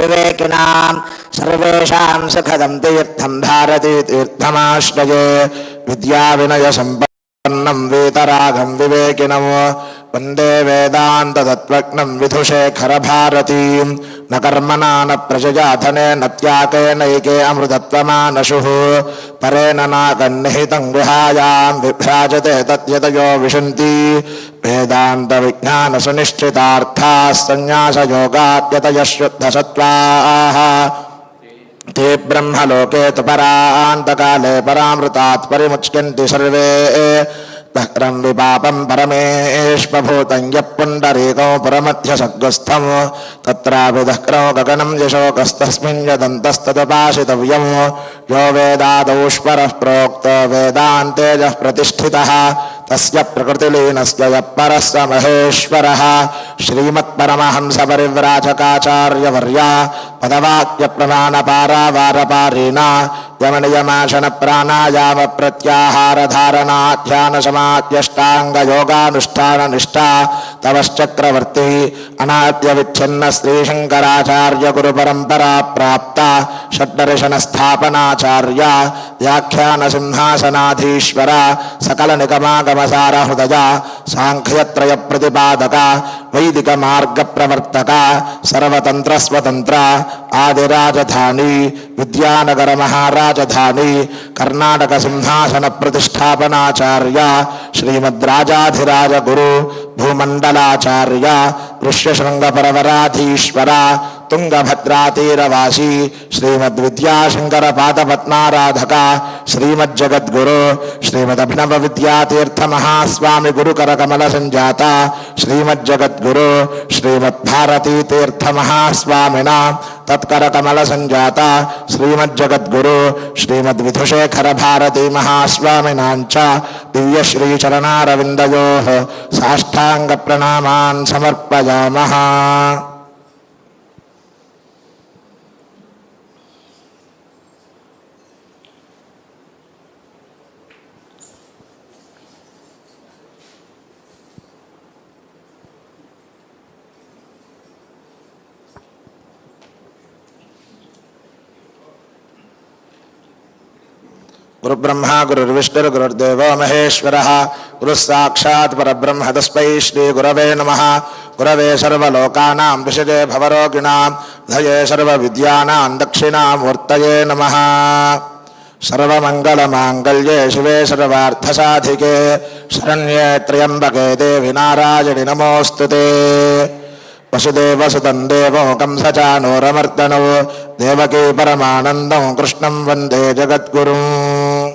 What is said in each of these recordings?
विवेकिनां सर्वेषां सुखदं तीर्थं भारती तीर्थमाश्रये विद्याविनयसम्पन्नं वीतरागं विवेकिनं वंदे वेदान्ततत्त्वज्ञं विधुशेखरभारतीं न कर्मणा न प्रजया धनेन त्यागेनैके अमृतत्वमानशुः परेण नागन्निहितं गुहायां विभ्राजते तद्यतयो विशन्ति। वेदान्तविज्ञानसुनिश्चितार्थाः सन्न्यासयोगाद्यतयः शुद्धसत्त्वाः ते ब्रह्मलोके तु परान्तकाले परामृतात् परिमुच्यन्ति सर्वे। క్రంది పాపం పరమేష్మభూతం పుండరీకం పరమధ్య సద్గుస్థం తత్రాపి దహ్రం గగనం యశోకస్తస్మిన్ యదంతస్తదుపాసితవ్యం యో వేదాదౌష్పర ప్రోక్త వేదాంతేజ ప్రతిష్ఠిత तस्य प्रकृतिलीनस्य परस्य महेश्वरः। श्रीमत्परमहंसपरिव्राजकाचार्यवर्या पदवाक्यप्रमाणपारावारपारेण यमनियमाशनप्राणायामप्रत्याहारधारणाध्यानसमाद्यष्टाङ्गयोगानुष्ठाननिष्ठा తవశ్చక్రవర్తి అనాద్యవిచ్ఛిన్న శ్రీశంకరాచార్య గురు పరంపరా ప్రాప్త షడ్డర్శన స్థాపనాచార్య వ్యాఖ్యాన సింహాసనాధీశ్వర సకల నిగమాగమసార హృదయ సాంఖ్యత్రయ ప్రతిపాదక వైదిక మార్గ ప్రవర్తక సర్వతంత్ర స్వతంత్ర ఆదిరాజధాని విద్యానగర మహారాజధాని కర్ణాటక సింహాసన ప్రతిష్టాపనాచార్య శ్రీమద్రాజాధిరాజ గురు భూమండల మంగళాచార్య ఋష్యశృంగ పరవరాధీశ్వర तुंगभद्रातीरवासी श्रीमद्विद्याशंकर पादपत्नाराधका श्रीमज्जगद्गुरु श्रीमदभिनव विद्यातीर्थ महास्वामी गुरुकमल संजाता श्रीमज्जगद्गुरु श्रीमद्भारतीतीर्थ महास्वामिना तत्करकमल संजाता श्रीमज्जगद्गुरु श्रीमद्विधुशेखर भारती महास्वामिनाच दिव्यश्रीचरणारविंदो साष्टांग प्रणाम समर्पयाम गुरुब्रह्मा गुरुर्विष्णुर्गुरुर्देवो महेश्वरः। गुरुः साक्षात् परब्रह्म तस्मै श्रीगुरवे नमः। गुरवे सर्वलोकानां विषजे भवरोगिणां धये सर्वविद्यानां दक्षिणामूर्तये नमः। सर्वमङ्गलमाङ्गल्ये शिवे सर्वार्थसाधिके। शरण्ये त्र्यम्बके देवि नारायणि नमोऽस्तु ते। वसुदेवसुतं देवो कंसचानूरमर्दनौ देवकी परमानन्दं कृष्णं वन्दे जगद्गुरुम्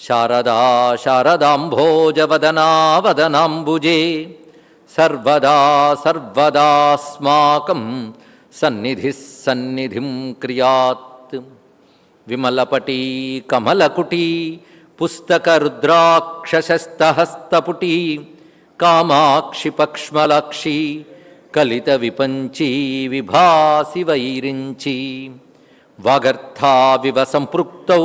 శారదా శారదాంభోజవదనా వదనాంబుజే సర్వదా సర్వదాస్మాకం సన్నిధి సన్నిధిం క్రియాత్ విమలపటీ కమలకుటీ పుస్తకరుద్రాక్షస్తహస్తపుటీ కామాక్షిపక్ష్మలక్షి కలిత విపంచీ విభాసి వైరించి వాగర్థావివ సంపృక్తౌ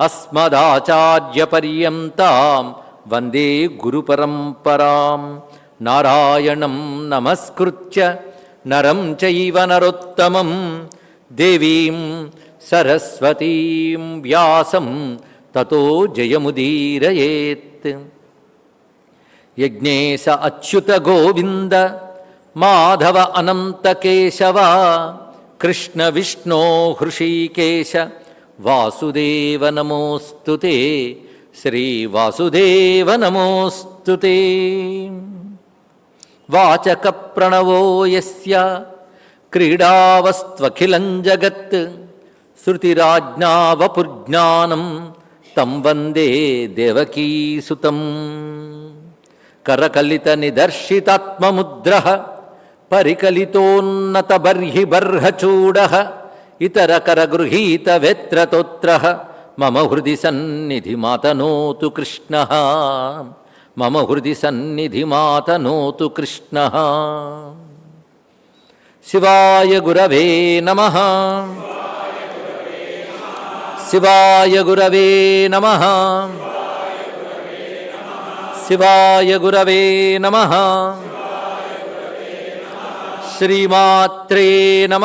అస్మదాచార్యపర్యంతం వందే గురుపరంపరాం. నారాయణం నమస్కృత్య నరం చైవ నరోత్తమం దేవీం సరస్వతీం వ్యాసం తతో జయముదీరయేత్. యజ్ఞేశ అచ్యుత గోవింద మాధవ అనంత కేశవ కృష్ణ విష్ణో హృషీకేశ వాసుదేవ నమోస్తు శ్రీ వాసుదేవ నమోస్తు వాచక ప్రణవో యస్య. క్రీడావస్త్వఖిలం జగత్. శృతిరాజ్ఞావపుర్జ్ఞానం. తం వందే దేవకీసుతం. కరకలిత నిదర్శితాత్మముద్ర పరికలితోన్నత బర్హి బర్హచూడ ఇతర కరగృహీత మమ హృది సన్నిధి మాతనోతు కృష్ణ. మమ హృది సన్నిధి మాతనోతు కృష్ణ. శివాయ గురవే నమ. శివాయ గురవే నమ. శివాయ గురవే నమ. శ్రీమాత్రే నమ.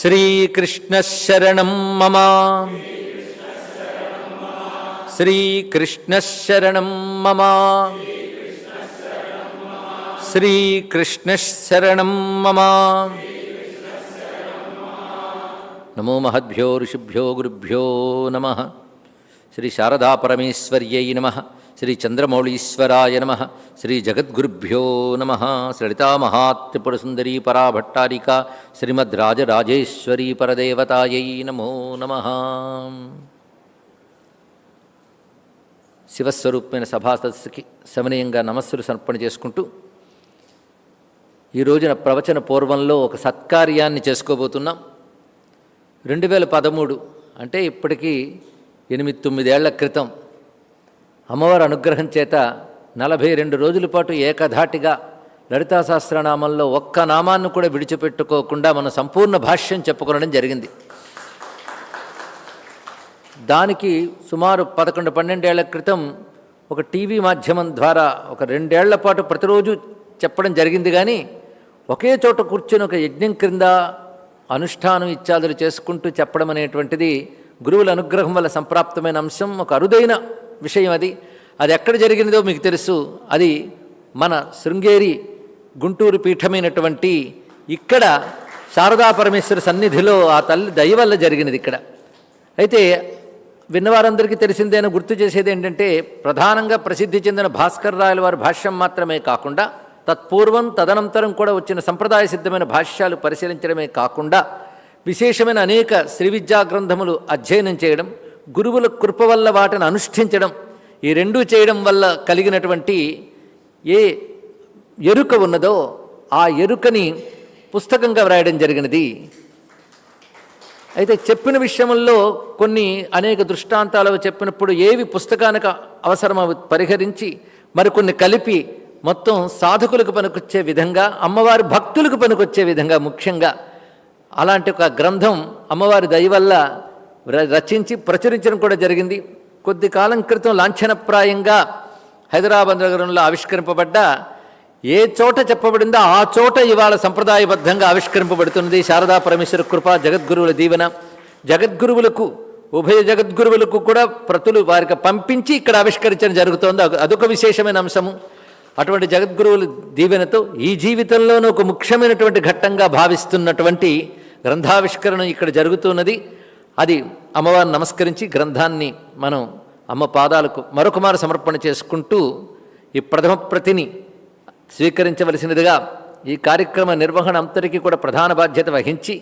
శ్రీకృష్ణశరణం మమ. శ్రీకృష్ణశరణం మమ. శ్రీకృష్ణశరణం మమ. నమో మహద్భ్యో ఋషిభ్యో గురుభ్యో నమ. శ్రీ శారదా పరమేశ్వర్యై నమ. శ్రీ చంద్రమౌళీశ్వరాయ నమ శ్రీ జగద్గురుభ్యో నమ శ్రళితామహాత్రిపురసుందరీ పరాభట్టారిక శ్రీమద్రాజరాజేశ్వరీ పరదేవతాయై నమో నమ. శివస్వరూపమైన సభా సదస్సుకి సమనీయంగా నమస్సులు సమర్పణ చేసుకుంటూ ఈ రోజున ప్రవచన పూర్వంలో ఒక సత్కార్యాన్ని చేసుకోబోతున్నాం. రెండు వేల పదమూడు అంటే ఇప్పటికీ ఎనిమిది తొమ్మిదేళ్ళ క్రితం. అమ్మవారి అనుగ్రహం చేత నలభై రెండు రోజుల పాటు ఏకధాటిగా లలితా సహస్రనామంలో ఒక్క నామాన్ని కూడా విడిచిపెట్టుకోకుండా మన సంపూర్ణ భాష్యం చెప్పుకొనడం జరిగింది. దానికి సుమారు పదకొండు పన్నెండేళ్ళ క్రితం ఒక టీవీ మాధ్యమం ద్వారా ఒక రెండేళ్ళ పాటు ప్రతిరోజు చెప్పడం జరిగింది కానీ ఒకే చోట కూర్చొని ఒక యజ్ఞం క్రింద అనుష్ఠానం ఇత్యాదులు చేసుకుంటూ చెప్పడం అనేటువంటిది గురువుల అనుగ్రహం వల్ల సంప్రాప్తమైన అంశం. ఒక అరుదైన విషయం అది. అది ఎక్కడ జరిగినదో మీకు తెలుసు. అది మన శృంగేరి గుంటూరు పీఠమైనటువంటి ఇక్కడ శారదా పరమేశ్వర సన్నిధిలో ఆ తల్లి దయ వల్ల జరిగినది ఇక్కడ. అయితే విన్నవారందరికీ తెలిసిందేన గుర్తు చేసేది ఏంటంటే ప్రధానంగా ప్రసిద్ధి చెందిన భాస్కర్ రాయల వారి భాష్యం మాత్రమే కాకుండా తత్పూర్వం తదనంతరం కూడా వచ్చిన సంప్రదాయ సిద్ధమైన భాష్యాలు పరిశీలించడమే కాకుండా విశేషమైన అనేక శ్రీ విద్యా గ్రంథములు అధ్యయనం చేయడం గురువుల కృప వల్ల వాటిని అనుష్ఠించడం ఈ రెండూ చేయడం వల్ల కలిగినటువంటి ఏ ఎరుక ఉన్నదో ఆ ఎరుకని పుస్తకంగా వ్రాయడం జరిగినది. అయితే చెప్పిన విషయంలో కొన్ని అనేక దృష్టాంతాలు చెప్పినప్పుడు ఏవి పుస్తకానికి అవసరం పరిహరించి మరికొన్ని కలిపి మొత్తం సాధకులకు పనికొచ్చే విధంగా అమ్మవారి భక్తులకు పనికొచ్చే విధంగా ముఖ్యంగా అలాంటి ఒక గ్రంథం అమ్మవారి దయ వల్ల రచించి ప్రచురించడం కూడా జరిగింది. కొద్ది కాలం క్రితం లాంఛనప్రాయంగా హైదరాబాద్ నగరంలో ఆవిష్కరింపబడ్డ ఏ చోట చెప్పబడిందో ఆ చోట ఇవాళ సంప్రదాయబద్ధంగా ఆవిష్కరింపబడుతున్నది శారదా పరమేశ్వర కృప జగద్గురువుల దీవెన. జగద్గురువులకు ఉభయ జగద్గురువులకు కూడా ప్రతులు వారికి పంపించి ఇక్కడ ఆవిష్కరించడం జరుగుతోంది. అదొక- విశేషమైన అంశము. అటువంటి జగద్గురువుల దీవెనతో ఈ జీవితంలోనూ ఒక ముఖ్యమైనటువంటి ఘట్టంగా భావిస్తున్నటువంటి గ్రంథావిష్కరణ ఇక్కడ జరుగుతున్నది. అది అమ్మవారిని నమస్కరించి గ్రంథాన్ని మనం అమ్మ పాదాలకు మరొకమారు సమర్పణ చేసుకుంటూ ఈ ప్రథమ ప్రతిని స్వీకరించవలసినదిగా ఈ కార్యక్రమ నిర్వహణ అంతటికీ కూడా ప్రధాన బాధ్యత వహించి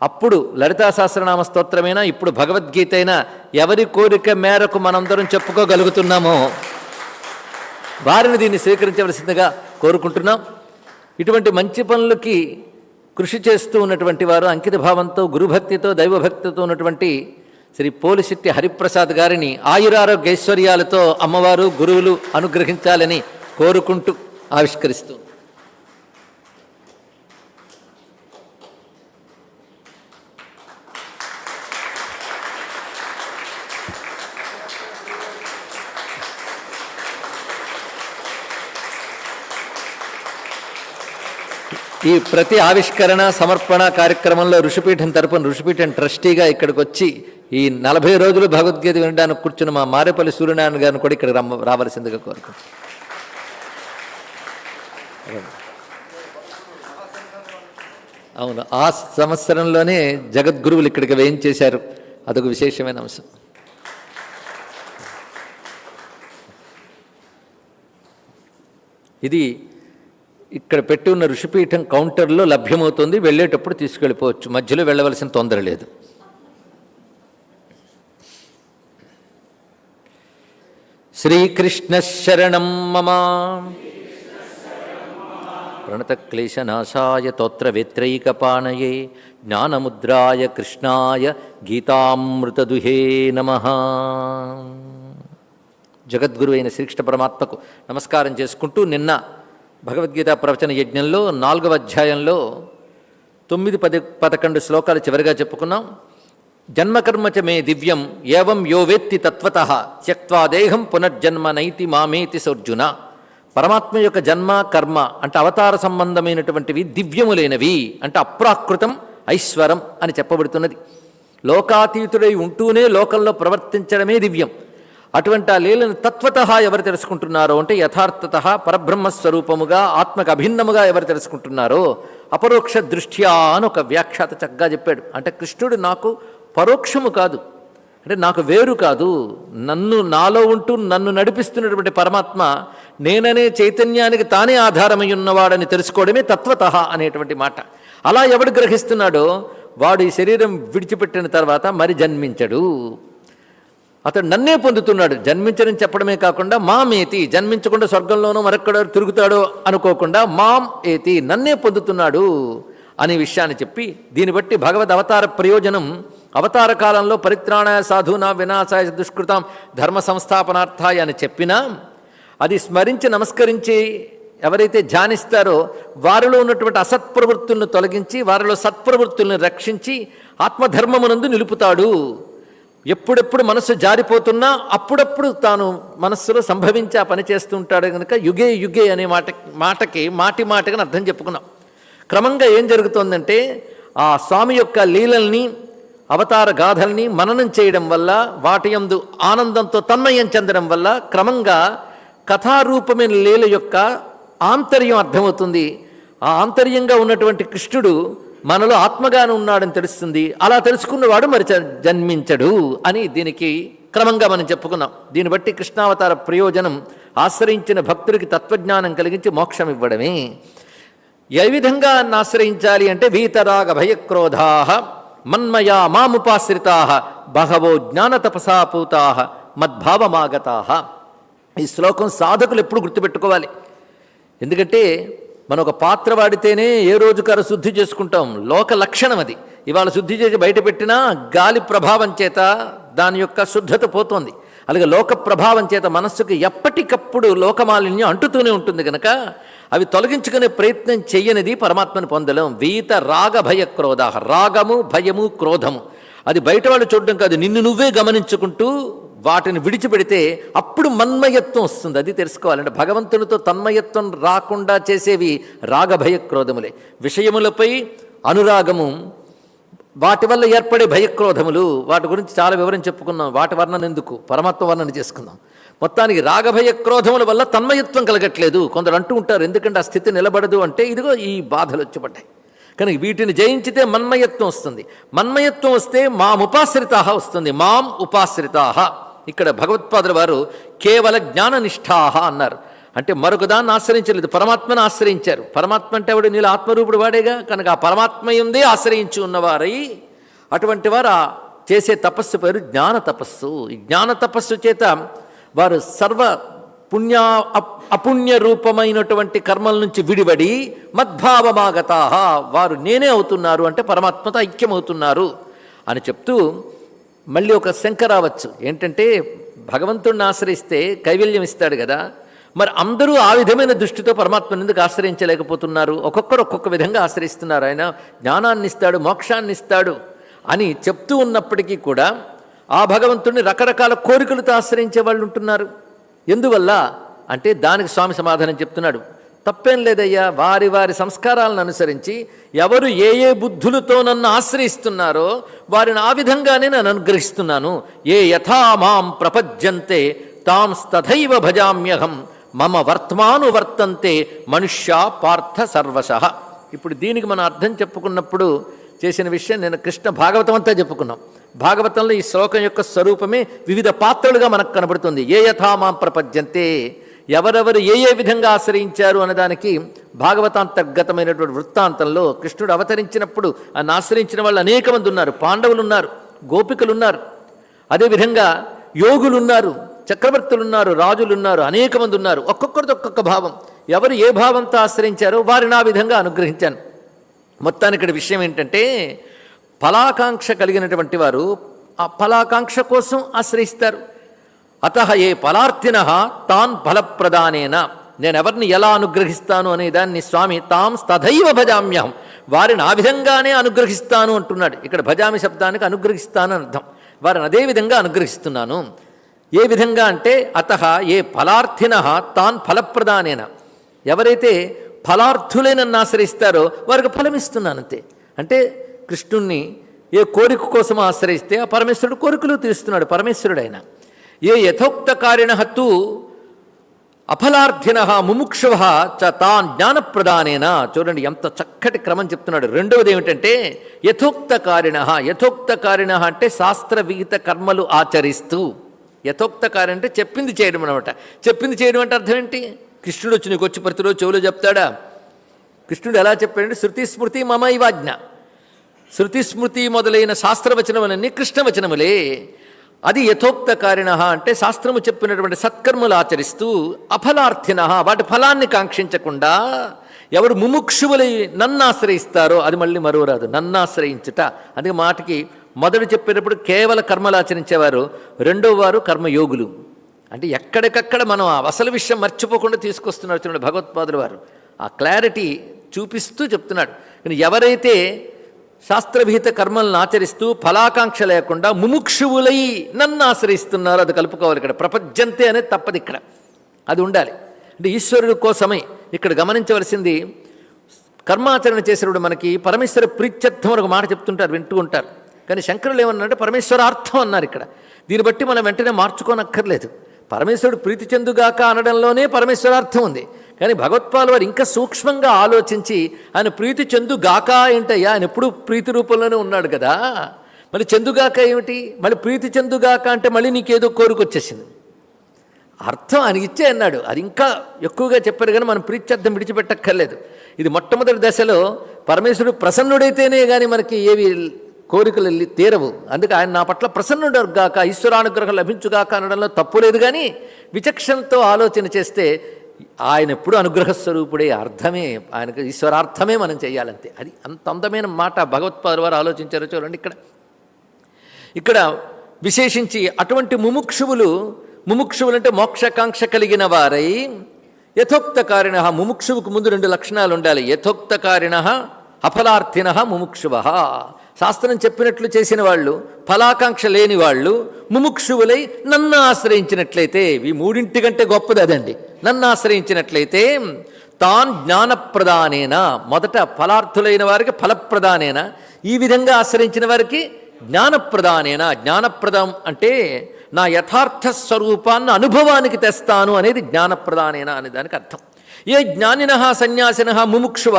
అప్పుడు లలితా సహస్రనామ స్తోత్రమైనా ఇప్పుడు భగవద్గీత అయినా ఎవరి కోరిక మేరకు మనందరం చెప్పుకోగలుగుతున్నామో వారిని దీన్ని స్వీకరించవలసిందిగా కోరుకుంటున్నాం. ఇటువంటి మంచి పనులకి కృషి చేస్తూ ఉన్నటువంటి వారు అంకిత భావంతో గురుభక్తితో దైవభక్తితో ఉన్నటువంటి శ్రీ పోలిశెట్టి హరిప్రసాద్ గారిని ఆయురారోగ్యైశ్వర్యాలతో అమ్మవారు గురువులు అనుగ్రహించాలని కోరుకుంటూ ఆవిష్కరిస్తూ ఈ ప్రతి ఆవిష్కరణ సమర్పణ కార్యక్రమంలో ఋషిపీఠం తరపున ఋషిపీఠం ట్రస్టీగా ఇక్కడికి వచ్చి ఈ నలభై రోజులు భగవద్గీత వినడానికి కూర్చున్న మా మారేపల్లి సూర్యనారాయణ గారిని కూడా ఇక్కడ రమ్మ రావాల్సిందిగా కోరుకుంటున్నాను అవును ఆ సంవత్సరంలోనే జగద్గురువులు ఇక్కడికి వేయించేశారు. అదొక విశేషమైన అంశం. ఇది ఇక్కడ పెట్టి ఉన్న ఋషిపీఠం కౌంటర్లో లభ్యమవుతుంది వెళ్ళేటప్పుడు తీసుకెళ్ళిపోవచ్చు. మధ్యలో వెళ్ళవలసిన తొందర లేదు. శ్రీకృష్ణ శరణం మమ. ప్రణతక్లేశనాశాయ తోత్రవేత్రైకపాణయే జ్ఞానముద్రాయ కృష్ణాయ గీతామృతదుహే నమ. జగద్గురు అయిన శ్రీకృష్ణ పరమాత్మకు నమస్కారం చేసుకుంటూ నిన్న భగవద్గీత ప్రవచన యజ్ఞంలో నాలుగవ అధ్యాయంలో తొమ్మిది పది పదకొండు శ్లోకాలు చివరిగా చెప్పుకున్నాం. జన్మకర్మ చ మే దివ్యం ఏవం యో వేత్తి తత్వత త్యక్వా దేహం పునర్జన్మ నైతి మామేతి సర్జున. పరమాత్మ యొక్క జన్మ కర్మ అంటే అవతార సంబంధమైనటువంటివి దివ్యములైనవి అంటే అప్రాకృతం ఐశ్వరం అని చెప్పబడుతున్నది. లోకాతీతుడై ఉంటూనే లోకంలో ప్రవర్తించడమే దివ్యం. అటువంటి ఆ లీలను తత్వత ఎవరు తెలుసుకుంటున్నారో అంటే యథార్థత పరబ్రహ్మస్వరూపముగా ఆత్మకు అభిన్నముగా ఎవరు తెలుసుకుంటున్నారో అపరోక్ష దృష్ట్యా అని ఒక వ్యాఖ్యాత చక్కగా చెప్పాడు. అంటే కృష్ణుడు నాకు పరోక్షము కాదు. అంటే నాకు వేరు కాదు. నన్ను నాలో ఉంటూ నన్ను నడిపిస్తున్నటువంటి పరమాత్మ నేననే చైతన్యానికి తానే ఆధారమై ఉన్నవాడని తెలుసుకోవడమే తత్వత అనేటువంటి మాట. అలా ఎవడు గ్రహిస్తున్నాడో వాడు ఈ శరీరం విడిచిపెట్టిన తర్వాత మరి జన్మించడు. అతడు నన్నే పొందుతున్నాడు. జన్మించని చెప్పడమే కాకుండా మాం ఏతి జన్మించకుండా స్వర్గంలోనూ మరొక్కడ తిరుగుతాడో అనుకోకుండా మాం ఏతి నన్నే పొందుతున్నాడు అనే విషయాన్ని చెప్పి దీన్ని బట్టి భగవద్ అవతార ప్రయోజనం అవతార కాలంలో పరిత్రాణాయ సాధునా వినాశాయ దుష్కృతం ధర్మ సంస్థాపనార్థాయ అని చెప్పినా అది స్మరించి నమస్కరించి ఎవరైతే ధ్యానిస్తారో వారిలో ఉన్నటువంటి అసత్ప్రవృత్తులను తొలగించి వారిలో సత్ప్రవృత్తులను రక్షించి ఆత్మధర్మమునందు నిలుపుతాడు. ఎప్పుడెప్పుడు మనస్సు జారిపోతున్నా అప్పుడప్పుడు తాను మనస్సులో సంభవించి ఆ పని చేస్తుంటాడు కనుక యుగే యుగే అనే మాట మాటకి మాటి మాటగా అర్థం చెప్పుకున్నాం. క్రమంగా ఏం జరుగుతోందంటే ఆ స్వామి యొక్క లీలల్ని అవతార గాథల్ని మననం చేయడం వల్ల వాటి యందు ఆనందంతో తన్మయం చెందడం వల్ల క్రమంగా కథారూపమైన లీల యొక్క ఆంతర్యం అర్థమవుతుంది. ఆ ఆంతర్యంగా ఉన్నటువంటి కృష్ణుడు మనలో ఆత్మగాను ఉన్నాడని తెలుస్తుంది. అలా తెలుసుకున్నవాడు మరి జ- జన్మించడు అని దీనికి క్రమంగా మనం చెప్పుకున్నాం. దీన్ని బట్టి కృష్ణావతార ప్రయోజనం ఆశ్రయించిన భక్తుడికి తత్వజ్ఞానం కలిగించి మోక్షం ఇవ్వడమే. ఏ విధంగా ఆశ్రయించాలి అంటే వీతరాగ భయక్రోధా మన్మయా మాముపాశ్రితా బహవో జ్ఞాన తపసాపూతా మద్భావమాగతా ఈ శ్లోకం సాధకులు ఎప్పుడు గుర్తుపెట్టుకోవాలి. ఎందుకంటే మనం ఒక పాత్ర వాడితేనే ఏ రోజుకార శుద్ధి చేసుకుంటాం. లోక లక్షణం అది. ఇవాళ శుద్ధి చేసి బయట పెట్టినా గాలి ప్రభావం చేత దాని యొక్క శుద్ధత పోతోంది. అలాగే లోక ప్రభావం చేత మనస్సుకు ఎప్పటికప్పుడు లోకమాలిన్యం అంటుతూనే ఉంటుంది కనుక అవి తొలగించుకునే ప్రయత్నం చెయ్యనిది పరమాత్మను పొందలేం. వీత రాగ భయ క్రోధ రాగము భయము క్రోధము. అది బయట వాళ్ళు చూడడం కాదు. నిన్ను నువ్వే గమనించుకుంటూ వాటిని విడిచిపెడితే అప్పుడు మన్మయత్వం వస్తుంది. అది తెలుసుకోవాలంటే భగవంతునితో తన్మయత్వం రాకుండా చేసేవి రాగభయక్రోధములే. విషయములపై అనురాగము వాటి వల్ల ఏర్పడే భయక్రోధములు వాటి గురించి చాలా వివరం చెప్పుకున్నాం. వాటి వర్ణన ఎందుకు? పరమాత్మ వర్ణన చేసుకుందాం. మొత్తానికి రాగభయ క్రోధముల వల్ల తన్మయత్వం కలగట్లేదు. కొందరు అంటూ ఉంటారు ఎందుకంటే ఆ స్థితి నిలబడదు అంటే ఇదిగో ఈ బాధలు వచ్చిపడ్డాయి. కనుక వీటిని జయించితే మన్మయత్వం వస్తుంది. మన్మయత్వం వస్తే మాం ఉపాశ్రితాహ వస్తుంది. మాం ఉపాశ్రితాహ. ఇక్కడ భగవత్పాదుల వారు కేవల జ్ఞాననిష్టాహ అన్నారు. అంటే మరొకదాన్ని ఆశ్రయించలేదు పరమాత్మను ఆశ్రయించారు. పరమాత్మ అంటే ఎవడు? నీళ్ళు ఆత్మరూపుడు వాడేగా? కనుక ఆ పరమాత్మ ఆశ్రయించి ఉన్నవారై. అటువంటి వారు చేసే తపస్సు పేరు జ్ఞాన తపస్సు. ఈ జ్ఞాన తపస్సు చేత వారు సర్వ పుణ్య అపుణ్య రూపమైనటువంటి కర్మల నుంచి విడివడి మద్భావమాగతా వారు నేనే అవుతున్నారు అంటే పరమాత్మతో ఐక్యమవుతున్నారు అని చెప్తూ మళ్ళీ ఒక శంక రావచ్చు. ఏంటంటే భగవంతుడిని ఆశ్రయిస్తే కైవల్యం ఇస్తాడు కదా. మరి అందరూ ఆ విధమైన దృష్టితో పరమాత్మను ఎందుకు ఆశ్రయించలేకపోతున్నారు? ఒక్కొక్కరు ఒక్కొక్క విధంగా ఆశ్రయిస్తున్నారు. ఆయన జ్ఞానాన్ని ఇస్తాడు మోక్షాన్ని ఇస్తాడు అని చెప్తూ ఉన్నప్పటికీ కూడా ఆ భగవంతుడిని రకరకాల కోరికలతో ఆశ్రయించే వాళ్ళు ఉంటున్నారు. ఎందువల్ల? అంటే దానికి స్వామి సమాధానం చెప్తున్నాడు. తప్పేం లేదయ్యా. వారి వారి సంస్కారాలను అనుసరించి ఎవరు ఏ ఏ బుద్ధులతో నన్ను ఆశ్రయిస్తున్నారో వారిని ఆ విధంగానే నేను అనుగ్రహిస్తున్నాను. ఏ యథా మాం ప్రపద్యంతే తాం తథైవ భజామ్యహం మమ వర్తమాను వర్తంతే మనుష్య పార్థ సర్వశ. ఇప్పుడు దీనికి మనం అర్థం చెప్పుకున్నప్పుడు చేసిన విషయం నేను కృష్ణ భాగవతం అంతా చెప్పుకున్నాం. భాగవతంలో ఈ శ్లోకం యొక్క స్వరూపమే వివిధ పాత్రలుగా మనకు కనబడుతుంది. ఏ యథామాం ప్రపద్యంతే ఎవరెవరు ఏ ఏ విధంగా ఆశ్రయించారు అన్నదానికి భాగవతాంతర్గతమైనటువంటి వృత్తాంతంలో కృష్ణుడు అవతరించినప్పుడు ఆయన ఆశ్రయించిన వాళ్ళు అనేక మంది ఉన్నారు. పాండవులు ఉన్నారు గోపికలు ఉన్నారు అదేవిధంగా యోగులు ఉన్నారు చక్రవర్తులు ఉన్నారు రాజులు ఉన్నారు అనేక మంది ఉన్నారు. ఒక్కొక్కరితో ఒక్కొక్క భావం. ఎవరు ఏ భావంతో ఆశ్రయించారో వారిని ఆ విధంగా అనుగ్రహించాను. మొత్తానికి ఇక్కడ విషయం ఏంటంటే ఫలాకాంక్ష కలిగినటువంటి వారు ఆ ఫలాకాంక్ష కోసం ఆశ్రయిస్తారు. అత ఏ ఫలార్థిన తాన్ ఫలప్రదానేన. నేను ఎవరిని ఎలా అనుగ్రహిస్తాను అనే దాన్ని స్వామి తాం తథైవ భజామ్యహం. వారిని ఆ విధంగానే అనుగ్రహిస్తాను అంటున్నాడు. ఇక్కడ భజామి శబ్దానికి అనుగ్రహిస్తాను అని అర్థం. వారిని అదే విధంగా అనుగ్రహిస్తున్నాను. ఏ విధంగా అంటే అత ఏ ఫలార్థిన తాన్ ఫలప్రదానేన. ఎవరైతే ఫలార్థులే నన్ను ఆశ్రయిస్తారో వారికి ఫలమిస్తున్నాను అంతే అంటే కృష్ణుణ్ణి ఏ కోరిక కోసం ఆశ్రయిస్తే ఆ పరమేశ్వరుడు కోరికలు తీరుస్తున్నాడు పరమేశ్వరుడు ఆయన ఏ యథోక్తకారిణ తూ అఫలార్థిన ముముక్షువ చ తాన్ జ్ఞానప్రదానేన. చూడండి ఎంత చక్కటి క్రమం చెప్తున్నాడు. రెండవది ఏమిటంటే యథోక్తకారిణ. యథోక్తకారిణ అంటే శాస్త్రవిహిత కర్మలు ఆచరిస్తూ. యథోక్తకారి అంటే చెప్పింది చేయడం అనమాట చెప్పింది చేయడం అంటే అర్థం ఏంటి? కృష్ణుడు వచ్చి నీకు వచ్చి ప్రతిరోజు చెవులో చెప్తాడా? కృష్ణుడు ఎలా చెప్పాడంటే శృతి స్మృతి మమ ఇవాజ్ఞ శృతి స్మృతి మొదలైన శాస్త్రవచనములన్నీ కృష్ణవచనములే. అది యథోక్తకారిణ అంటే శాస్త్రము చెప్పినటువంటి సత్కర్మలు ఆచరిస్తూ అఫలార్థిన వాటి ఫలాన్ని కాంక్షించకుండా ఎవరు ముముక్షువులై నన్ను ఆశ్రయిస్తారో అది మళ్ళీ మరోరాదు నన్ను ఆశ్రయించుట అందుకే మాటకి మొదటి చెప్పేటప్పుడు కేవల కర్మలు ఆచరించేవారు రెండో వారు కర్మయోగులు. అంటే ఎక్కడికక్కడ మనం ఆ అసలు విషయం మర్చిపోకుండా తీసుకొస్తున్నారు చూడండి భగవత్పాదుల వారు. ఆ క్లారిటీ చూపిస్తూ చెప్తున్నాడు. ఎవరైతే శాస్త్రవిహిత కర్మలను ఆచరిస్తూ ఫలాకాంక్ష లేకుండా ముముక్షువులై నన్ను ఆశ్రయిస్తున్నారు. అది కలుపుకోవాలి ఇక్కడ. ప్రపంచంతే అనేది తప్పది ఇక్కడ. అది ఉండాలి. అంటే ఈశ్వరుడు కోసమే ఇక్కడ గమనించవలసింది కర్మాచరణ చేసేవాడు మనకి పరమేశ్వర ప్రీత్యర్థం ఒక మాట చెప్తుంటారు వింటూ ఉంటారు. కానీ శంకరులు ఏమన్నారంటే పరమేశ్వరార్థం అన్నారు ఇక్కడ. దీన్ని బట్టి మనం వెంటనే మార్చుకోనక్కర్లేదు. పరమేశ్వరుడు ప్రీతి చెందుగాక అనడంలోనే పరమేశ్వరార్థం ఉంది. కానీ భగవత్పాల్ వారు ఇంకా సూక్ష్మంగా ఆలోచించి ఆయన ప్రీతి చెందుగాక ఏంటయ్యా? ఆయన ఎప్పుడు ప్రీతి రూపంలోనే ఉన్నాడు కదా. మరి చెందుగాక ఏమిటి? మళ్ళీ ప్రీతి చెందుగాక అంటే మళ్ళీ నీకేదో కోరికొచ్చేసింది. అర్థం ఆయన ఇచ్చే అన్నాడు. అది ఇంకా ఎక్కువగా చెప్పారు కానీ మనం ప్రీత్యర్థం విడిచిపెట్టక్కర్లేదు. ఇది మొట్టమొదటి దశలో పరమేశ్వరుడు ప్రసన్నుడైతేనే కానీ మనకి ఏవి కోరికలు వెళ్ళి తీరవు. అందుకే ఆయన నా పట్ల ప్రసన్నుడుగాక ఈశ్వరానుగ్రహం లభించుగాక అనడంలో తప్పు లేదు కానీ విచక్షణతో ఆలోచన చేస్తే ఆయన ఎప్పుడు అనుగ్రహ స్వరూపుడే అర్థమే ఆయనకు ఈశ్వరార్థమే మనం చేయాలంతే అది అంత అందమైన మాట భగవత్పాదు వారు ఆలోచించారో చూడండి ఇక్కడ. ఇక్కడ విశేషించి అటువంటి ముముక్షువులు ముముక్షువులు అంటే మోక్షకాంక్ష కలిగిన వారై యథోక్తకారిణ ముముక్షువుకు ముందు రెండు లక్షణాలు ఉండాలి. యథోక్తకారిణ అఫలార్థిన ముముక్షువ. శాస్త్రం చెప్పినట్లు చేసిన వాళ్ళు ఫలాకాంక్ష లేని వాళ్ళు ముముక్షువులై నన్ను ఆశ్రయించినట్లయితే ఈ మూడింటి కంటే గొప్పది అదండి. నన్ను ఆశ్రయించినట్లయితే తాన్ జ్ఞానప్రదానేన మొదట ఫలార్థులైన వారికి ఫలప్రదానేన ఈ విధంగా ఆశ్రయించిన వారికి జ్ఞానప్రదానేన జ్ఞానప్రదం అంటే నా యథార్థ స్వరూపాన్ని అనుభవానికి తెస్తాను అనేది జ్ఞానప్రదానేన అనే దానికి అర్థం. ఏ జ్ఞానిన సన్యాసిన ముముక్షువ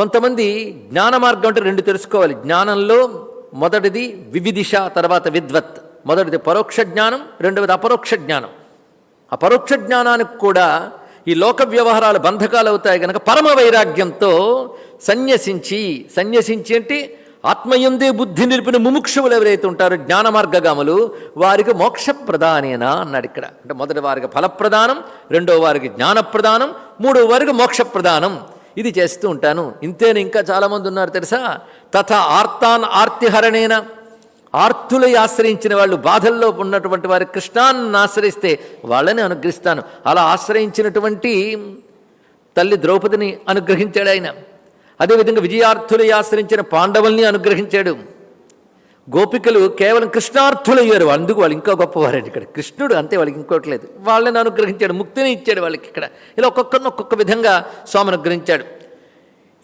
కొంతమంది జ్ఞాన మార్గం అంటే రెండు తెలుసుకోవాలి. జ్ఞానంలో మొదటిది వివిధిష తర్వాత విద్వత్. మొదటిది పరోక్ష జ్ఞానం రెండవది అపరోక్ష జ్ఞానం. ఆ పరోక్ష జ్ఞానానికి కూడా ఈ లోక వ్యవహారాలు బంధకాలు అవుతాయి కనుక పరమ వైరాగ్యంతో సన్యసించి సన్యసించి అంటే ఆత్మయందే బుద్ధి నిలిపిన ముముక్షువులు ఎవరైతే ఉంటారో జ్ఞాన మార్గగాములు వారికి మోక్ష ప్రధానేనా అన్నాడు ఇక్కడ. అంటే మొదటి వారికి ఫలప్రదానం రెండో వారికి జ్ఞానప్రదానం మూడో వారికి మోక్ష ప్రదానం. ఇది చేస్తూ ఉంటాను. ఇంతేనా ఇంకా చాలామంది ఉన్నారు తెలుసా? తథ ఆర్తాన్ ఆర్తిహరణేన. ఆర్తులై ఆశ్రయించిన వాళ్ళు బాధల్లో ఉన్నటువంటి వారి కృష్ణాన్ని ఆశ్రయిస్తే వాళ్ళని అనుగ్రహిస్తాను. అలా ఆశ్రయించినటువంటి తల్లి ద్రౌపదిని అనుగ్రహించాడు ఆయన. అదేవిధంగా విజయార్థులై ఆశ్రయించిన పాండవుల్ని అనుగ్రహించాడు. గోపికలు కేవలం కృష్ణార్థులయ్యారు అందుకు వాళ్ళు ఇంకా గొప్పవారండి ఇక్కడ. కృష్ణుడు అంతే వాళ్ళకి ఇంకోటి లేదు. వాళ్ళని అనుగ్రహించాడు. ముక్తిని ఇచ్చాడు వాళ్ళకి ఇక్కడ. ఇలా ఒక్కొక్కరిని ఒక్కొక్క విధంగా స్వామి అనుగ్రహించాడు.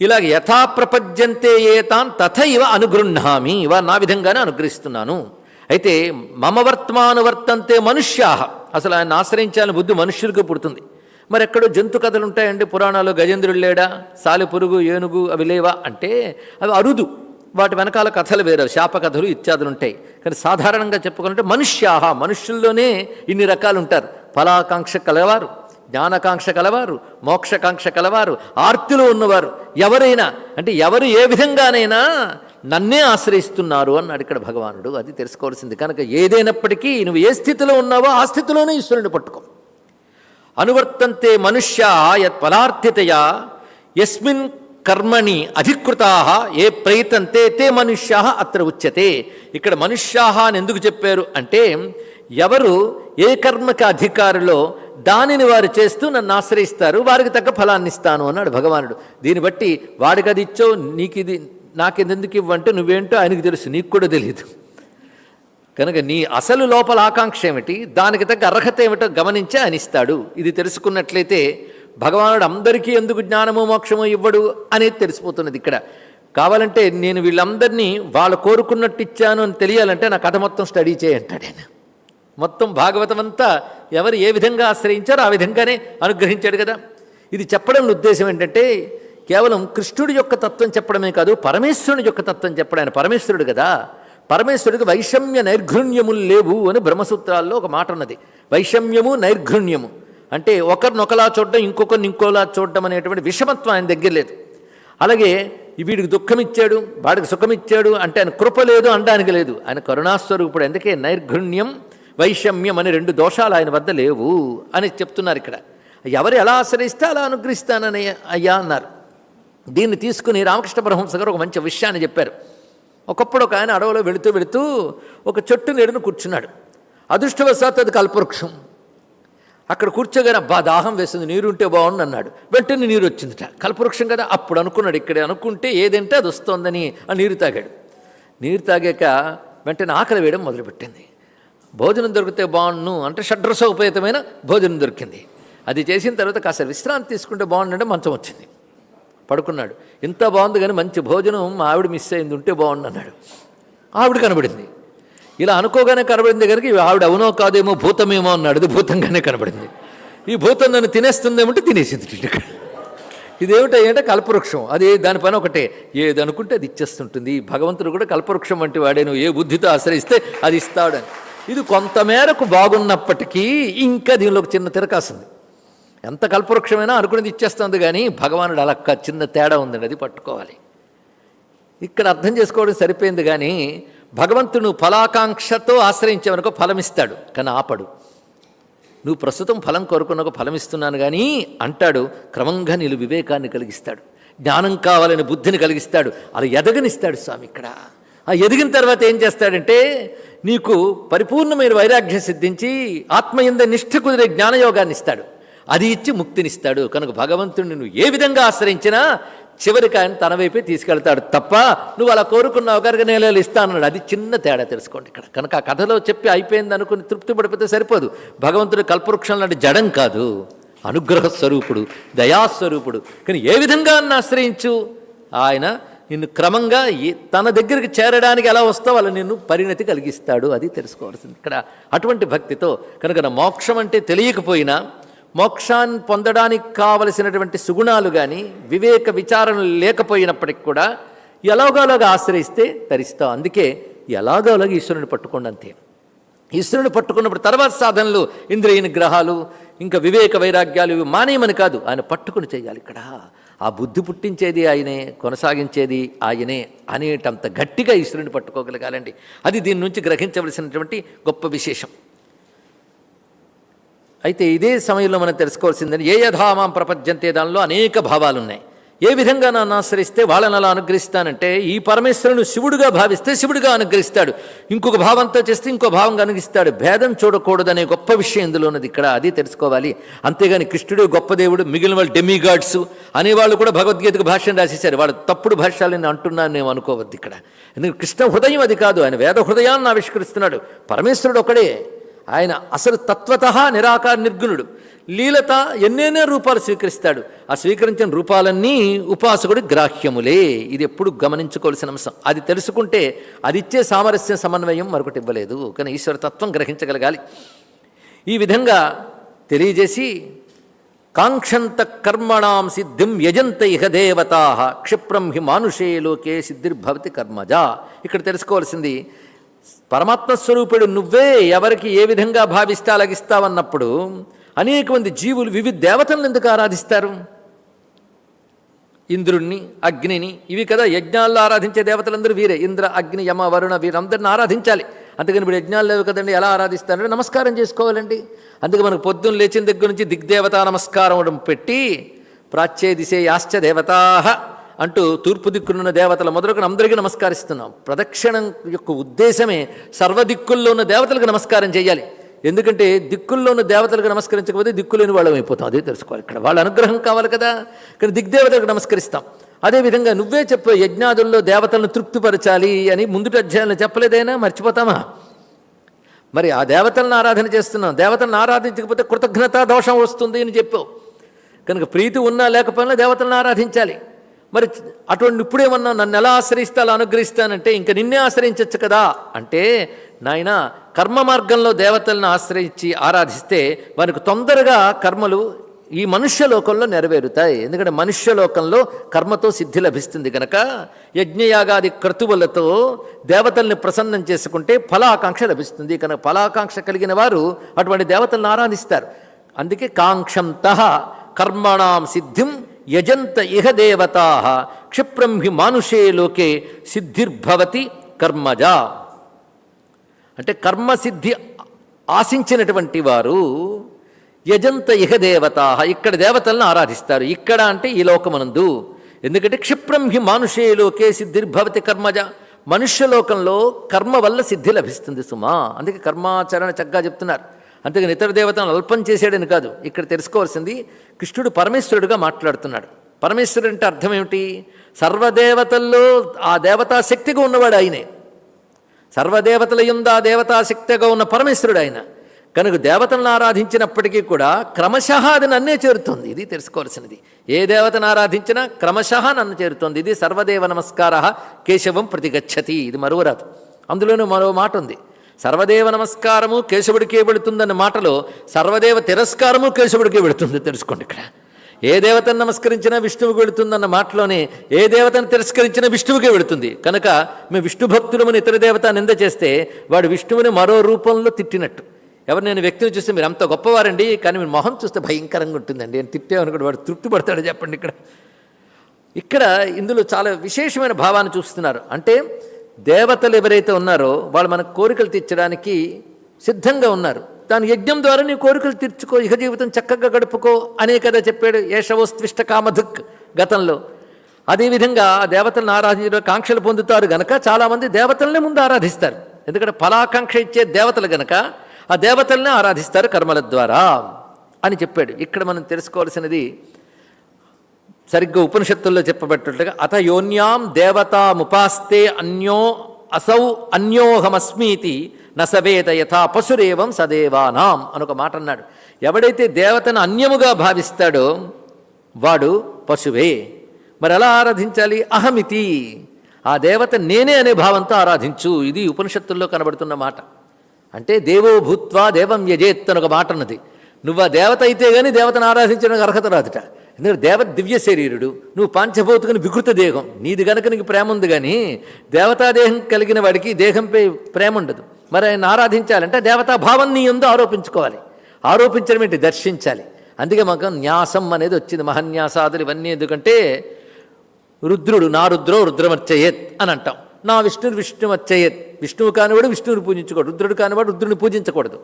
ఇలాగ యథా ప్రపద్యంతే తథ తథైవ అనుగృహామి ఇవా నా విధంగానే అనుగ్రహిస్తున్నాను. అయితే మమ వర్తమానువర్తంతే మనుష్యా. అసలు ఆయన ఆశ్రయించాలని బుద్ధి మనుష్యులకు పుడుతుంది. మరి ఎక్కడో జంతు కథలు ఉంటాయండి. పురాణాలు గజేంద్రుడు లేడా? సాలిపురుగు ఏనుగు అవి లేవా? అంటే అవి అరుదు. వాటి వెనకాల కథలు వేరు శాపకథలు ఇత్యాదులు ఉంటాయి. కానీ సాధారణంగా చెప్పుకుంటే మనుష్యాహ మనుష్యుల్లోనే ఇన్ని రకాలు ఉంటారు ఫలాకాంక్ష కలవారు జ్ఞానకాంక్ష కలవారు మోక్షకాంక్ష కలవారు ఆర్తిలో ఉన్నవారు. ఎవరైనా అంటే ఎవరు ఏ విధంగానైనా నన్నే ఆశ్రయిస్తున్నారు అన్నాడు ఇక్కడ భగవానుడు. అది తెలుసుకోవాల్సింది. కనుక ఏదైనప్పటికీ నువ్వు ఏ స్థితిలో ఉన్నావో ఆ స్థితిలోనే ఈశ్వరుని పట్టుకో. అనువర్తంతే మనుష్యా యత్ పదార్థితయా ఎస్మిన్ కర్మణి అధికృతా ఏ ప్రయతంతే తే మనుష్యా అత్ర ఉచ్యతే. ఇక్కడ మనుష్యా అని ఎందుకు చెప్పారు అంటే ఎవరు ఏ కర్మకి అధికారులో దానిని వారు చేస్తూ నన్ను ఆశ్రయిస్తారు వారికి తగ్గ ఫలాన్ని ఇస్తాను అన్నాడు భగవానుడు. దీన్ని బట్టి వాడికి అది ఇచ్చో నీకు ఇది నాకెందుకు ఇవ్వంటే నువ్వేంటో ఆయనకు తెలుసు నీకు కూడా తెలియదు కనుక నీ అసలు లోపల ఆకాంక్ష ఏమిటి దానికి తగ్గ అర్హత ఏమిటో గమనించి ఆయన ఇస్తాడు. ఇది తెలుసుకున్నట్లయితే భగవానుడు అందరికీ ఎందుకు జ్ఞానము మోక్షము ఇవ్వడు అనేది తెలిసిపోతున్నది ఇక్కడ. కావాలంటే నేను వీళ్ళందరినీ వాళ్ళు కోరుకున్నట్టు ఇచ్చాను అని తెలియాలంటే నా కథ మొత్తం స్టడీ చేయంటాడు ఆయన. మొత్తం భాగవతం అంతా ఎవరు ఏ విధంగా ఆశ్రయించారో ఆ విధంగానే అనుగ్రహించాడు కదా. ఇది చెప్పడం ఉద్దేశం ఏంటంటే కేవలం కృష్ణుడి యొక్క తత్వం చెప్పడమే కాదు పరమేశ్వరుని యొక్క తత్వం చెప్పడం. ఆయన పరమేశ్వరుడు కదా. పరమేశ్వరుడికి వైషమ్య నైర్ఘృణ్యములు లేవు అని బ్రహ్మసూత్రాల్లో ఒక మాట ఉన్నది. వైషమ్యము నైర్ఘృణ్యము. అంటే ఒకరినొకలా చూడడం ఇంకొకరిని ఇంకోలా చూడడం అనేటువంటి విషమత్వం ఆయన దగ్గర లేదు. అలాగే వీడికి దుఃఖం ఇచ్చాడు వాడికి సుఖం ఇచ్చాడు అంటే ఆయన కృప లేదు అనడానికి లేదు. ఆయన కరుణాస్వరూపుడు అందుకే నైర్ఘుణ్యం వైషమ్యం అనే రెండు దోషాలు ఆయన వద్ద లేవు అని చెప్తున్నారు ఇక్కడ. ఎవరు ఎలా ఆశ్రయిస్తే అలా అనుగ్రహిస్తానని అయ్యా అన్నారు. దీన్ని తీసుకుని రామకృష్ణ పరమహంస గారు ఒక మంచి విషయాన్ని చెప్పారు. ఒకప్పుడు ఒక ఆయన అడవిలో వెళుతూ వెళుతూ ఒక చెట్టు నేడును కూర్చున్నాడు. అదృష్టవశాత్తు అది కల్పవృక్షం. అక్కడ కూర్చోగానే అబ్బా దాహం వేసింది నీరు ఉంటే బాగుండు అన్నాడు. వెంటనే నీరు వచ్చిందిట కల్పవృక్షం కదా అప్పుడు అనుకున్నాడు ఇక్కడే అనుకుంటే ఏదంటే అది వస్తోందని ఆ నీరు తాగాడు. నీరు తాగాక వెంటనే ఆకలి వేయడం మొదలుపెట్టింది. భోజనం దొరికితే బాగుండు అంటే షడ్రసోపేతమైన భోజనం దొరికింది. అది చేసిన తర్వాత కాస్త విశ్రాంతి తీసుకుంటే బాగుండంటే మంచం వచ్చింది. పడుకున్నాడు. ఇంత బాగుంది కానీ మంచి భోజనం మా ఆవిడ మిస్ అయింది ఉంటే బాగుండు అన్నాడు. ఆవిడ కనబడింది. ఇలా అనుకోగానే కనబడింది కనుక ఆవిడ అవునో కాదేమో భూతమేమో అన్నాడు ఇది భూతంగానే కనబడింది. ఈ భూతం నన్ను తినేస్తుందేమంటే తినేసింది ఇక్కడ ఏంటంటే కల్పవృక్షం. అది దాని పని ఒకటే. ఏది అనుకుంటే అది ఇచ్చేస్తుంటుంది. భగవంతుడు కూడా కల్పవృక్షం వంటి వాడే. నువ్వు ఏ బుద్ధితో ఆశ్రయిస్తే అది ఇస్తాడని. ఇది కొంతమేరకు బాగున్నప్పటికీ ఇంకా దీనిలో ఒక చిన్న తిరకాసింది ఎంత కల్పవృక్షమైనా అనుకునేది ఇచ్చేస్తుంది కానీ భగవానుడు అలా చిన్న తేడా ఉందండి. అది పట్టుకోవాలి. ఇక్కడ అర్థం చేసుకోవడం సరిపోయింది కానీ భగవంతుడు ఫలాకాంక్షతో ఆశ్రయించేవనుకో ఫలమిస్తాడు. కానీ ఆపడు. నువ్వు ప్రస్తుతం ఫలం కోరుకున్నకు ఫలమిస్తున్నాను కానీ అంటాడు క్రమంగా నీళ్ళు వివేకాన్ని కలిగిస్తాడు. జ్ఞానం కావాలని బుద్ధిని కలిగిస్తాడు. అలా ఎదగనిస్తాడు స్వామి ఇక్కడ. ఆ ఎదిగిన తర్వాత ఏం చేస్తాడంటే నీకు పరిపూర్ణమైన వైరాగ్యం సిద్ధించి ఆత్మయంద నిష్ఠ కుదిరే జ్ఞానయోగాన్ని ఇస్తాడు. అది ఇచ్చి ముక్తినిస్తాడు. కనుక భగవంతుడిని నువ్వు ఏ విధంగా ఆశ్రయించినా చివరికి ఆయన తన వైపే తీసుకెళ్తాడు. తప్ప నువ్వు అలా కోరుకున్నావు కనుక నేను ఇస్తానన్నాడు అది చిన్న తేడా తెలుసుకోండి ఇక్కడ. కనుక ఆ కథలో చెప్పి అయిపోయింది అనుకుని తృప్తి పడిపోతే సరిపోదు. భగవంతుడు కల్పవృక్షం లాంటి జడం కాదు. అనుగ్రహ స్వరూపుడు దయాస్వరూపుడు కానీ ఏ విధంగా నన్ను ఆశ్రయించు? ఆయన నిన్ను క్రమంగా తన దగ్గరికి చేరడానికి ఎలా వస్తావు? అలా నిన్ను పరిణతి కలిగిస్తాడు. అది తెలుసుకోవాల్సింది ఇక్కడ. అటువంటి భక్తితో కనుక నా మోక్షం అంటే తెలియకపోయినా మోక్షాన్ని పొందడానికి కావలసినటువంటి సుగుణాలు కానీ వివేక విచారణలు లేకపోయినప్పటికి కూడా ఎలాగోలాగా ఆశ్రయిస్తే తరిస్తావు. అందుకే ఎలాగోలాగా ఈశ్వరుని పట్టుకోండి అంతే. ఈశ్వరుని పట్టుకున్నప్పుడు తర్వాత సాధనలు ఇంద్రియ నిగ్రహాలు ఇంకా వివేక వైరాగ్యాలు ఇవి మానేయమని కాదు ఆయన పట్టుకుని చేయాలి ఇక్కడ. ఆ బుద్ధి పుట్టించేది ఆయనే కొనసాగించేది ఆయనే అనేటంత గట్టిగా ఈశ్వరుని పట్టుకోగలగాలండి. అది దీని నుంచి గ్రహించవలసినటువంటి గొప్ప విశేషం. అయితే ఇదే సమయంలో మనం తెలుసుకోవాల్సిందని ఏ యథామాం ప్రపంచంతే దానిలో అనేక భావాలు ఉన్నాయి ఏ విధంగా నన్ను ఆశ్రయిస్తే వాళ్ళని అలా అనుగ్రహిస్తానంటే ఈ పరమేశ్వరుని శివుడుగా భావిస్తే శివుడుగా అనుగ్రహిస్తాడు. ఇంకొక భావంతో చేస్తే ఇంకో భావంగా అనుగ్రహిస్తాడు. భేదం చూడకూడదనే గొప్ప విషయం ఇందులో ఉన్నది ఇక్కడ అది తెలుసుకోవాలి. అంతేగాని కృష్ణుడు గొప్ప దేవుడు మిగిలిన వాళ్ళు డెమిగాడ్స్ అనేవాళ్ళు కూడా భగవద్గీతకు భాష్యం రాసేశారు. వాళ్ళు తప్పుడు భాష్యాలని అంటున్నాను నేను అనుకోవద్దు ఇక్కడ. ఎందుకంటే కృష్ణ హృదయం అది కాదు. ఆయన వేద హృదయాన్ని ఆవిష్కరిస్తున్నాడు. పరమేశ్వరుడు ఒకడే. ఆయన అసలు తత్వత నిరాకార నిర్గుణుడు. లీలత ఎన్నెన్నో రూపాలు స్వీకరిస్తాడు. ఆ స్వీకరించిన రూపాలన్నీ ఉపాసకుడి గ్రాహ్యములే. ఇది ఎప్పుడు గమనించుకోవాల్సిన అంశం. అది తెలుసుకుంటే అది ఇచ్చే సామరస్య సమన్వయం మరొకటి ఇవ్వలేదు. కానీ ఈశ్వర తత్వం గ్రహించగలగాలి. ఈ విధంగా తెలియజేసి కాంక్షంత కర్మణాం సిద్ధిం యజంత ఇహ దేవతా క్షిప్రం హి మానుషే లోకే సిద్ధిర్భవతి కర్మజ. ఇక్కడ తెలుసుకోవాల్సింది పరమాత్మ స్వరూపుడు నువ్వే ఎవరికి ఏ విధంగా భావిస్తే అలాగిస్తావన్నప్పుడు అనేక మంది జీవులు వివిధ దేవతలను ఎందుకు ఆరాధిస్తారు? ఇంద్రుణ్ణి అగ్నిని ఇవి కదా యజ్ఞాల్లో ఆరాధించే దేవతలందరూ వీరే. ఇంద్ర అగ్ని యమ వరుణ వీరందరిని ఆరాధించాలి. అందుకని ఇప్పుడు యజ్ఞాలు లేవు కదండి ఎలా ఆరాధిస్తారంటే నమస్కారం చేసుకోవాలండి. అందుకే మనకు పొద్దున్న లేచిన దగ్గర నుంచి దిగ్దేవతా నమస్కారం పెట్టి ప్రాచ్యే దిశే యాశ్చ దేవతా అంటూ తూర్పు దిక్కునున్న దేవతల మొదలుకొని అందరికీ నమస్కరిస్తున్నాం. ప్రదక్షిణం యొక్క ఉద్దేశమే సర్వదిక్కుల్లో ఉన్న దేవతలకు నమస్కారం చేయాలి. ఎందుకంటే దిక్కుల్లో ఉన్న దేవతలకు నమస్కరించకపోతే దిక్కులేని వాళ్ళం అయిపోతాం. అదే తెలుసుకోవాలి. ఇక్కడ వాళ్ళ అనుగ్రహం కావాలి కదా. కానీ దిగ్దేవతలకు నమస్కరిస్తాం. అదేవిధంగా నువ్వే చెప్పు యజ్ఞాదుల్లో దేవతలను తృప్తిపరచాలి అని ముందుటి అధ్యాయంలో చెప్పలేదైనా మర్చిపోతామా? మరి ఆ దేవతలను ఆరాధన చేస్తున్నాం. దేవతలను ఆరాధించకపోతే కృతజ్ఞతా దోషం వస్తుంది అని చెప్పావు. కనుక ప్రీతి ఉన్నా లేకపోయినా దేవతలను ఆరాధించాలి. మరి అటువంటి ఇప్పుడేమన్నా నన్ను ఎలా ఆశ్రయిస్తే అలా అనుగ్రహిస్తానంటే ఇంక నిన్నే ఆశ్రయించవచ్చు కదా? అంటే నాయన కర్మ మార్గంలో దేవతలను ఆశ్రయించి ఆరాధిస్తే వారికి తొందరగా కర్మలు ఈ మనుష్య లోకంలో నెరవేరుతాయి. ఎందుకంటే మనుష్య లోకంలో కర్మతో సిద్ధి లభిస్తుంది కనుక యజ్ఞయాగాది క్రతువులతో దేవతల్ని ప్రసన్నం చేసుకుంటే ఫలాకాంక్ష లభిస్తుంది. కనుక ఫలాకాంక్ష కలిగిన వారు అటువంటి దేవతలను ఆరాధిస్తారు. అందుకే కాంక్షంత కర్మణాం సిద్ధిం యజంత ఇహ దేవతా క్షిప్రం హి మానుషే లోకే సిద్ధిర్భవతి కర్మజ. అంటే కర్మసిద్ధి ఆశించినటువంటి వారు యజంత ఇహ దేవతా ఇక్కడ దేవతలను ఆరాధిస్తారు. ఇక్కడ అంటే ఈ లోకమనందు. ఎందుకంటే క్షిప్రం హి మానుషే లోకే సిద్ధిర్భవతి కర్మజ. మనుష్యలోకంలో కర్మ వల్ల సిద్ధి లభిస్తుంది సుమా. అందుకే కర్మాచరణ చక్కగా చెప్తున్నారు. అంతేగాని ఇతర దేవతలను అల్పం చేశాడని కాదు. ఇక్కడ తెలుసుకోవాల్సింది కృష్ణుడు పరమేశ్వరుడుగా మాట్లాడుతున్నాడు. పరమేశ్వరుడు అంటే అర్థం ఏమిటి? సర్వదేవతల్లో ఆ దేవతాశక్తిగా ఉన్నవాడు ఆయనే. సర్వదేవతల యుంద ఆ దేవతాశక్తిగా ఉన్న పరమేశ్వరుడు ఆయన. కనుక దేవతలను ఆరాధించినప్పటికీ కూడా క్రమశః అది నన్నే చేరుతుంది. ఇది తెలుసుకోవాల్సినది. ఏ దేవతను ఆరాధించినా క్రమశః నన్ను చేరుతుంది. ఇది సర్వదేవ నమస్కార కేశవం ప్రతిగచ్చతి. ఇది మరువరాదు. అందులోనూ మరో మాట ఉంది. సర్వదేవ నమస్కారము కేశవుడికే పెడుతుందన్న మాటలో సర్వదేవ తిరస్కారము కేశవుడికే పెడుతుంది తెలుసుకోండి ఇక్కడ. ఏ దేవతను నమస్కరించినా విష్ణువుకి వెళుతుందన్న మాటలోనే ఏ దేవతను తిరస్కరించినా విష్ణువుకే వెళుతుంది. కనుక మేము విష్ణు భక్తులమని ఇతర దేవత నింద చేస్తే వాడు విష్ణువుని మరో రూపంలో తిట్టినట్టు. ఎవరు నేను వ్యక్తిని చూస్తే మీరు అంత గొప్పవారండి కానీ మీరు మొహం చూస్తే భయంకరంగా ఉంటుందండి. నేను తిట్టేవనుకోండి వాడు తృప్తి పడతాడు చెప్పండి ఇక్కడ. ఇక్కడ ఇందులో చాలా విశేషమైన భావాన్ని చూస్తున్నారు. అంటే దేవతలు ఎవరైతే ఉన్నారో వాళ్ళు మన కోరికలు తీర్చడానికి సిద్ధంగా ఉన్నారు. దాని యజ్ఞం ద్వారా నీ కోరికలు తీర్చుకో ఇహ జీవితం చక్కగా గడుపుకో అనే కదా చెప్పాడు ఏషవోస్త్విష్ట కామధుక్ గతంలో. అదేవిధంగా ఆ దేవతలను ఆరాధించడం కాంక్షలు పొందుతారు గనక చాలామంది దేవతలనే ముందు ఆరాధిస్తారు. ఎందుకంటే ఫలాకాంక్ష ఇచ్చే దేవతలు గనక ఆ దేవతలనే ఆరాధిస్తారు కర్మల ద్వారా అని చెప్పాడు. ఇక్కడ మనం తెలుసుకోవాల్సినది సరిగ్గా ఉపనిషత్తుల్లో చెప్పబట్టుగా అత యోన్యాం దేవతాముపాస్తే అన్యో అసౌ అన్యోహమస్మీతి నసవేద యథా పశురేవం సదేవానాం అనొక మాట అన్నాడు. ఎవడైతే దేవతను అన్యముగా భావిస్తాడో వాడు పశువే. మరి ఎలా ఆరాధించాలి? అహమితి. ఆ దేవత నేనే అనే భావంతో ఆరాధించు. ఇది ఉపనిషత్తుల్లో కనబడుతున్న మాట. అంటే దేవో భూత్వా దేవం యజేత్ అని ఒక మాట అన్నది. నువ్వు ఆ దేవత అయితే కానీ దేవతను ఆరాధించడానికి అర్హత రాదుట. ఎందుకంటే దేవత దివ్య శరీరుడు. నువ్వు పాంచభౌతికని వికృత దేహం. నీది గనక నీకు ప్రేమ ఉంది కానీ దేవతా దేహం కలిగిన వాడికి దేహంపై ప్రేమ ఉండదు. మరి ఆయన ఆరాధించాలంటే దేవతాభావం నీ ఉందో ఆరోపించుకోవాలి. ఆరోపించడం ఏంటి? దర్శించాలి. అందుకే మాకు న్యాసం అనేది వచ్చింది. మహన్యాసాదులు ఇవన్నీ ఎందుకంటే రుద్రుడు నా రుద్రో రుద్రమర్చయేత్ అని అంటాం. నా విష్ణుడు విష్ణుమర్చయేత్. విష్ణువు కానివాడు విష్ణువుని పూజించకూడదు రుద్రుడు కానివాడు రుద్రుని పూజించకూడదు.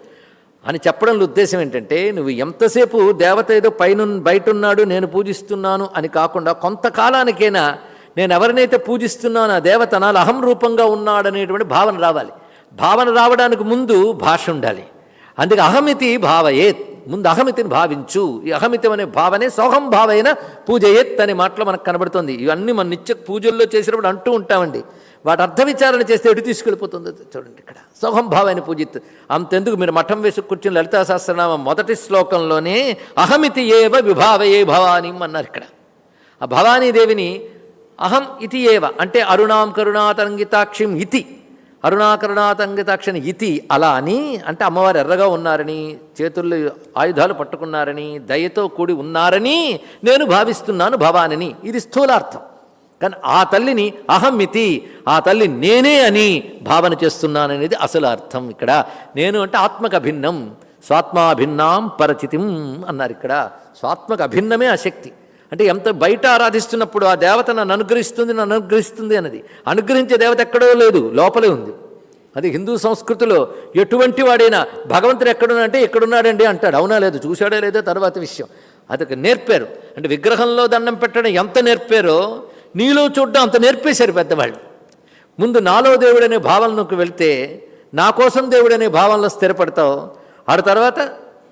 అని చెప్పడంలో ఉద్దేశం ఏంటంటే నువ్వు ఎంతసేపు దేవత ఏదో పైన బయట ఉన్నాడు నేను పూజిస్తున్నాను అని కాకుండా కొంతకాలానికైనా నేను ఎవరినైతే పూజిస్తున్నానో ఆ దేవత నాలో అహం రూపంగా ఉన్నాడనేటువంటి భావన రావాలి. భావన రావడానికి ముందు భాష ఉండాలి. అందుకే అహమితి భావయేత్. ముందు అహమితిని భావించు. ఈ అహమితం అనే భావనే సోహం భావైన పూజయేత్ అనే మాటలో మనకు కనబడుతుంది. ఇవన్నీ మన నిత్య పూజల్లో చేసినప్పుడు అంటూ ఉంటామండి. వాటి అర్థ విచారణ చేస్తే ఎటు తీసుకెళ్ళిపోతుందో చూడండి ఇక్కడ. సోహం భావాన్ని పూజిత్ అంతెందుకు మీరు మఠం వేసి కూర్చుని లలితా సహస్రనామ మొదటి శ్లోకంలోనే అహమితి ఏవ విభావయే భవాని అన్నారు ఇక్కడ. ఆ భవానీదేవిని అహం ఇతి ఏవ అంటే అరుణాం కరుణాతరంగితాక్షిం ఇతి. అరుణాకరుణాతంగితాక్షని ఇతి అలా అని అంటే అమ్మవారు ఎర్రగా ఉన్నారని చేతుల్లో ఆయుధాలు పట్టుకున్నారని దయతో కూడి ఉన్నారని నేను భావిస్తున్నాను భవానిని. ఇది స్థూలార్థం. కానీ ఆ తల్లిని అహమ్మితి ఆ తల్లి నేనే అని భావన చేస్తున్నాననేది అసలు అర్థం ఇక్కడ. నేను అంటే ఆత్మక భిన్నం స్వాత్మాభిన్నాం పరచితిం అన్నారు ఇక్కడ. స్వాత్మక అభిన్నమే ఆ శక్తి. అంటే ఎంత బయట ఆరాధిస్తున్నప్పుడు ఆ దేవత నన్ను అనుగ్రహిస్తుంది నన్ను అనుగ్రహిస్తుంది అన్నది. అనుగ్రహించే దేవత ఎక్కడో లేదు లోపలే ఉంది. అది హిందూ సంస్కృతిలో ఎటువంటి వాడైనా భగవంతుడు ఎక్కడున్నాడంటే ఎక్కడున్నాడండి అంటాడు. అవునా లేదు చూశాడో లేదో తర్వాత విషయం. అదొక నేర్పారు. అంటే విగ్రహంలో దండం పెట్టడం ఎంత నేర్పారో నీలో చూడడం అంత నేర్పేశారు పెద్దవాళ్ళు. ముందు నాలో దేవుడనే భావనలోకి వెళ్తే నా కోసం దేవుడనే భావనలో స్థిరపడతావు. ఆడ తర్వాత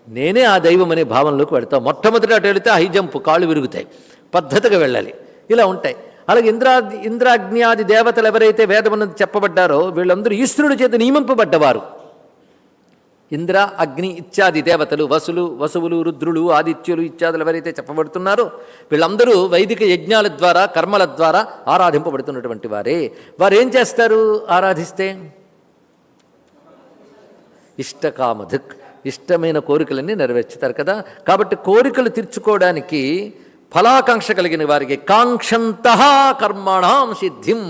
నేనే ఆ దైవం అనే భావనలోకి వెళ్తావు మొట్టమొదటి అటు వెళితే హై జంప్ కాళ్ళు విరుగుతాయి. పద్ధతిగా వెళ్ళాలి. ఇలా ఉంటాయి. అలాగే ఇంద్రా ఇంద్రాగ్ని దేవతలు ఎవరైతే వేదమున్నది చెప్పబడ్డారో వీళ్ళందరూ ఈశ్వరుడి చేత నియమింపబడ్డవారు. ఇంద్ర అగ్ని ఇత్యాది దేవతలు వసులు వసువులు రుద్రులు ఆదిత్యులు ఇత్యాదులు ఎవరైతే చెప్పబడుతున్నారో వీళ్ళందరూ వైదిక యజ్ఞాల ద్వారా కర్మల ద్వారా ఆరాధింపబడుతున్నటువంటి వారే. వారు ఏం చేస్తారు ఆరాధిస్తే? ఇష్టకామధుక్ ఇష్టమైన కోరికలన్నీ నెరవేర్చుతారు కదా. కాబట్టి కోరికలు తీర్చుకోవడానికి ఫలాకాంక్ష కలిగిన వారికి కాంక్షంత కర్మాణం సిద్ధిం.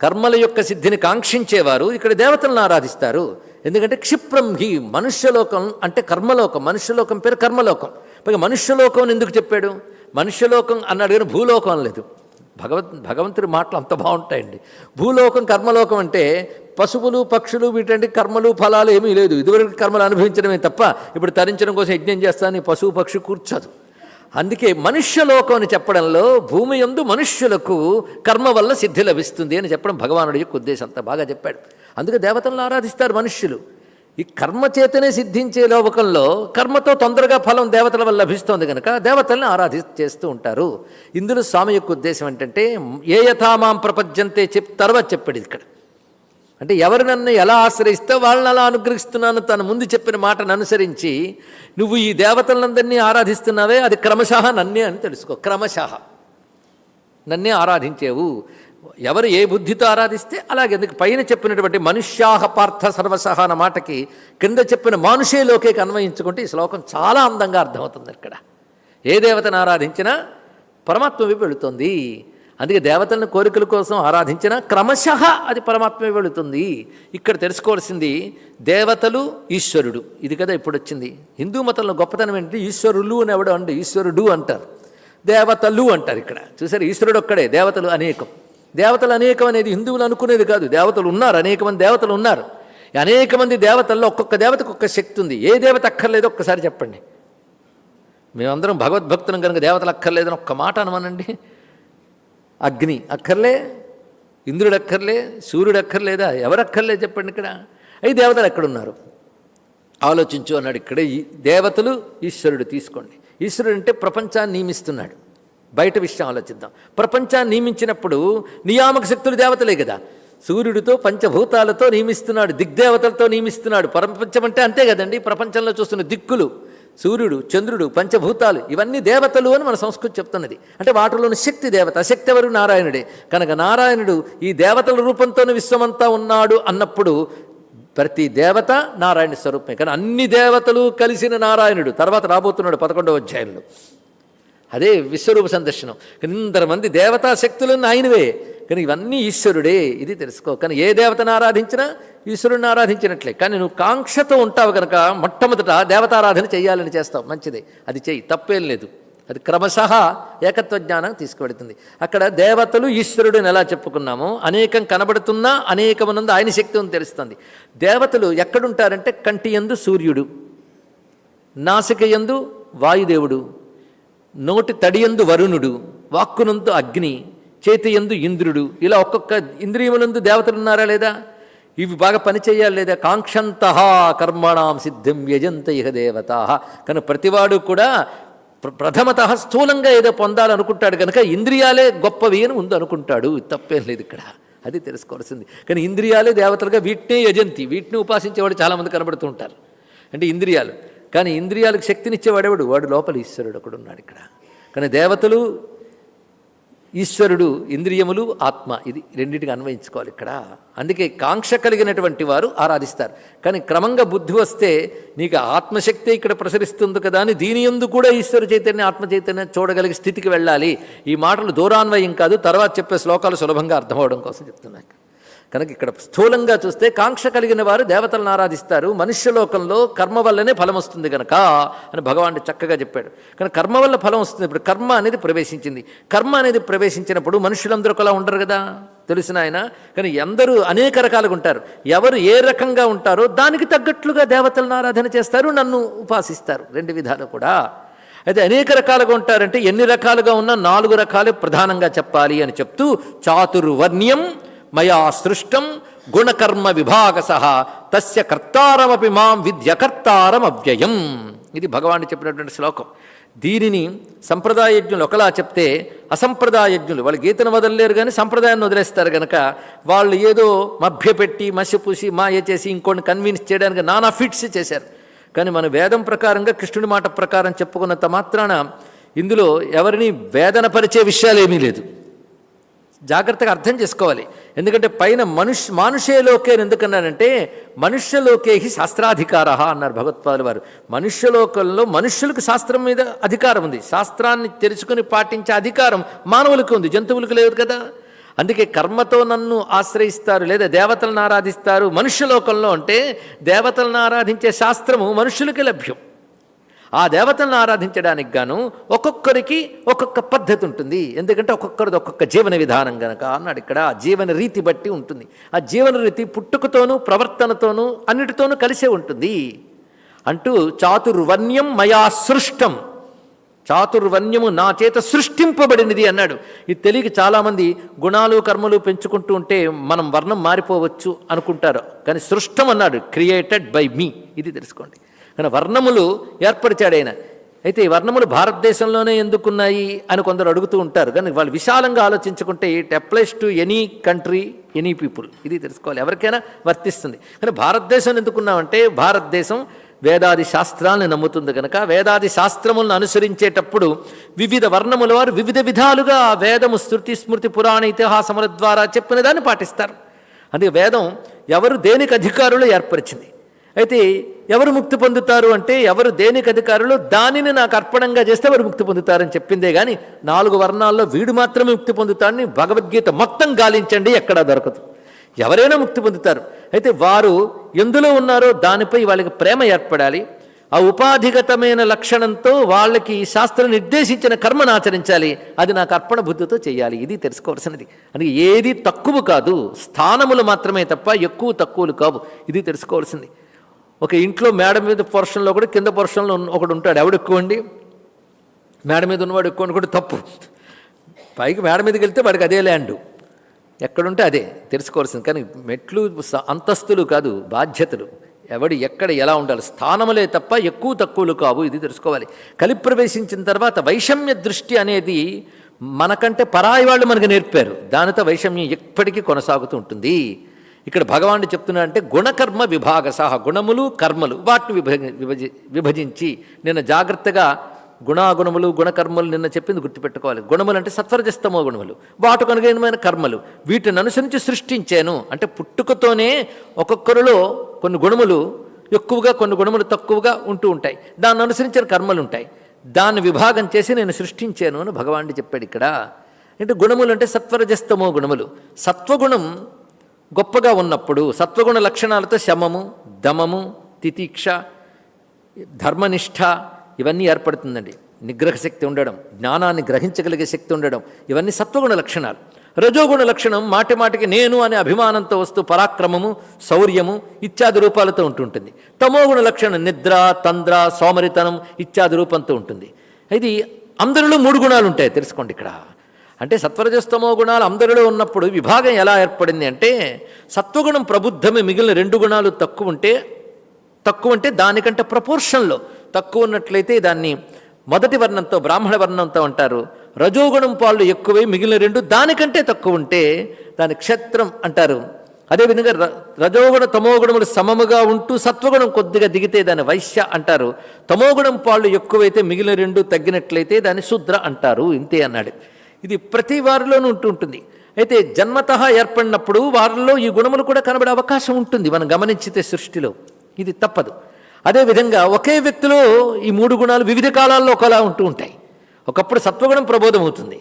కర్మల యొక్క సిద్ధిని కాంక్షించేవారు ఇక్కడ దేవతలను ఆరాధిస్తారు. ఎందుకంటే క్షిప్రం హి మనుష్యలోకం అంటే కర్మలోకం. మనుష్యలోకం పేరు కర్మలోకం. పైగా మనుష్యలోకం అని ఎందుకు చెప్పాడు? మనుష్యలోకం అన్నాడు కానీ భూలోకం లేదు భగవత్ భగవంతుడి మాటలు అంత బాగుంటాయండి. భూలోకం కర్మలోకం అంటే పశువులు పక్షులు వీటంటి కర్మలు ఫలాలు ఏమీ లేదు. ఇదివరకు కర్మలు అనుభవించడమే తప్ప ఇప్పుడు తరించడం కోసం యజ్ఞం చేస్తాను పశువు పక్షి కూర్చోదు. అందుకే మనుష్యలోకం అని చెప్పడంలో భూమి యందు మనుష్యులకు కర్మ వల్ల సిద్ధి లభిస్తుంది అని చెప్పడం భగవానుడి యొక్క ఉద్దేశం. అంతా బాగా చెప్పాడు. అందుకే దేవతలను ఆరాధిస్తారు మనుష్యులు. ఈ కర్మచేతనే సిద్ధించే లోకంలో కర్మతో తొందరగా ఫలం దేవతల వల్ల లభిస్తోంది కనుక దేవతల్ని ఆరాధి చేస్తూ ఉంటారు. ఇందులో స్వామి యొక్క ఉద్దేశం ఏంటంటే ఏ యథామాం ప్రపంచంతే చెప్ తర్వాత చెప్పాడు ఇక్కడ. అంటే ఎవరు నన్ను ఎలా ఆశ్రయిస్తే వాళ్ళని అలా అనుగ్రహిస్తున్నాను తను ముందు చెప్పిన మాటను అనుసరించి నువ్వు ఈ దేవతలందరినీ ఆరాధిస్తున్నావే అది క్రమశః నన్నే అని తెలుసుకో. క్రమశః. నన్నే ఆరాధించేవు. ఎవరు ఏ బుద్ధితో ఆరాధిస్తే అలాగే ఎందుకు పైన చెప్పినటువంటి మనుష్యాహ పార్థ సర్వసహ అన్న మాటకి కింద చెప్పిన మానుషేలోకే అన్వయించుకుంటే ఈ శ్లోకం చాలా అందంగా అర్థమవుతుంది ఇక్కడ. ఏ దేవతను ఆరాధించినా పరమాత్మ వైపు వెళుతుంది. అందుకే దేవతలను కోరికల కోసం ఆరాధించినా క్రమశః అది పరమాత్మ వెళుతుంది. ఇక్కడ తెలుసుకోవాల్సింది దేవతలు ఈశ్వరుడు. ఇది కదా ఇప్పుడు వచ్చింది. హిందూ మతంలో గొప్పతనం ఏంటి? ఈశ్వరులు అని ఎవడు అంటే ఈశ్వరుడు అంటారు. దేవతలు అంటారు ఇక్కడ. చూసారు? ఈశ్వరుడు ఒక్కడే దేవతలు అనేకం. దేవతలు అనేకం అనేది హిందువులు అనుకునేది కాదు. దేవతలు ఉన్నారు అనేక మంది దేవతలు ఉన్నారు. అనేక మంది దేవతల్లో ఒక్కొక్క దేవతకు ఒక్క శక్తి ఉంది. ఏ దేవత అక్కర్లేదో ఒక్కసారి చెప్పండి. మేమందరం భగవద్భక్తులం కనుక దేవతలు అక్కర్లేదని ఒక్క మాట అనమనండి. అగ్ని అక్కర్లే ఇంద్రుడు అక్కర్లే సూర్యుడు అక్కర్లేదా? ఎవరు అక్కర్లేదు చెప్పండి ఇక్కడ. అవి దేవతలు ఎక్కడున్నారు? ఆలోచించు అన్నాడు ఇక్కడ. ఈ దేవతలు ఈశ్వరుడు తీసుకోండి. ఈశ్వరుడు అంటే ప్రపంచాన్ని నియమిస్తున్నాడు. బయట విషయం ఆలోచిద్దాం. ప్రపంచాన్ని నియమించినప్పుడు నియామక శక్తులు దేవతలే కదా. సూర్యుడితో పంచభూతాలతో నియమిస్తున్నాడు దిగ్దేవతలతో నియమిస్తున్నాడు. ప్రపంచం అంటే అంతే కదండి ప్రపంచంలో చూస్తున్న దిక్కులు. సూర్యుడు చంద్రుడు పంచభూతాలు ఇవన్నీ దేవతలు అని మన సంస్కృతి చెప్తున్నది. అంటే వాటిలోని శక్తి దేవత శక్తి ఎవరు? నారాయణుడే. కనుక నారాయణుడు ఈ దేవతల రూపంతోనే విశ్వమంతా ఉన్నాడు అన్నప్పుడు ప్రతి దేవత నారాయణ స్వరూపమే. కానీ అన్ని దేవతలు కలిసిన నారాయణుడు. తర్వాత రాబోతున్నాడు పదకొండవ అధ్యాయంలో. అదే విశ్వరూప సందర్శనం. కానీ ఇంతమంది దేవతా శక్తులను ఆయనవే. కానీ ఇవన్నీ ఈశ్వరుడే ఇది తెలుసుకో. కానీ ఏ దేవతను ఆరాధించినా ఈశ్వరుడిని ఆరాధించినట్లే. కానీ నువ్వు కాంక్షతో ఉంటావు కనుక మొట్టమొదట దేవతారాధన చేయాలని చేస్తావు. మంచిదే. అది చెయ్యి. తప్పేం లేదు. అది క్రమశః ఏకత్వ జ్ఞానం తీసుకువెడుతుంది. అక్కడ దేవతలు ఈశ్వరుడిని ఎలా చెప్పుకున్నామో అనేకం కనబడుతున్నా అనేకమునందు ఆయన శక్తి ఉంది తెలుస్తుంది. దేవతలు ఎక్కడుంటారంటే కంటి యందు సూర్యుడు నాసిక ఎందు వాయుదేవుడు నోటి తడియందు వరుణుడు వాక్కునందు అగ్ని చేతియందు ఇంద్రుడు ఇలా ఒక్కొక్క ఇంద్రియములందు దేవతలు ఉన్నారా లేదా? ఇవి బాగా పనిచేయాలి లేదా? కాంక్షంత కర్మణాం సిద్ధిం యజంత ఇహ దేవత. కానీ ప్రతివాడు కూడా ప్ర- ప్రథమత స్థూలంగా ఏదో పొందాలనుకుంటాడు కనుక ఇంద్రియాలే గొప్పవి అని ముందు అనుకుంటాడు. తప్పేం లేదు ఇక్కడ. అది తెలుసుకోవాల్సింది. కానీ ఇంద్రియాలే దేవతలుగా వీటినే యజంతి. వీటిని ఉపాసించేవాడు చాలామంది కనబడుతూ ఉంటారు. అంటే ఇంద్రియాలు. కానీ ఇంద్రియాలకు శక్తినిచ్చేవాడెవడు? వాడు లోపల ఈశ్వరుడు ఒకడు ఉన్నాడు ఇక్కడ. కానీ దేవతలు ఈశ్వరుడు ఇంద్రియములు ఆత్మ ఇది రెండింటికి అన్వయించుకోవాలి ఇక్కడ. అందుకే కాంక్ష కలిగినటువంటి వారు ఆరాధిస్తారు. కానీ క్రమంగా బుద్ధి వస్తే నీకు ఆత్మశక్తి ఇక్కడ ప్రసరిస్తుంది కదా అని దీని ఎందు కూడా ఈశ్వర చైతన్య ఆత్మ చైతన్యం చూడగలిగే స్థితికి వెళ్ళాలి. ఈ మాటలు దూరాన్వయం కాదు తర్వాత చెప్పే శ్లోకాలు సులభంగా అర్థమవడం కోసం చెప్తున్నాను కనుక ఇక్కడ స్థూలంగా చూస్తే కాంక్ష కలిగిన వారు దేవతలను ఆరాధిస్తారు. మనుష్యలోకంలో కర్మ వల్లనే ఫలం వస్తుంది కనుక అని భగవానుడు చక్కగా చెప్పాడు. కానీ కర్మ వల్ల ఫలం వస్తుంది. ఇప్పుడు కర్మ అనేది ప్రవేశించింది. కర్మ అనేది ప్రవేశించినప్పుడు మనుషులందరూ ఒకలా ఉండరు కదా? తెలిసిన ఆయన కానీ అందరూ అనేక రకాలుగా ఉంటారు. ఎవరు ఏ రకంగా ఉంటారో దానికి తగ్గట్లుగా దేవతలను ఆరాధన చేస్తారు నన్ను ఉపాసిస్తారు. రెండు విధాలు కూడా. అయితే అనేక రకాలుగా ఉంటారంటే ఎన్ని రకాలుగా ఉన్నా నాలుగు రకాలే ప్రధానంగా చెప్పాలి అని చెప్తూ చాతుర్వర్ణ్యం మయా సృష్టం గుణకర్మ విభాగస తస్య కర్తారమపి మాం విద్యకర్తారం అవ్యయం ఇది భగవానుడు చెప్పినటువంటి శ్లోకం. దీనిని సంప్రదాయజ్ఞులు ఒకలా చెప్తే అసంప్రదాయజ్ఞులు వాళ్ళు గీతను వదలలేరు కానీ సంప్రదాయాన్ని వదిలేస్తారు కనుక వాళ్ళు ఏదో మభ్యపెట్టి మసిపూసి మాయ చేసి ఇంకోటి కన్విన్స్ చేయడానికి నానా ఫిట్స్ చేశారు. కానీ మన వేదం ప్రకారంగా కృష్ణుడి మాట ప్రకారం చెప్పుకున్నంత మాత్రాన ఇందులో ఎవరిని వేదనపరిచే విషయాలు ఏమీ లేదు. జాగ్రత్తగా అర్థం చేసుకోవాలి. ఎందుకంటే పైన మనుష్ మానుషేలోకే ఎందుకన్నానంటే మనుష్యలోకేహి శాస్త్రాధికార అన్నారు భగవత్పాదుల వారు. మనుష్యలోకంలో మనుష్యులకు శాస్త్రం మీద అధికారం ఉంది. శాస్త్రాన్ని తెలుసుకుని పాటించే అధికారం మానవులకు ఉంది జంతువులకు లేదు కదా. అందుకే కర్మతో నన్ను ఆశ్రయిస్తారు లేదా దేవతలను ఆరాధిస్తారు మనుష్యలోకంలో అంటే దేవతలను ఆరాధించే శాస్త్రము మనుష్యులకి లభ్యం. ఆ దేవతలను ఆరాధించడానికి గాను ఒక్కొక్కరికి ఒక్కొక్క పద్ధతి ఉంటుంది. ఎందుకంటే ఒక్కొక్కరిది ఒక్కొక్క జీవన విధానం గనక అన్నాడు ఇక్కడ. ఆ జీవన రీతి బట్టి ఉంటుంది. ఆ జీవన రీతి పుట్టుకతోనూ ప్రవర్తనతోనూ అన్నిటితోనూ కలిసే ఉంటుంది. అంటూ చాతుర్వర్ణ్యం మయా సృష్టం. చాతుర్వర్ణ్యము నా చేత సృష్టింపబడినది అన్నాడు. ఇది తెలియక చాలామంది గుణాలు కర్మలు పెంచుకుంటూ ఉంటే మనం వర్ణం మారిపోవచ్చు అనుకుంటారు. కానీ సృష్టం అన్నాడు క్రియేటెడ్ బై మీ ఇది తెలుసుకోండి. కానీ వర్ణములు ఏర్పరిచాడు ఆయన. అయితే ఈ వర్ణములు భారతదేశంలోనే ఎందుకున్నాయి అని కొందరు అడుగుతూ ఉంటారు. కానీ వాళ్ళు విశాలంగా ఆలోచించుకుంటే it applies to any country any people. ఇది తెలుసుకోవాలి. ఎవరికైనా వర్తిస్తుంది. కానీ భారతదేశం ఎందుకున్నామంటే భారతదేశం వేదాది శాస్త్రాలను నమ్ముతుంది కనుక వేదాది శాస్త్రములను అనుసరించేటప్పుడు వివిధ వర్ణముల వారు వివిధ విధాలుగా ఆ వేదము స్మృతి స్మృతి పురాణ ఇతిహాసముల ద్వారా చెప్పిన దాన్ని పాటిస్తారు. అందుకే వేదం ఎవరు దేనికి అధికారులు ఏర్పరిచింది? అయితే ఎవరు ముక్తి పొందుతారు అంటే ఎవరు దేనికి అధికారులు? దానిని నాకు అర్పణంగా చేస్తే వారు ముక్తి పొందుతారని చెప్పిందే కానీ నాలుగు వర్ణాల్లో వీడు మాత్రమే ముక్తి పొందుతారని భగవద్గీత మొత్తం గాలించండి ఎక్కడా దొరకదు. ఎవరైనా ముక్తి పొందుతారు. అయితే వారు ఎందులో ఉన్నారో దానిపై వాళ్ళకి ప్రేమ ఏర్పడాలి. ఆ ఉపాధిగతమైన లక్షణంతో వాళ్ళకి ఈ శాస్త్రం నిర్దేశించిన కర్మను ఆచరించాలి. అది నాకు అర్పణ బుద్ధితో చేయాలి. ఇది తెలుసుకోవాల్సినది. అని ఏది తక్కువ కాదు స్థానములు మాత్రమే తప్ప ఎక్కువ తక్కువలు కావు. ఇది తెలుసుకోవాల్సింది. ఒక ఇంట్లో మేడ మీద పోర్షన్లో కూడా కింద పోర్షన్లో ఒకడు ఉంటాడు. ఎవడు ఎక్కువ అండి? మేడ మీద ఉన్నవాడు ఎక్కువ కూడా తప్పు. పైకి మేడ మీదకి వెళ్తే వాడికి అదే ల్యాండ్ ఎక్కడుంటే అదే. తెలుసుకోవాల్సింది. కానీ మెట్లు అంతస్తులు కాదు బాధ్యతలు. ఎవడు ఎక్కడ ఎలా ఉండాలి? స్థానములే తప్ప ఎక్కువ తక్కువలు కావు. ఇది తెలుసుకోవాలి. కలిప్రవేశించిన తర్వాత వైషమ్య దృష్టి అనేది మనకంటే పరాయి వాళ్ళు మనకు నేర్పారు. దానితో వైషమ్యం ఎప్పటికీ కొనసాగుతూ ఉంటుంది. ఇక్కడ భగవానుడు చెప్తున్నా అంటే గుణకర్మ విభాగ సహా గుణములు కర్మలు వాటిని విభజ విభజి విభజించి నిన్న జాగ్రత్తగా గుణాగుణములు గుణకర్మలు నిన్న చెప్పింది గుర్తుపెట్టుకోవాలి. గుణములు అంటే సత్వరజస్తమో గుణములు. వాటికి అనుగుణమైన కర్మలు. వీటిని అనుసరించి సృష్టించాను. అంటే పుట్టుకతోనే ఒక్కొక్కరిలో కొన్ని గుణములు ఎక్కువగా కొన్ని గుణములు తక్కువగా ఉంటూ ఉంటాయి. దాన్ని అనుసరించిన కర్మలు ఉంటాయి. దాన్ని విభాగం చేసి నేను సృష్టించాను అని భగవానుడు చెప్పాడు ఇక్కడ. అంటే గుణములు అంటే సత్వరజస్తమో గుణములు. సత్వగుణం గొప్పగా ఉన్నప్పుడు సత్వగుణ లక్షణాలతో శమము దమము తితీక్ష ధర్మనిష్ట ఇవన్నీ ఏర్పడుతుందండి. నిగ్రహ శక్తి ఉండడం జ్ఞానాన్ని గ్రహించగలిగే శక్తి ఉండడం ఇవన్నీ సత్వగుణ లక్షణాలు. రజోగుణ లక్షణం మాటి మాటికి నేను అనే అభిమానంతో వస్తూ పరాక్రమము శౌర్యము ఇత్యాది రూపాలతో ఉంటుంటుంది. తమోగుణ లక్షణం నిద్ర తంద్ర సోమరితనం ఇత్యాది రూపంతో ఉంటుంది. ఇది అందరిలో మూడు గుణాలు ఉంటాయి తెలుసుకోండి ఇక్కడ. అంటే సత్వరజస్తమో గుణాలు అందరిలో ఉన్నప్పుడు విభాగం ఎలా ఏర్పడింది అంటే సత్వగుణం ప్రబుద్ధమే మిగిలిన రెండు గుణాలు తక్కువ ఉంటే తక్కువ అంటే దానికంటే ప్రపోర్షన్లో. తక్కువ ఉన్నట్లయితే దాన్ని మొదటి వర్ణంతో బ్రాహ్మణ వర్ణంతో అంటారు. రజోగుణం పాళ్ళు ఎక్కువై మిగిలిన రెండు దానికంటే తక్కువ ఉంటే దాని క్షత్రం అంటారు. అదేవిధంగా ర రజోగుణ తమోగుణములు సమముగా ఉంటూ సత్వగుణం కొద్దిగా దిగితే దాన్ని వైశ్య అంటారు. తమోగుణం పాళ్ళు ఎక్కువైతే మిగిలిన రెండు తగ్గినట్లయితే దాన్ని శూద్ర అంటారు. ఇంతే అన్నాడు. ఇది ప్రతి వారిలోనూ ఉంటూ ఉంటుంది. అయితే జన్మత ఏర్పడినప్పుడు వారిలో ఈ గుణములు కూడా కనబడే అవకాశం ఉంటుంది. మనం గమనించితే సృష్టిలో ఇది తప్పదు. అదేవిధంగా ఒకే వ్యక్తిలో ఈ మూడు గుణాలు వివిధ కాలాల్లో ఒకలా ఉంటూ ఉంటాయి. ఒకప్పుడు సత్వగుణం ప్రబోధం అవుతుంది.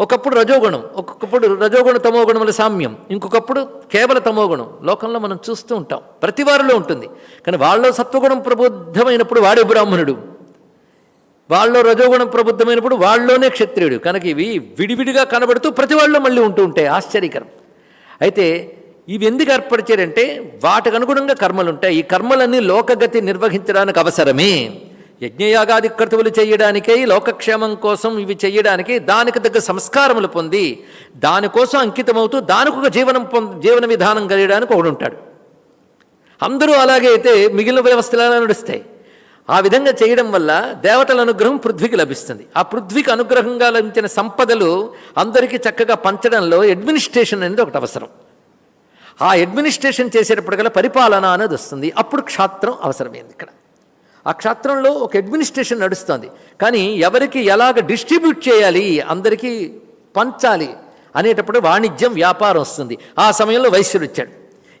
ఒకప్పుడు రజోగుణం ఒక్కొక్కప్పుడు రజోగుణ తమోగుణముల సామ్యం ఇంకొకప్పుడు కేవల తమోగుణం. లోకంలో మనం చూస్తూ ఉంటాం. ప్రతి వారిలో ఉంటుంది. కానీ వాళ్ళలో సత్వగుణం ప్రబుద్ధమైనప్పుడు వాడే బ్రాహ్మణుడు. వాళ్ళలో రజోగుణం ప్రబుద్ధమైనప్పుడు వాళ్ళలోనే క్షత్రియుడు. కనుక ఇవి విడివిడిగా కనబడుతూ ప్రతి వాళ్ళు మళ్ళీ ఉంటూ ఉంటాయి ఆశ్చర్యకరం. అయితే ఇవి ఎందుకు ఏర్పరిచారంటే వాటికి అనుగుణంగా కర్మలు ఉంటాయి. ఈ కర్మలన్నీ లోకగతి నిర్వహించడానికి అవసరమే. యజ్ఞయాగాది క్రతువులు చేయడానికై లోకక్షేమం కోసం ఇవి చేయడానికి దానికి తగ్గ సంస్కారములు పొంది దానికోసం అంకితమవుతూ దానికి ఒక జీవనం జీవన విధానం కలిగడానికి ఒకడు ఉంటాడు. అందరూ అలాగే అయితే మిగిలిన వ్యవస్థలు నడుస్తాయి. ఆ విధంగా చేయడం వల్ల దేవతల అనుగ్రహం పృథ్వీకి లభిస్తుంది. ఆ పృథ్వీకి అనుగ్రహంగా లభించిన సంపదలు అందరికీ చక్కగా పంచడంలో అడ్మినిస్ట్రేషన్ అనేది ఒకటి అవసరం. ఆ అడ్మినిస్ట్రేషన్ చేసేటప్పటికల్లా పరిపాలన అనేది వస్తుంది. అప్పుడు క్షాత్రం అవసరమైంది ఇక్కడ. ఆ క్షాత్రంలో ఒక అడ్మినిస్ట్రేషన్ నడుస్తుంది. కానీ ఎవరికి ఎలాగ డిస్ట్రిబ్యూట్ చేయాలి అందరికీ పంచాలి అనేటప్పుడు వాణిజ్యం వ్యాపారం వస్తుంది. ఆ సమయంలో వైశ్యుడు వచ్చాడు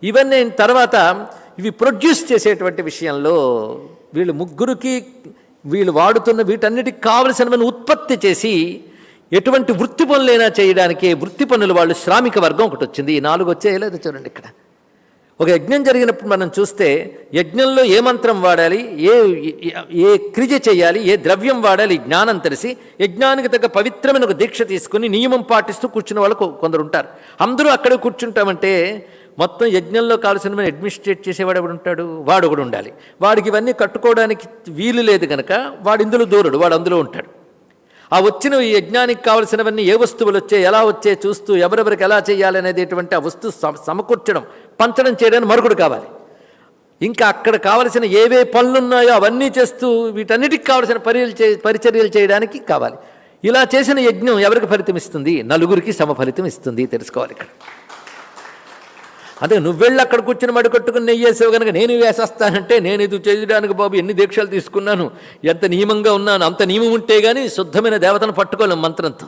ఇవన్నీ తర్వాత ఇవి ప్రొడ్యూస్ చేసేటువంటి విషయంలో వీళ్ళు ముగ్గురికి వీళ్ళు వాడుతున్న వీటన్నిటికి కావలసినవన్నీ ఉత్పత్తి చేసి ఎటువంటి వృత్తి పనులైనా చేయడానికి వృత్తి పనులు వాళ్ళు శ్రామిక వర్గం ఒకటి వచ్చింది. ఈ నాలుగు వచ్చేయలేదు చూడండి ఇక్కడ. ఒక యజ్ఞం జరిగినప్పుడు మనం చూస్తే యజ్ఞంలో ఏ మంత్రం వాడాలి ఏ ఏ క్రియ చేయాలి ఏ ద్రవ్యం వాడాలి జ్ఞానం తెలిసి యజ్ఞానికి తగ్గ పవిత్రమైన ఒక దీక్ష తీసుకుని నియమం పాటిస్తూ కూర్చున్న వాళ్ళు కొందరు ఉంటారు. అందరూ అక్కడే కూర్చుంటామంటే మొత్తం యజ్ఞంలో కావాల్సిన అడ్మినిస్ట్రేట్ చేసేవాడు ఎవడు ఉంటాడు? వాడు ఒకడు ఉండాలి. వాడికి ఇవన్నీ కట్టుకోవడానికి వీలు లేదు కనుక వాడు ఇందులో దూరడు వాడు అందులో ఉంటాడు. ఆ వచ్చిన ఈ యజ్ఞానికి కావలసినవన్నీ ఏ వస్తువులు వచ్చే ఎలా వచ్చే చూస్తూ ఎవరెవరికి ఎలా చేయాలి అనేటువంటి ఆ వస్తువు సమకూర్చడం పంచడం చేయడానికి మరొకడు కావాలి. ఇంకా అక్కడ కావలసిన ఏవే పనులున్నాయో అవన్నీ చేస్తూ వీటన్నిటికి కావలసిన పర్యలు చే పరిచర్యలు చేయడానికి కావాలి. ఇలా చేసిన యజ్ఞం ఎవరికి ఫలితం ఇస్తుంది? నలుగురికి సమఫలితం ఇస్తుంది. తెలుసుకోవాలి ఇక్కడ. అదే నువ్వెళ్ళి అక్కడ కూర్చుని మడి కట్టుకుని నెయ్యేసావు కనుక నేను వేసేస్తానంటే నేను ఇది చేయడానికి బాబు ఎన్ని దీక్షలు తీసుకున్నాను? ఎంత నియమంగా ఉన్నాను? అంత నియమం ఉంటే గానీ శుద్ధమైన దేవతను పట్టుకోలేము మంత్రంతో.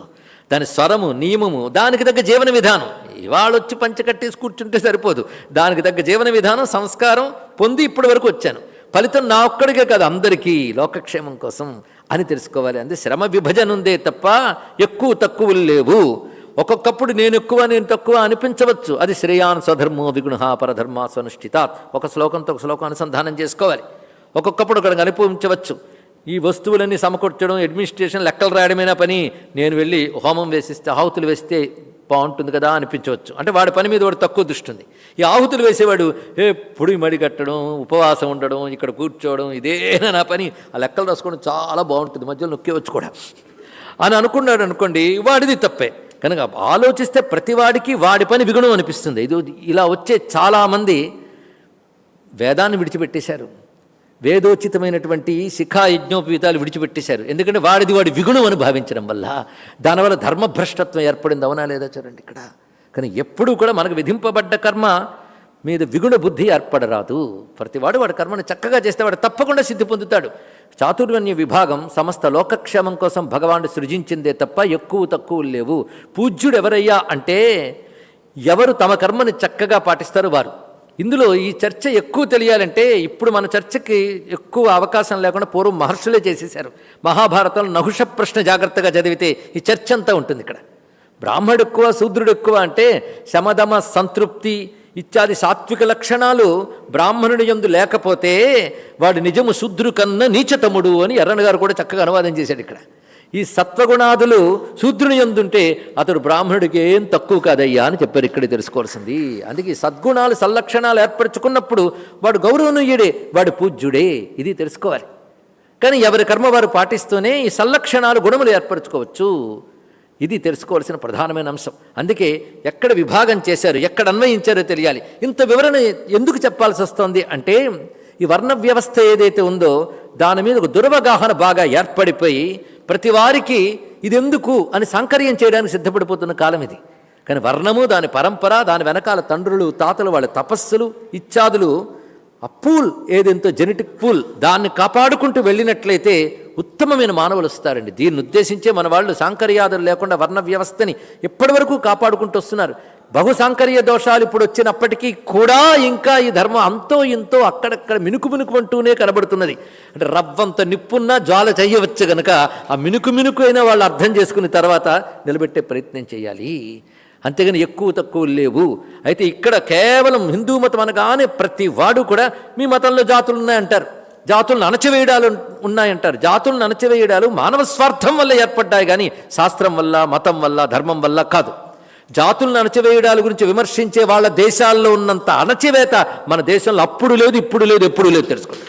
దాని స్వరము నియమము దానికి తగ్గ జీవన విధానం. ఇవాళ వచ్చి పంచకట్టేసి కూర్చుంటే సరిపోదు. దానికి తగ్గ జీవన విధానం సంస్కారం పొంది ఇప్పటి వరకు వచ్చాను. ఫలితం నా ఒక్కడికే కాదు అందరికీ లోకక్షేమం కోసం అని తెలుసుకోవాలి. అంతే శ్రమ విభజన ఉందే తప్ప ఎక్కువ తక్కువలు లేవు. ఒక్కొక్కప్పుడు నేను ఎక్కువ నేను తక్కువ అనిపించవచ్చు. అది శ్రేయాన్ స్వధర్మో విగుణ పరధర్మ స్వనుష్ఠితాత్ ఒక శ్లోకంతో ఒక శ్లోకం అనుసంధానం చేసుకోవాలి. ఒక్కొక్కప్పుడు ఒకరికి అనిపించవచ్చు ఈ వస్తువులన్నీ సమకూర్చడం అడ్మినిస్ట్రేషన్ లెక్కలు రాయడమైనా పని? నేను వెళ్ళి హోమం వేసిస్తే ఆహుతులు వేస్తే బాగుంటుంది కదా అనిపించవచ్చు. అంటే వాడి పని మీద వాడు తక్కువ దృష్టి ఉంది. ఈ ఆహుతులు వేసేవాడు ఏ పొడి మడి కట్టడం ఉపవాసం ఉండడం ఇక్కడ కూర్చోవడం ఇదేనా నా పని? ఆ లెక్కలు రాసుకోవడం చాలా బాగుంటుంది. మధ్యలో నొక్కేవచ్చు కూడా. అని అనుకున్నాడు అనుకోండి వాడిది తప్పే. కనుక ఆలోచిస్తే ప్రతివాడికి వాడి పని విగుణం అనిపిస్తుంది. ఇది ఇలా వచ్చే చాలామంది వేదాన్ని విడిచిపెట్టేశారు. వేదోచితమైనటువంటి శిఖా యజ్ఞోపవీతాలు విడిచిపెట్టేశారు. ఎందుకంటే వాడిది వాడి విగుణం అని భావించడం వల్ల దానివల్ల ధర్మభ్రష్టత్వం ఏర్పడింది. అవునా లేదా చూడండి ఇక్కడ. కానీ ఎప్పుడూ కూడా మనకు విధింపబడ్డ కర్మ మీద విగుణ బుద్ధి ఏర్పడరాదు. ప్రతివాడు వాడి కర్మను చక్కగా చేస్తే వాడు తప్పకుండా సిద్ధి పొందుతాడు. చాతుర్వన్య విభాగం సమస్త లోకక్షేమం కోసం భగవానుడు సృజించిందే తప్ప ఎక్కువ తక్కువ లేవు. పూజ్యుడు ఎవరయ్యా అంటే ఎవరు తమ కర్మని చక్కగా పాటిస్తారు వారు. ఇందులో ఈ చర్చ ఎక్కువ తెలియాలంటే ఇప్పుడు మన చర్చకి ఎక్కువ అవకాశం లేకుండా పూర్వం మహర్షులే చేసేశారు. మహాభారతంలో నహుష ప్రశ్న జాగ్రత్తగా చదివితే ఈ చర్చ అంతా ఉంటుంది ఇక్కడ. బ్రాహ్మడు ఎక్కువ శూద్రుడు ఎక్కువ అంటే శమదమ సంతృప్తి ఇత్యాది సాత్విక లక్షణాలు బ్రాహ్మణుడి యందు లేకపోతే వాడు నిజము శూద్రు కన్నా నీచతముడు అని ఎర్రన్నగారు కూడా చక్కగా అనువాదం చేశాడు ఇక్కడ. ఈ సత్వగుణాదులు శూద్రుని ఎందుంటే అతడు బ్రాహ్మణుడికి ఏం తక్కువ కాదయ్యా అని చెప్పారు ఇక్కడ తెలుసుకోవాల్సింది. అందుకే ఈ సద్గుణాలు సల్లక్షణాలు ఏర్పరచుకున్నప్పుడు వాడు గౌరవనీయుడే వాడు పూజ్యుడే ఇది తెలుసుకోవాలి. కానీ ఎవరి కర్మ వారు పాటిస్తూనే ఈ సల్లక్షణాలు గుణములు ఏర్పరచుకోవచ్చు. ఇది తెలుసుకోవాల్సిన ప్రధానమైన అంశం. అందుకే ఎక్కడ విభాగం చేశారు ఎక్కడ అన్వయించారో తెలియాలి. ఇంత వివరణ ఎందుకు చెప్పాల్సి వస్తుంది అంటే ఈ వర్ణ వ్యవస్థ ఏదైతే ఉందో దాని మీద ఒక దురవగాహన బాగా ఏర్పడిపోయి ప్రతి వారికి ఇది ఎందుకు అని సాంకర్యం చేయడానికి సిద్ధపడిపోతున్న కాలం ఇది. కానీ వర్ణము దాని పరంపర దాని వెనకాల తండ్రులు తాతలు వాళ్ళ తపస్సులు ఇత్యాదులు ఆ పూల్ ఏదెంతో జెనెటిక్ పూల్ దాన్ని కాపాడుకుంటూ వెళ్ళినట్లయితే ఉత్తమమైన మానవులు వస్తారండి. దీన్ని ఉద్దేశించే మన వాళ్ళు సాంకర్యాదులు లేకుండా వర్ణ వ్యవస్థని ఎప్పటి వరకు కాపాడుకుంటూ వస్తున్నారు. బహు సాంకర్య దోషాలు ఇప్పుడు వచ్చినప్పటికీ కూడా ఇంకా ఈ ధర్మం అంతో ఇంతో అక్కడక్కడ మినుకు మినుకు అంటూనే కనబడుతున్నది. అంటే రవ్వంత నిప్పున్నా జ్వాల చేయవచ్చు గనక ఆ మినుకు మినుకు అయినా వాళ్ళు అర్థం చేసుకున్న తర్వాత నిలబెట్టే ప్రయత్నం చేయాలి. అంతేగాని ఎక్కువ తక్కువ లేవు. అయితే ఇక్కడ కేవలం హిందూ మతం అనగానే ప్రతి వాడు కూడా మీ మతంలో జాతులు ఉన్నాయంటారు జాతులను అణచివేయడాలు ఉన్నాయంటారు. జాతులను అణచివేయడాలు మానవ స్వార్థం వల్ల ఏర్పడ్డాయి కానీ శాస్త్రం వల్ల మతం వల్ల ధర్మం వల్ల కాదు. జాతులను అణచివేయడాల గురించి విమర్శించే వాళ్ళ దేశాల్లో ఉన్నంత అణచివేత మన దేశంలో అప్పుడు లేదు ఇప్పుడు లేదు ఎప్పుడు లేదు తెలుసుకోండి.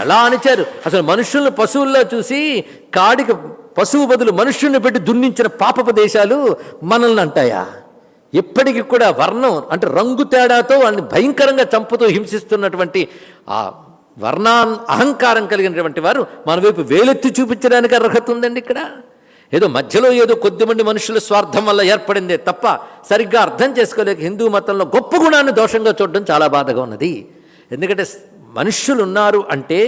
ఎలా అణిచారు? అసలు మనుషులను పశువుల్లో చూసి కాడికి పశువు బదులు మనుష్యుల్ని పెట్టి దున్నించిన పాపపు దేశాలు మనల్ని అంటాయా? ఎప్పటికీ కూడా వర్ణం అంటే రంగు తేడాతో వాళ్ళని భయంకరంగా చంపుతూ హింసిస్తున్నటువంటి ఆ వర్ణాన్ అహంకారం కలిగినటువంటి వారు మన వైపు వేలెత్తి చూపించడానికి అర్హత ఉందండి ఇక్కడ. ఏదో మధ్యలో ఏదో కొద్దిమంది మనుషుల స్వార్థం వల్ల ఏర్పడిందే తప్ప సరిగ్గా అర్థం చేసుకోలేక హిందూ మతంలో గొప్ప గుణాన్ని దోషంగా చూడడం చాలా బాధగా ఉన్నది. ఎందుకంటే మనుష్యులు ఉన్నారు అంటే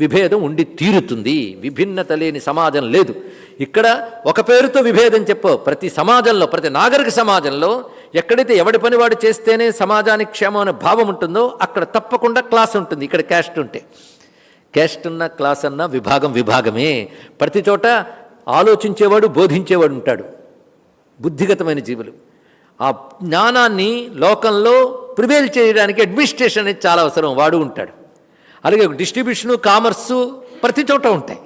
విభేదం ఉండి తీరుతుంది. విభిన్నత లేని సమాజం లేదు. ఇక్కడ ఒక పేరుతో విభేదం చెప్పు. ప్రతి సమాజంలో ప్రతి నాగరిక సమాజంలో ఎక్కడైతే ఎవడి పని వాడు చేస్తేనే సమాజానికి క్షేమం అనే భావం ఉంటుందో అక్కడ తప్పకుండా క్లాస్ ఉంటుంది ఇక్కడ క్యాస్ట్ ఉంటే. క్యాస్ట్ ఉన్న క్లాస్ అన్న విభాగం విభాగమే. ప్రతి చోట ఆలోచించేవాడు బోధించేవాడు ఉంటాడు. బుద్ధిగతమైన జీవులు. ఆ జ్ఞానాన్ని లోకంలో ప్రివేల్ చేయడానికి అడ్మినిస్ట్రేషన్ అనేది చాలా అవసరం వాడు ఉంటాడు. అలాగే డిస్ట్రిబ్యూషను కామర్సు ప్రతి చోట ఉంటాయి.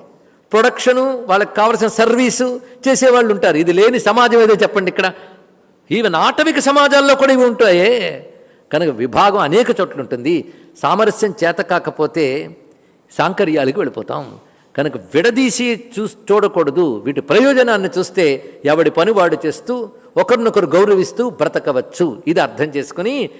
ప్రొడక్షను వాళ్ళకి కావలసిన సర్వీసు చేసేవాళ్ళు ఉంటారు. ఇది లేని సమాజం ఏదో చెప్పండి ఇక్కడ. ఈవెన్ ఆటవిక సమాజాల్లో కూడా ఇవి ఉంటాయే. కనుక విభాగం అనేక చోట్ల ఉంటుంది. సామరస్యం చేత కాకపోతే సాంకర్యాలకు వెళ్ళిపోతాం. కనుక విడదీసి చూ చూడకూడదు. వీటి ప్రయోజనాన్ని చూస్తే ఎవడి పని వాడు చేస్తూ ఒకరినొకరు గౌరవిస్తూ బ్రతకవచ్చు. ఇది అర్థం చేసుకుని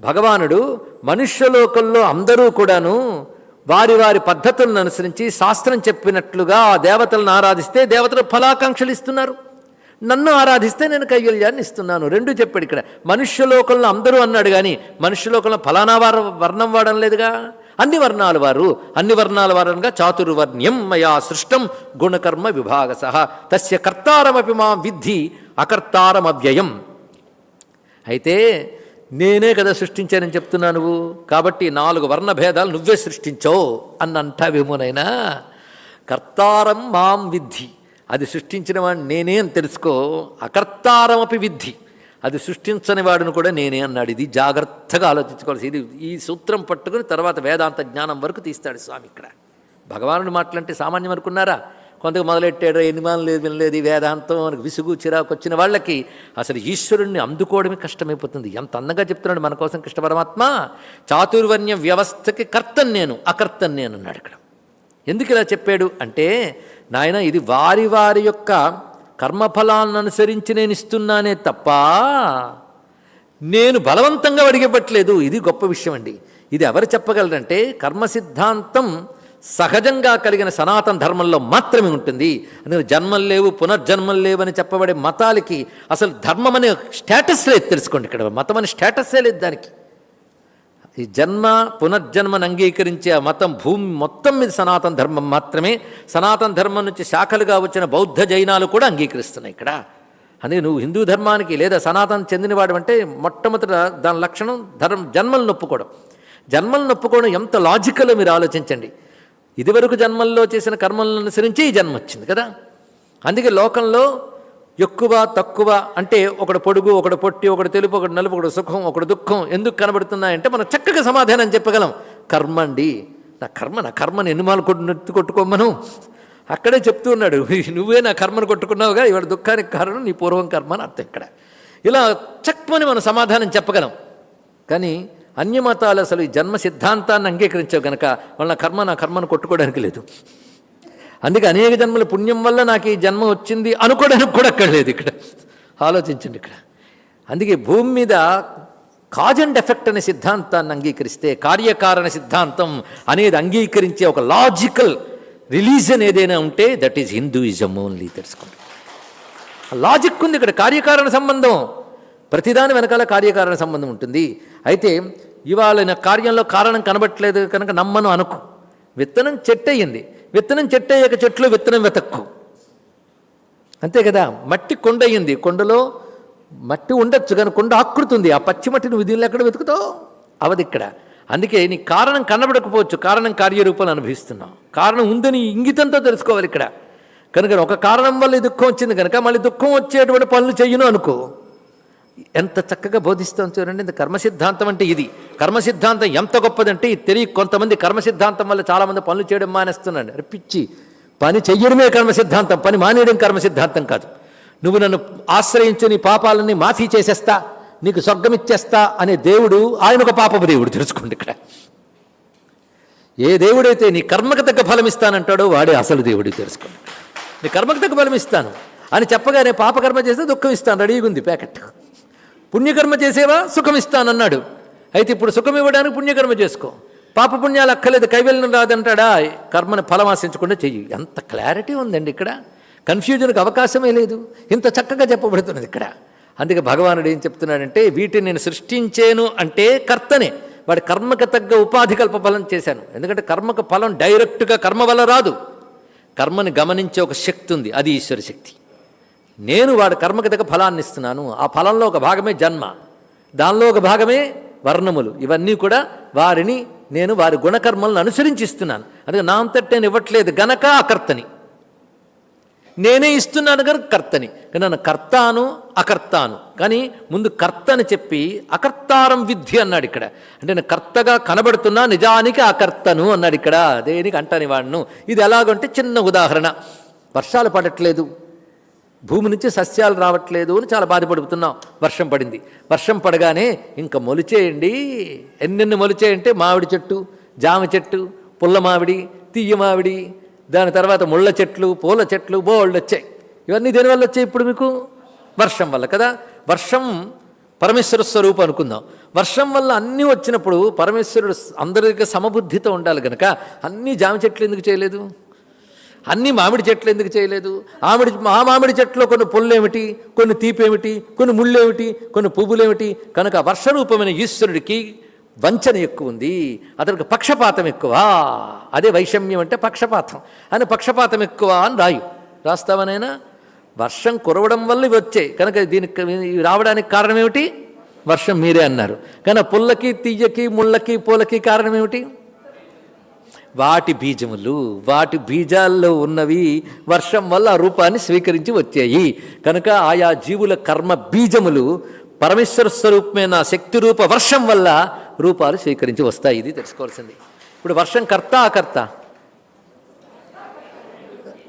భగవానుడు మనుష్యలోకంలో అందరూ కూడాను వారి వారి పద్ధతులను అనుసరించి శాస్త్రం చెప్పినట్లుగా ఆ దేవతలను ఆరాధిస్తే దేవతలు ఫలాకాంక్షలు ఇస్తున్నారు. నన్ను ఆరాధిస్తే నేను కైవల్యాన్ని ఇస్తున్నాను. రెండు చెప్పాడు ఇక్కడ. మనుష్యలోకంలో అందరూ అన్నాడు కానీ మనుష్యలోకంలో ఫలానా వారు వర్ణం వాడడం లేదుగా? అన్ని వర్ణాల వారు. అన్ని వర్ణాల వారనగా చాతుర్వర్ణ్యం మయా సృష్టం గుణకర్మ విభాగ సహ తస్య కర్తారమపి మా విద్ధి అకర్తారమవ్యయం. అయితే నేనే కదా సృష్టించానని చెప్తున్నా నువ్వు. కాబట్టి నాలుగు వర్ణ భేదాలు నువ్వే సృష్టించావు అని అంటావేమోనైనా కర్తారం మాం విద్ధి. అది సృష్టించిన వాడిని నేనే అని తెలుసుకో అకర్తారమపి విద్ధి. అది సృష్టించని వాడిని కూడా నేనే అన్నాడు. ఇది జాగ్రత్తగా ఆలోచించుకోవాల్సి ఇది ఈ సూత్రం పట్టుకుని తర్వాత వేదాంత జ్ఞానం వరకు తీస్తాడు స్వామి ఇక్కడ. భగవానుడు మాటలంటే సామాన్యం అనుకున్నారా? కొంతకు మొదలెట్టాడు ఎనిమాన్ లేదు వినలేదు ఈ వేదాంతం మనకు విసుగు చిరాకు వచ్చిన వాళ్ళకి అసలు ఈశ్వరుణ్ణి అందుకోవడమే కష్టమైపోతుంది. ఎంత అందంగా చెప్తున్నాడు మన కోసం కృష్ణ పరమాత్మ? చాతుర్వర్ణ్య వ్యవస్థకి కర్తన్ నేను అకర్తన్ నేను అన్నాడు ఇక్కడ. ఎందుకు ఇలా చెప్పాడు? అంటే నాయన ఇది వారి వారి యొక్క కర్మఫలాలను అనుసరించి నేను ఇస్తున్నానే తప్ప నేను బలవంతంగా అడిగివ్వట్లేదు. ఇది గొప్ప విషయం అండి. ఇది ఎవరు చెప్పగలరంటే కర్మ సిద్ధాంతం సహజంగా కలిగిన సనాతన ధర్మంలో మాత్రమే ఉంటుంది. అందుకని జన్మలు లేవు పునర్జన్మలు లేవు అని చెప్పబడే మతాలకి అసలు ధర్మం అనే స్టేటస్ లేదు తెలుసుకోండి ఇక్కడ. మతం అనే స్టేటస్సే లేదు దానికి. ఈ జన్మ పునర్జన్మను అంగీకరించే ఆ మతం భూమి మొత్తం మీద సనాతన ధర్మం మాత్రమే. సనాతన ధర్మం నుంచి శాఖలుగా వచ్చిన బౌద్ధ జైనాలు కూడా అంగీకరిస్తున్నాయి ఇక్కడ. అందుకే నువ్వు హిందూ ధర్మానికి లేదా సనాతన చెందినవాడు అంటే మొట్టమొదట దాని లక్షణం ధర్మ జన్మలు నొప్పుకోవడం. జన్మలు నొప్పుకోవడం ఎంత లాజికలో మీరు ఆలోచించండి. ఇదివరకు జన్మల్లో చేసిన కర్మలను అనుసరించి ఈ జన్మ వచ్చింది కదా. అందుకే లోకంలో ఎక్కువ తక్కువ అంటే ఒకడు పొడుగు ఒకడు పొట్టి ఒకడు తెలుపు ఒకడు నలుపు ఒకడు సుఖం ఒకడు దుఃఖం ఎందుకు కనబడుతున్నాయంటే మనం చక్కగా సమాధానం చెప్పగలం. కర్మ అండి. నా కర్మ నా కర్మని ఎన్నిమాలు కొట్టు కొట్టుకోమను అక్కడే చెప్తూ ఉన్నాడు. నువ్వే నా కర్మను కొట్టుకున్నావుగా ఇవాడు దుఃఖానికి కారణం నీ పూర్వం కర్మ అని అర్థం ఇక్కడ. ఇలా చక్కమని మనం సమాధానం చెప్పగలం. కానీ అన్యమతాలు అసలు ఈ జన్మ సిద్ధాంతాన్ని అంగీకరించావు కనుక వాళ్ళ కర్మ నా కర్మను కొట్టుకోవడానికి లేదు. అందుకే అనేక జన్మల పుణ్యం వల్ల నాకు ఈ జన్మ వచ్చింది అనుకోవడానికి కూడా అక్కడ లేదు ఇక్కడ. ఆలోచించండి ఇక్కడ. అందుకే భూమి మీద కాజ్ అండ్ ఎఫెక్ట్ అనే సిద్ధాంతాన్ని అంగీకరిస్తే కార్యకారణ సిద్ధాంతం అనేది అంగీకరించే ఒక లాజికల్ రిలీజన్ ఏదైనా ఉంటే దట్ ఈజ్ హిందూయిజం ఓన్లీ తెలుసుకోండి. లాజిక్ ఉంది ఇక్కడ కార్యకారణ సంబంధం. ప్రతిదాని వెనకాల కార్యకారణ సంబంధం ఉంటుంది. అయితే ఇవాళ కార్యంలో కారణం కనబట్టలేదు కనుక నమ్మను అనుకో. విత్తనం చెట్టు అయ్యింది విత్తనం చెట్టు అయ్యాక చెట్లు విత్తనం వెతక్కు. అంతే కదా? మట్టి కొండ అయ్యింది. కొండలో మట్టి ఉండొచ్చు కానీ కొండ ఆకృతుంది. ఆ పచ్చి మట్టిని విధులు ఎక్కడ వెతుకుతావు? అవది ఇక్కడ. అందుకే నీ కారణం కనబడకపోవచ్చు. కారణం కార్యరూపాలు అనుభవిస్తున్నావు. కారణం ఉందని ఇంగితంతో తెలుసుకోవాలి ఇక్కడ. కనుక ఒక కారణం వల్ల దుఃఖం వచ్చింది. కనుక మళ్ళీ దుఃఖం వచ్చేటువంటి పనులు చెయ్యను అనుకో. ఎంత చక్కగా బోధిస్తాం చూడండి ఇంత కర్మ సిద్ధాంతం అంటే ఇది. కర్మ సిద్ధాంతం ఎంత గొప్పదంటే ఇది తెలియ కొంతమంది కర్మ సిద్ధాంతం వల్ల చాలామంది పనులు చేయడం మానేస్తున్నాడు అరే పిచ్చి పని చెయ్యడమే కర్మసిద్ధాంతం పని మానేయడం కర్మ సిద్ధాంతం కాదు. నువ్వు నన్ను ఆశ్రయించు నీ పాపాలని మాఫీ చేసేస్తా నీకు స్వర్గం ఇచ్చేస్తా అనే దేవుడు ఆయన ఒక పాపపు దేవుడు తెలుసుకోండి ఇక్కడ. ఏ దేవుడైతే నీ కర్మకు తగ్గ ఫలం ఇస్తానంటాడో వాడే అసలు దేవుడు తెలుసుకోండి. నీ కర్మకు తగ్గ ఫలం ఇస్తాను. అని చెప్పగానే పాపకర్మ చేస్తే దుఃఖం ఇస్తాను రెడీగా ఉంది ప్యాకెట్. పుణ్యకర్మ చేసేవా? సుఖం ఇస్తానన్నాడు అయితే ఇప్పుడు సుఖం ఇవ్వడానికి పుణ్యకర్మ చేసుకో. పాప పుణ్యాలు అక్కర్లేదు కైవల్యం రాదంటాడా? కర్మను ఫలం ఆశించకుండా చెయ్యి. ఎంత క్లారిటీ ఉందండి ఇక్కడ. కన్ఫ్యూజన్కి అవకాశమే లేదు. ఇంత చక్కగా చెప్పబడుతున్నది ఇక్కడ. అందుకే భగవానుడు ఏం చెప్తున్నాడంటే వీటిని నేను సృష్టించేను అంటే కర్తనే. వాడి కర్మకు తగ్గ ఉపాధి కల్ప ఫలం చేశాను. ఎందుకంటే కర్మకు ఫలం డైరెక్ట్గా కర్మ వల్ల రాదు. కర్మని గమనించే ఒక శక్తి ఉంది అది ఈశ్వర శక్తి. నేను వాడి కర్మకి దగ్గర ఫలాన్ని ఇస్తున్నాను. ఆ ఫలంలో ఒక భాగమే జన్మ. దానిలో ఒక భాగమే వర్ణములు. ఇవన్నీ కూడా వారిని నేను వారి గుణకర్మలను అనుసరించి ఇస్తున్నాను. అందుకే నా అంతటి నేను ఇవ్వట్లేదు గనక అకర్తని నేనే ఇస్తున్నాను కనుక కర్తని. కానీ నన్ను కర్తాను అకర్తాను. కానీ ముందు కర్త అని చెప్పి అకర్తారం విద్ధి అన్నాడు ఇక్కడ. అంటే నేను కర్తగా కనబడుతున్నా నిజానికి అకర్తను అన్నాడు ఇక్కడ. దేనికి అంటాను వాడును ఇది ఎలాగంటే చిన్న ఉదాహరణ. వర్షాలు పడట్లేదు. భూమి నుంచి సస్యాలు రావట్లేదు అని చాలా బాధపడుతున్నాం. వర్షం పడింది. వర్షం పడగానే ఇంకా మొలిచేయండి. ఎన్నెన్ని మొలిచేయంటే మామిడి చెట్టు జామ చెట్టు పుల్ల మామిడి తీయ మామిడి దాని తర్వాత ముళ్ళ చెట్లు పూల చెట్లు బోళ్ళు వచ్చాయి. ఇవన్నీ దేనివల్ల వచ్చాయి ఇప్పుడు మీకు? వర్షం వల్ల కదా. వర్షం పరమేశ్వర స్వరూపం అనుకుందాం. వర్షం వల్ల అన్నీ వచ్చినప్పుడు పరమేశ్వరుడు అందరికీ సమబుద్ధితో ఉండాలి కనుక అన్ని జామ చెట్లు ఎందుకు చేయలేదు? అన్ని మామిడి చెట్లు ఎందుకు చేయలేదు? ఆమిడి ఆ మామిడి చెట్లో కొన్ని పుల్లేమిటి కొన్ని తీపేమిటి కొన్ని ముళ్ళేమిటి కొన్ని పువ్వులేమిటి? కనుక వర్షరూపమైన ఈశ్వరుడికి వంచన ఎక్కువ ఉంది. అతనికి పక్షపాతం ఎక్కువ. అదే వైషమ్యం అంటే పక్షపాతం. అని పక్షపాతం ఎక్కువ అని రాయు. రాస్తావనైనా వర్షం కురవడం వల్ల ఇవి వచ్చాయి కనుక దీనికి రావడానికి కారణం ఏమిటి వర్షం మీరే అన్నారు. కానీ పుల్లకి తీయకి ముళ్ళకి పూలకి కారణం ఏమిటి వాటి బీజములు వాటి బీజాల్లో ఉన్నవి వర్షం వల్ల ఆ రూపాన్ని స్వీకరించి వచ్చాయి. కనుక ఆయా జీవుల కర్మ బీజములు పరమేశ్వర స్వరూపమైన శక్తి రూప వర్షం వల్ల రూపాలు స్వీకరించి వస్తాయి. ఇది తెలుసుకోవాల్సింది. ఇప్పుడు వర్షం కర్త అకర్త.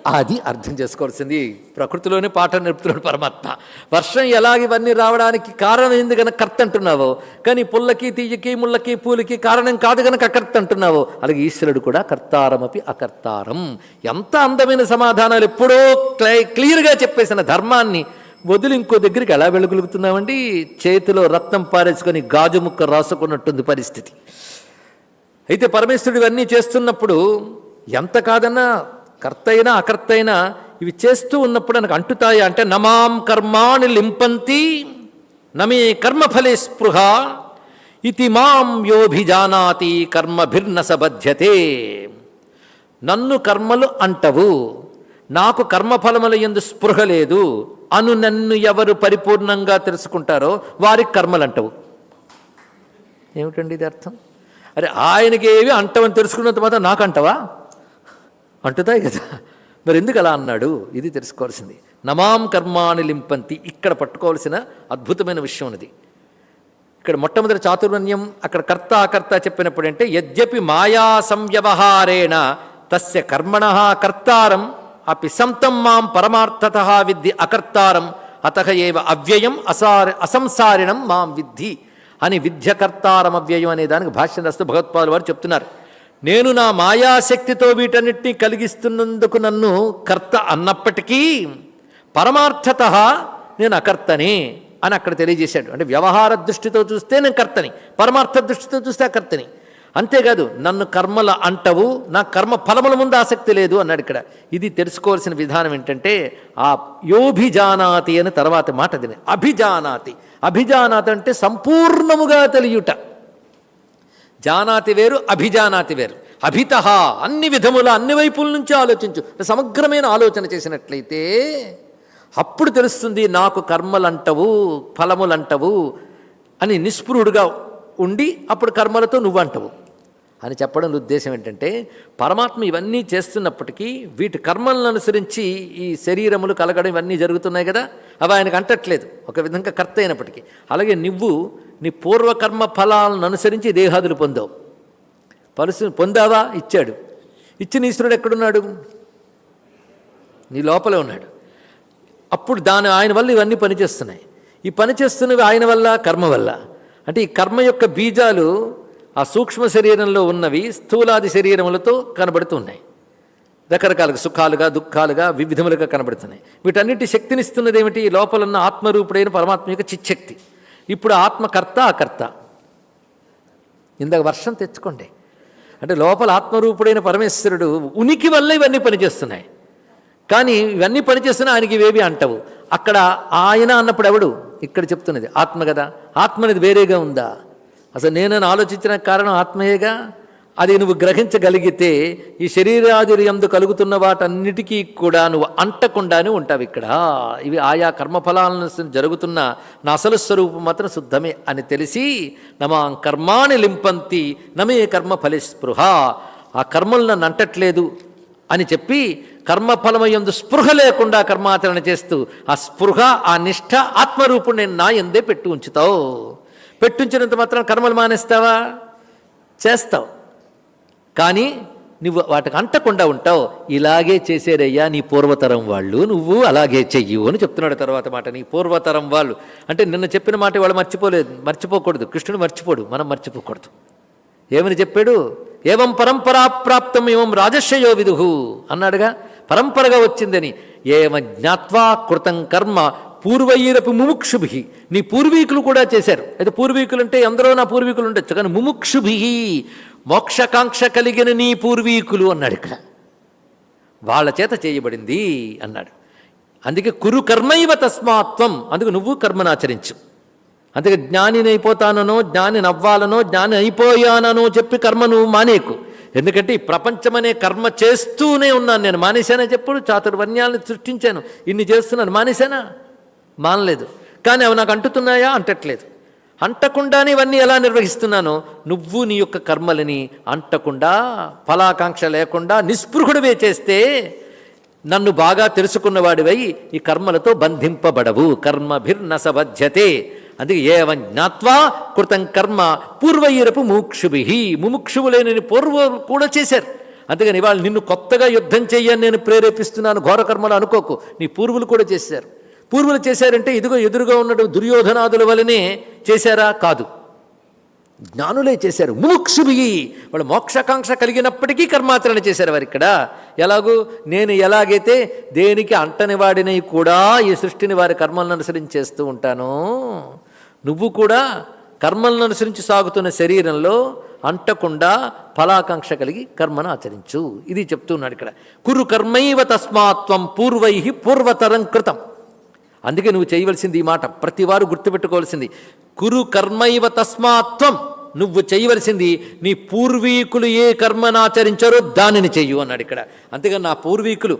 అది అర్థం చేసుకోవాల్సింది. ప్రకృతిలోనే పాఠం నేర్పుతున్నాడు పరమాత్మ. వర్షం ఎలాగ ఇవన్నీ రావడానికి కారణం ఏంది కనుక కర్త అంటున్నావో? కానీ పుల్లకి తీయకి ముళ్ళకి పూలకి కారణం కాదు కనుక అకర్త అంటున్నావో? అలాగే ఈశ్వరుడు కూడా కర్తారమపి అకర్తారం. ఎంత అందమైన సమాధానాలు ఎప్పుడో క్లై క్లియర్గా చెప్పేసిన ధర్మాన్ని వదిలి ఇంకో దగ్గరికి ఎలా వెళ్ళగలుగుతున్నామండి? చేతిలో రత్నం పారేసుకొని గాజు ముక్క రాసుకున్నట్టుంది పరిస్థితి. అయితే పరమేశ్వరుడు ఇవన్నీ చేస్తున్నప్పుడు ఎంత కాదన్నా కర్త అయినా ఇవి చేస్తూ ఉన్నప్పుడు నాకు అంటుతాయి అంటే నమాం కర్మాణి లింపంతి నమే కర్మఫలే స్పృహ ఇది మాం యోభిజానాతి కర్మభిర్న సబధ్యతే నన్ను కర్మలు అంటవు నాకు కర్మఫలముల ఎందు స్పృహ లేదు అను నన్ను ఎవరు పరిపూర్ణంగా తెలుసుకుంటారో వారికి కర్మలు అంటవు ఏమిటండి ఇది అర్థం? అరే ఆయనకి ఏవి అంటవని తెలుసుకున్న మాత్రం నాకు అంటవా అంటుతాయి కదా. మరి ఎందుకు అలా అన్నాడు? ఇది తెలుసుకోవాల్సింది. నమాం కర్మాని లింపంతి. ఇక్కడ పట్టుకోవాల్సిన అద్భుతమైన విషయం ఉన్నది ఇక్కడ మొట్టమొదటి చాతుర్వర్ణ్యం అక్కడ కర్త అకర్త చెప్పినప్పుడు అంటే యద్యపి మాయా సంవ్యవహారేణ తస్య కర్మణ కర్తారం అపి సంతం మాం పరమార్థత విద్ధి అకర్తారం అత ఏవ అవ్యయం అసార అసంసారిణం మాం విద్ధి అని విద్యకర్తారం అవ్యయం అనే దానికి భాష్యం రాస్తూ భగవత్పాదులు వారు చెప్తున్నారు. నేను నా మాయాశక్తితో వీటన్నిటినీ కలిగిస్తున్నందుకు నన్ను కర్త అన్నప్పటికీ పరమార్థత నేను అకర్తని అని అక్కడ తెలియజేశాడు. అంటే వ్యవహార దృష్టితో చూస్తే నేను కర్తని పరమార్థ దృష్టితో చూస్తే అకర్తని. అంతేకాదు నన్ను కర్మల అంటవు నా కర్మ ఫలముల ముందు ఆసక్తి లేదు అన్నాడు ఇక్కడ. ఇది తెలుసుకోవాల్సిన విధానం ఏంటంటే ఆ యోభిజానాతి అని తర్వాత మాట దీని అభిజానాతి. అభిజానాతి అంటే సంపూర్ణముగా తెలియుట. జానాతి వేరు అభిజానాతి వేరు. అభిత అన్ని విధముల అన్ని వైపుల నుంచి ఆలోచించు. సమగ్రమైన ఆలోచన చేసినట్లయితే అప్పుడు తెలుస్తుంది నాకు కర్మలంటవు ఫలములంటవు అని నిస్పృహుడుగా ఉండి అప్పుడు కర్మలతో నువ్వు అంటవు అని చెప్పడం ఉద్దేశం ఏంటంటే పరమాత్మ ఇవన్నీ చేస్తున్నప్పటికీ వీటి కర్మలను అనుసరించి ఈ శరీరములు కలగడం ఇవన్నీ జరుగుతున్నాయి కదా అవి ఆయనకు అంటట్లేదు. ఒక విధంగా కర్త అయినప్పటికీ. అలాగే నువ్వు నీ పూర్వకర్మ ఫలాలను అనుసరించి దేహాదులు పొందావు. పరుసు పొందావా? ఇచ్చాడు. ఇచ్చిన ఈశ్వరుడు ఎక్కడున్నాడు? నీ లోపలే ఉన్నాడు. అప్పుడు దాని ఆయన వల్ల ఇవన్నీ పనిచేస్తున్నాయి. ఈ పనిచేస్తున్నవి ఆయన వల్ల కర్మ వల్ల. అంటే ఈ కర్మ యొక్క బీజాలు ఆ సూక్ష్మ శరీరంలో ఉన్నవి స్థూలాది శరీరములతో కనబడుతున్నాయి. రకరకాలుగా సుఖాలుగా దుఃఖాలుగా వివిధములుగా కనబడుతున్నాయి. వీటన్నిటి శక్తినిస్తున్నది ఏమిటి లోపల ఉన్న ఆత్మరూపుడైన పరమాత్మ యొక్క చిచ్చక్తి ఇప్పుడు ఆత్మకర్త అకర్త ఇందాక వర్షం తెచ్చుకోండి. అంటే లోపల ఆత్మరూపుడైన పరమేశ్వరుడు ఉనికి వల్ల ఇవన్నీ పనిచేస్తున్నాయి. కానీ ఇవన్నీ పనిచేస్తున్నా ఆయనకి ఇవేవి అంటవు. అక్కడ ఆయన అన్నప్పుడు ఎవడు? ఇక్కడ చెప్తున్నది. ఆత్మ కదా. ఆత్మ అనేది వేరేగా ఉందా? అసలు నేనని ఆలోచించిన కారణం ఆత్మయేగా? అది నువ్వు గ్రహించగలిగితే ఈ శరీరాది ఎందు కలుగుతున్న వాటన్నిటికీ కూడా నువ్వు అంటకుండానే ఉంటావు ఇక్కడ. ఇవి ఆయా కర్మఫలాలను జరుగుతున్న నా అసలు స్వరూపం మాత్రం శుద్ధమే అని తెలిసి నమా కర్మాని లింపంతి నమే కర్మ ఫలిస్పృహ ఆ కర్మలు నన్ను అంటట్లేదు అని చెప్పి కర్మఫలమయందు స్పృహ లేకుండా కర్మాచరణ చేస్తూ ఆ స్పృహ ఆ నిష్ఠ ఆత్మరూపుడు నేను నా ఎందే పెట్టు ఉంచుతావు. పెట్టుంచినంత మాత్రం కర్మలు మానేస్తావా? చేస్తావు. కానీ నువ్వు వాటికి అంటకుండా ఉంటావు. ఇలాగే చేసేరయ్యా నీ పూర్వతరం వాళ్ళు నువ్వు అలాగే చెయ్యు అని చెప్తున్నాడు తర్వాత మాట. నీ పూర్వతరం వాళ్ళు. అంటే నిన్న చెప్పిన మాట వాళ్ళు మర్చిపోలేదు మర్చిపోకూడదు. కృష్ణుడు మర్చిపోడు మనం మర్చిపోకూడదు. ఏమని చెప్పాడు? ఏవం పరంపరా ప్రాప్తం ఏవం రాజశ్యయో విదుహు అన్నాడుగా. పరంపరగా వచ్చిందని. ఏమ జ్ఞాత్వా కృతం కర్మ పూర్వయీరపు ముముక్షుభి నీ పూర్వీకులు కూడా చేశారు. అయితే పూర్వీకులు అంటే ఎందరో నా పూర్వీకులు ఉండొచ్చు కానీ ముముక్షుభి మోక్షకాంక్ష కలిగిన నీ పూర్వీకులు అన్నాడు ఇక్కడ. వాళ్ళ చేత చేయబడింది అన్నాడు. అందుకే కురు కర్మైవ తస్మాత్వం అందుకు నువ్వు కర్మను ఆచరించు. అందుకే జ్ఞానిని అయిపోతాననో జ్ఞాని నవ్వాలనో జ్ఞాని అయిపోయాననో చెప్పి కర్మను మానేకు. ఎందుకంటే ఈ ప్రపంచమనే కర్మ చేస్తూనే ఉన్నాను నేను. మానేశానా చెప్పుడు చాతుర్వర్ణ్యాలను సృష్టించాను. ఇన్ని చేస్తున్నాను. మానేశానా? మానలేదు. కానీ అవి నాకు అంటుతున్నాయా? అంటట్లేదు. అంటకుండానే ఇవన్నీ ఎలా నిర్వహిస్తున్నానో నువ్వు నీ యొక్క కర్మలని అంటకుండా ఫలాకాంక్ష లేకుండా నిస్పృహుడివే చేస్తే నన్ను బాగా తెలుసుకున్నవాడివై ఈ కర్మలతో బంధింపబడవు. కర్మభిర్నసబధ్యతే. అందుకే ఏవం జ్ఞాత్వా కృతం కర్మ పూర్వయ్యరపు ముముక్షుభి ముముక్షువులేని పూర్వం కూడా చేశారు. అందుకని ఇవాళ నిన్ను కొత్తగా యుద్ధం చేయని నేను ప్రేరేపిస్తున్నాను. ఘోర కర్మలు అనుకోకు. నీ పూర్వులు కూడా చేశారు. పూర్వులు చేశారంటే ఇదిగో ఎదురుగా ఉన్నట్టు దుర్యోధనాదుల వలనే చేశారా? కాదు. జ్ఞానులే చేశారు. ముముక్షుభి వాళ్ళు మోక్షకాంక్ష కలిగినప్పటికీ కర్మాచరణ చేశారు వారు ఇక్కడ. ఎలాగూ? నేను ఎలాగైతే దేనికి అంటని వాడినై కూడా ఈ సృష్టిని వారి కర్మలను అనుసరించి చేస్తూ ఉంటాను నువ్వు కూడా కర్మలను అనుసరించి సాగుతున్న శరీరంలో అంటకుండా ఫలాకాంక్ష కలిగి కర్మను ఆచరించు. ఇది చెప్తున్నాడు ఇక్కడ. కురు కర్మైవ తస్మాత్వం పూర్వై పూర్వతరం కృతం. అందుకే నువ్వు చేయవలసింది ఈ మాట. ప్రతివారు గుర్తుపెట్టుకోవాల్సింది. కురు కర్మైవ తస్మాత్వం. నువ్వు చేయవలసింది నీ పూర్వీకులు ఏ కర్మనాచరించారో దానిని చెయ్యు అన్నాడు ఇక్కడ. అంతేగాని నా పూర్వీకులు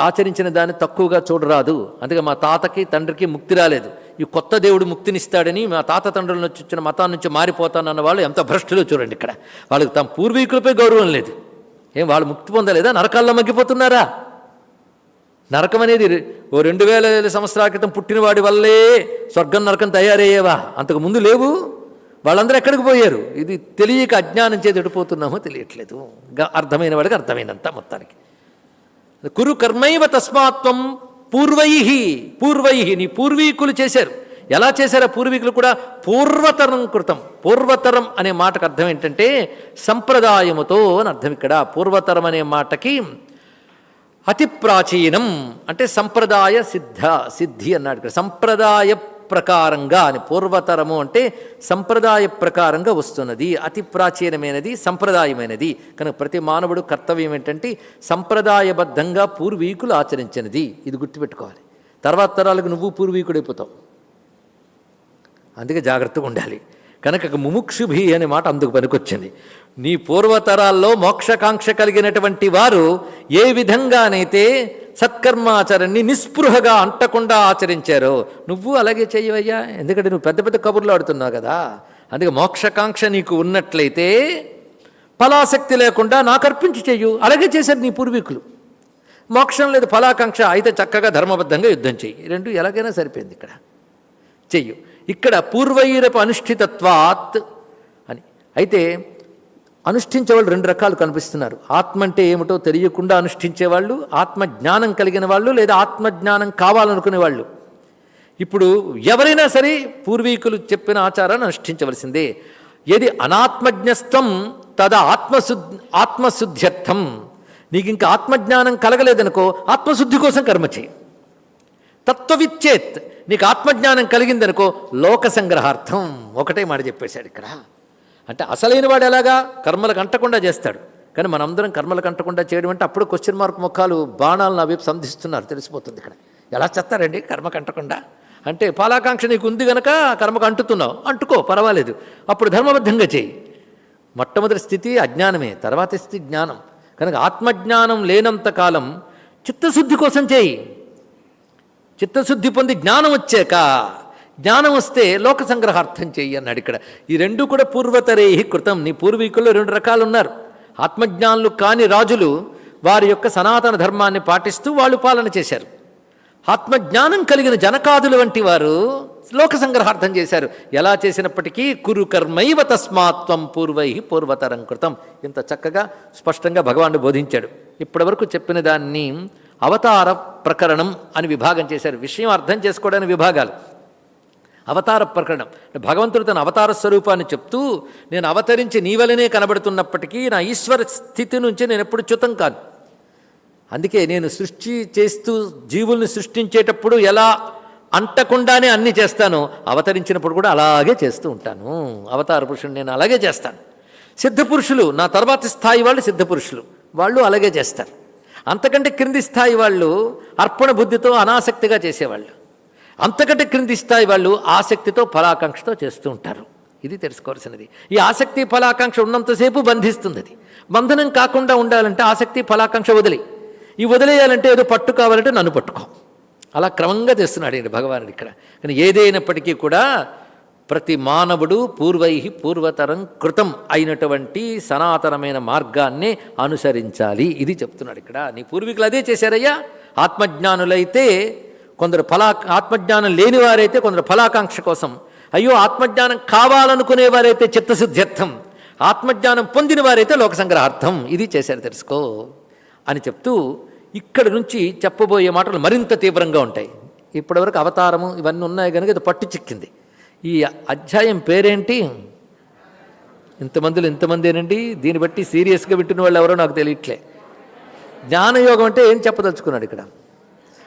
ఆచరించిన దాన్ని తక్కువగా చూడరాదు. అందుకే మా తాతకి తండ్రికి ముక్తి రాలేదు. ఈ కొత్త దేవుడు ముక్తినిస్తాడని మా తాత తండ్రుల నుంచి వచ్చిన మతాన్ని నుంచి మారిపోతానన్న వాళ్ళు ఎంత భ్రష్టులో చూడండి ఇక్కడ. వాళ్ళకి తమ పూర్వీకులపై గౌరవం లేదు. ఏం వాళ్ళు ముక్తి పొందలేదా? నరకాల్లో మగ్గిపోతున్నారా? నరకం అనేది ఓ రెండు వేల సంవత్సరాల క్రితం పుట్టినవాడి వల్లే స్వర్గం నరకం తయారయ్యేవా? అంతకు ముందు లేవు. వాళ్ళందరూ ఎక్కడికి పోయారు? ఇది తెలియక అజ్ఞానం చేతి ఎడిపోతున్నామో తెలియట్లేదు. అర్థమైన వాడికి అర్థమైనంత మొత్తానికి. కురు కర్మైవ తస్మాత్వం పూర్వై పూర్వై నీ పూర్వీకులు చేశారు. ఎలా చేశారో పూర్వీకులు కూడా? పూర్వతరం కృతం. పూర్వతరం అనే మాటకు అర్థం ఏంటంటే సంప్రదాయముతో అని అర్థం ఇక్కడ. పూర్వతరం అనే మాటకి అతి ప్రాచీనం అంటే సంప్రదాయ సిద్ధ సిద్ధి అన్నాడు ఇక్కడ. సంప్రదాయ ప్రకారంగా అని పూర్వతరము అంటే సంప్రదాయ ప్రకారంగా వస్తున్నది. అతి ప్రాచీనమైనది సంప్రదాయమైనది. కనుక ప్రతి మానవుడు కర్తవ్యం ఏంటంటే సంప్రదాయబద్ధంగా పూర్వీకులు ఆచరించినది. ఇది గుర్తుపెట్టుకోవాలి. తర్వాత తరాలకు నువ్వు పూర్వీకుడైపోతావు. అందుకే జాగ్రత్తగా ఉండాలి. కనుక ముముక్షుభి అనే మాట అందుకు పనికొచ్చింది. నీ పూర్వతరాల్లో మోక్షకాంక్ష కలిగినటువంటి వారు ఏ విధంగానైతే సత్కర్మాచరణని నిస్పృహగా అంటకుండా ఆచరించారో నువ్వు అలాగే చెయ్యవయ్యా ఎందుకంటే నువ్వు పెద్ద పెద్ద కబుర్లు ఆడుతున్నావు కదా. అందుకే మోక్షకాంక్ష నీకు ఉన్నట్లయితే ఫలాసక్తి లేకుండా నాకు అర్పించి చెయ్యు అలాగే చేశారు నీ పూర్వీకులు. మోక్షం లేదు ఫలాకాంక్ష. అయితే చక్కగా ధర్మబద్ధంగా యుద్ధం చెయ్యి. రెండు ఎలాగైనా సరిపోయింది ఇక్కడ. చెయ్యు. ఇక్కడ పూర్వైరపు అనుష్ఠితత్వాత్ అని. అయితే అనుష్ఠించేవాళ్ళు రెండు రకాలు కనిపిస్తున్నారు. ఆత్మ అంటే ఏమిటో తెలియకుండా అనుష్ఠించేవాళ్ళు ఆత్మజ్ఞానం కలిగిన వాళ్ళు లేదా ఆత్మజ్ఞానం కావాలనుకునే వాళ్ళు. ఇప్పుడు ఎవరైనా సరే పూర్వీకులు చెప్పిన ఆచారాన్ని అనుష్ఠించవలసిందే. ఏది అనాత్మజ్ఞస్థం తద ఆత్మశు ఆత్మశుద్ధ్యర్థం. నీకు ఇంకా ఆత్మజ్ఞానం కలగలేదనుకో ఆత్మశుద్ధి కోసం కర్మ చేయి. తత్వవిచ్చేత్ నీకు ఆత్మజ్ఞానం కలిగిందనుకో లోక సంగ్రహార్థం. ఒకటే మాట చెప్పేశాడు ఇక్కడ. అంటే అసలైన వాడు ఎలాగా? కర్మలకు అంటకుండా చేస్తాడు. కానీ మనందరం కర్మలకు అంటకుండా చేయడం అంటే అప్పుడు క్వశ్చన్ మార్క్ ముఖాలు బాణాలు నా వైపు సంధిస్తున్నారు. తెలిసిపోతుంది ఇక్కడ. ఎలా చేస్తారండి? కర్మకు అంటకుండా? అంటే ఫలాకాంక్ష నీకు ఉంది గనక కర్మకు అంటుతున్నావు. అంటుకో పర్వాలేదు. అప్పుడు ధర్మబద్ధంగా చేయి. మొట్టమొదటి స్థితి అజ్ఞానమే తర్వాత స్థితి జ్ఞానం. కనుక ఆత్మజ్ఞానం లేనంత కాలం చిత్తశుద్ధి కోసం చేయి. చిత్తశుద్ధి పొంది జ్ఞానం వచ్చాక జ్ఞానం వస్తే లోక సంగ్రహార్థం చెయ్యి అన్నాడు ఇక్కడ. ఈ రెండు కూడా పూర్వతరేహి కృతం. నీ పూర్వీకుల్లో రెండు రకాలు ఉన్నారు ఆత్మజ్ఞానులు కాని రాజులు వారి యొక్క సనాతన ధర్మాన్ని పాటిస్తూ వాళ్ళు పాలన చేశారు. ఆత్మజ్ఞానం కలిగిన జనకాదులు వంటి వారు లోక సంగ్రహార్థం చేశారు. ఎలా చేసినప్పటికీ కురుకర్మైవ తస్మాత్వం పూర్వై పూర్వతరం కృతం. ఇంత చక్కగా స్పష్టంగా భగవానుడు బోధించాడు. ఇప్పటివరకు చెప్పిన దాన్ని అవతార ప్రకరణం అని విభాగం చేశారు. విషయం అర్థం చేసుకోవడానికి విభాగాలు. అవతార ప్రకరణం. భగవంతుడు తన అవతార స్వరూపాన్ని చెప్తూ నేను అవతరించి నీవలనే కనబడుతున్నప్పటికీ నా ఈశ్వర స్థితి నుంచి నేను ఎప్పుడు చ్యుతం కాదు అందుకే నేను సృష్టి చేస్తూ జీవుల్ని సృష్టించేటప్పుడు ఎలా అంటకుండానే అన్ని చేస్తాను అవతరించినప్పుడు కూడా అలాగే చేస్తూ ఉంటాను. అవతార పురుషుడు నేను అలాగే చేస్తాను. సిద్ధపురుషులు నా తర్వాతి స్థాయి వాళ్ళు సిద్ధపురుషులు వాళ్ళు అలాగే చేస్తారు. అంతకంటే క్రింది స్థాయి వాళ్ళు అర్పణ బుద్ధితో అనాసక్తిగా చేసేవాళ్ళు. అంతకంటే క్రింది స్థాయి వాళ్ళు ఆసక్తితో ఫలాకాంక్షతో చేస్తూ ఉంటారు. ఇది తెలుసుకోవాల్సినది. ఈ ఆసక్తి ఫలాకాంక్ష ఉన్నంతసేపు బంధిస్తుంది అది బంధనం కాకుండా ఉండాలంటే ఆసక్తి ఫలాకాంక్ష వదిలి. ఈ వదిలేయాలంటే ఏదో పట్టు కావాలంటే నన్ను పట్టుకో. అలా క్రమంగా తెస్తున్నాడు ఈయన భగవానుడు ఇక్కడ. కానీ ఏదైనప్పటికీ కూడా ప్రతి మానవుడు పూర్వై పూర్వతరం కృతం అయినటువంటి సనాతనమైన మార్గాన్ని అనుసరించాలి. ఇది చెప్తున్నాడు ఇక్కడ. నీ పూర్వీకులు అదే చేశారయ్యా. ఆత్మజ్ఞానులైతే కొందరు ఫలా ఆత్మజ్ఞానం లేనివారైతే కొందరు ఫలాకాంక్ష కోసం. అయ్యో ఆత్మజ్ఞానం కావాలనుకునేవారైతే చిత్తశుద్ధ్యర్థం ఆత్మజ్ఞానం పొందిన వారైతే లోక సంగ్రహార్థం ఇది చేశారు తెలుసుకో. అని చెప్తూ ఇక్కడి నుంచి చెప్పబోయే మాటలు మరింత తీవ్రంగా ఉంటాయి. ఇప్పటివరకు అవతారము ఇవన్నీ ఉన్నాయి కనుక ఇది పట్టు చిక్కింది. ఈ అధ్యాయం పేరేంటి? ఇంతమందిలో ఇంతమందేనండి? దీన్ని బట్టి సీరియస్గా వింటున్న వాళ్ళు ఎవరో నాకు తెలియట్లే. జ్ఞానయోగం అంటే ఏం చెప్పదలుచుకున్నాడు ఇక్కడ?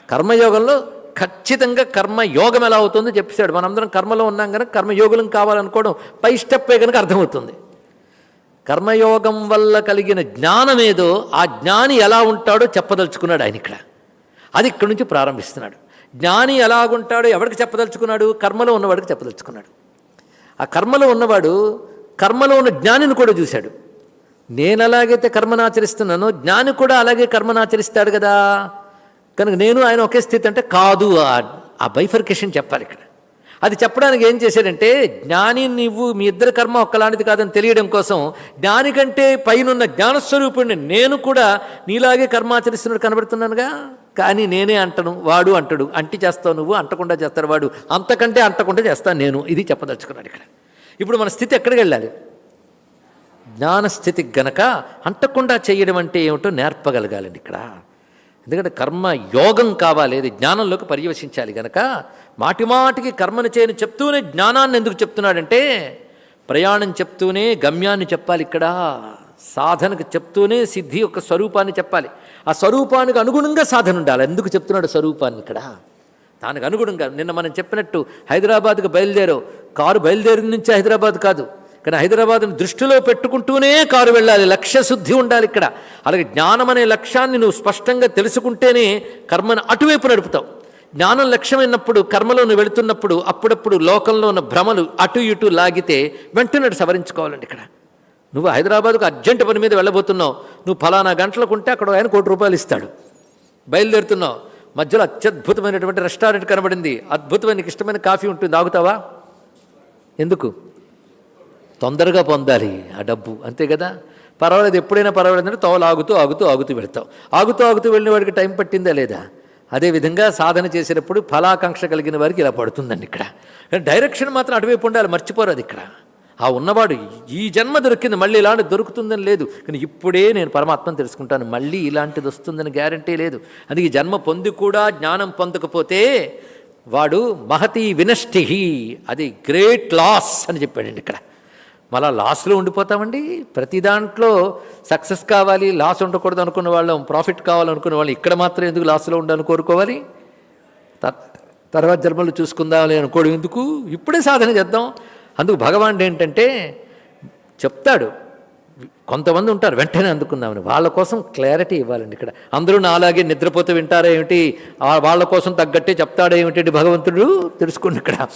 కర్మయోగంలో ఖచ్చితంగా కర్మయోగం ఎలా అవుతుందో చెప్పాడు మనందరం కర్మలో ఉన్నాం కనుక కర్మయోగులం కావాలనుకోవడం పై స్టెప్పే కనుక అర్థమవుతుంది. కర్మయోగం వల్ల కలిగిన జ్ఞానం ఏదో ఆ జ్ఞాని ఎలా ఉంటాడో చెప్పదలుచుకున్నాడు ఆయన ఇక్కడ. అది ఇక్కడి నుంచి ప్రారంభిస్తున్నాడు. జ్ఞాని ఎలాగుంటాడో ఎవరికి చెప్పదలుచుకున్నాడు? కర్మలో ఉన్నవాడికి చెప్పదలుచుకున్నాడు. ఆ కర్మలో ఉన్నవాడు కర్మలో ఉన్న జ్ఞానిని కూడా చూశాడు. నేను ఎలాగైతే కర్మను ఆచరిస్తున్నానో జ్ఞాని కూడా అలాగే కర్మను ఆచరిస్తాడు కదా? కనుక నేను ఆయన ఒకే స్థితి అంటే కాదు ఆ- ఆ బైఫర్కేషన్ చెప్పాలి ఇక్కడ. అది చెప్పడానికి ఏం చేశాడంటే జ్ఞాని నువ్వు మీ ఇద్దరు కర్మ ఒక్కలాంటిది కాదని తెలియడం కోసం జ్ఞాని కంటే పైనున్న జ్ఞానస్వరూపుణ్ణి నేను కూడా నీలాగే కర్మాచరిస్తున్నట్టు కనబడుతున్నానుగా? కానీ నేనే అంటను వాడు అంటడు. అంటి చేస్తావు నువ్వు అంటకుండా చేస్తాడు వాడు. అంతకంటే అంటకుండా చేస్తాను నేను. ఇది చెప్పదలుచుకున్నాడు ఇక్కడ. ఇప్పుడు మన స్థితి ఎక్కడికి వెళ్ళాలి? జ్ఞానస్థితికి గనక అంటకుండా చేయడం అంటే ఏమిటో నేర్పగలగాలండి ఇక్కడ. ఎందుకంటే కర్మ యోగం కావాలి అది జ్ఞానంలోకి పర్యవసించాలి గనక మాటిమాటికి కర్మను చేయని చెప్తూనే జ్ఞానాన్ని ఎందుకు చెప్తున్నాడంటే ప్రయాణం చెప్తూనే గమ్యాన్ని చెప్పాలి ఇక్కడ సాధనకు చెప్తూనే సిద్ధి యొక్క స్వరూపాన్ని చెప్పాలి. ఆ స్వరూపానికి అనుగుణంగా సాధన ఉండాలి. ఎందుకు చెప్తున్నాడు స్వరూపాన్ని ఇక్కడ? దానికి అనుగుణంగా నిన్న మనం చెప్పినట్టు హైదరాబాద్కు బయలుదేరావు కారు బయలుదేరిన నుంచి హైదరాబాద్ కాదు. కానీ హైదరాబాద్ని దృష్టిలో పెట్టుకుంటూనే కారు వెళ్ళాలి. లక్ష్య శుద్ధి ఉండాలి ఇక్కడ. అలాగే జ్ఞానం అనే లక్ష్యాన్ని నువ్వు స్పష్టంగా తెలుసుకుంటేనే కర్మను అటువైపు నడుపుతావు. జ్ఞానం లక్ష్యమైనప్పుడు కర్మలో వెళుతున్నప్పుడు అప్పుడప్పుడు లోకంలో ఉన్న భ్రమలు అటు ఇటు లాగితే వెంటనే సవరించుకోవాలండి ఇక్కడ. నువ్వు హైదరాబాద్కు అర్జెంట్ పని మీద వెళ్ళబోతున్నావు. నువ్వు ఫలానా గంటలకు ఉంటే అక్కడ ఆయన కోటి రూపాయలు ఇస్తాడు. బయలుదేరుతున్నావు. మధ్యలో అత్యద్భుతమైనటువంటి రెస్టారెంట్ కనబడింది. అద్భుతమైన నీకు ఇష్టమైన కాఫీ ఉంటుంది. ఆగుతావా ఎందుకు? తొందరగా పొందాలి ఆ డబ్బు. అంతే కదా? పర్వాలేదు. ఎప్పుడైనా పర్వాలేదు అంటే తోలు ఆగుతూ ఆగుతూ ఆగుతూ వెళ్తావు. ఆగుతూ ఆగుతూ వెళ్ళిన వాడికి టైం పట్టిందా లేదా? అదేవిధంగా సాధన చేసేటప్పుడు ఫలాకాంక్ష కలిగిన వారికి ఇలా పడుతుందండి ఇక్కడ. డైరెక్షన్ మాత్రం అటువైపు ఉండాలి మర్చిపోరు అది ఇక్కడ. ఆ ఉన్నవాడు ఈ జన్మ దొరికింది మళ్ళీ ఇలాంటి దొరుకుతుందని లేదు. కానీ ఇప్పుడే నేను పరమాత్మను తెలుసుకుంటాను మళ్ళీ ఇలాంటిది వస్తుందని గ్యారంటీ లేదు. అందుకే జన్మ పొంది కూడా జ్ఞానం పొందకపోతే వాడు మహతి వినష్టిహి అది గ్రేట్ లాస్ అని చెప్పాడండి ఇక్కడ. మళ్ళా లాస్లో ఉండిపోతామండి. ప్రతి దాంట్లో సక్సెస్ కావాలి లాస్ ఉండకూడదు అనుకున్న వాళ్ళం ప్రాఫిట్ కావాలనుకున్న వాళ్ళం ఇక్కడ మాత్రం ఎందుకు లాస్లో ఉండాలని కోరుకోవాలి? త- తర్వాత జన్మలు చూసుకుందామని అనుకోవడం ఎందుకు? ఇప్పుడే సాధన చేద్దాం. అందుకు భగవానుడు ఏంటంటే చెప్తాడు. కొంతమంది ఉంటారు వెంటనే అందుకుందామని. వాళ్ళ కోసం క్లారిటీ ఇవ్వాలండి ఇక్కడ. అందరూ నాలాగే నిద్రపోతే వింటారా ఏమిటి? వాళ్ళ కోసం తగ్గట్టే చెప్తాడు ఏమిటి భగవంతుడు? తెలుసుకోండి ఇక్కడ.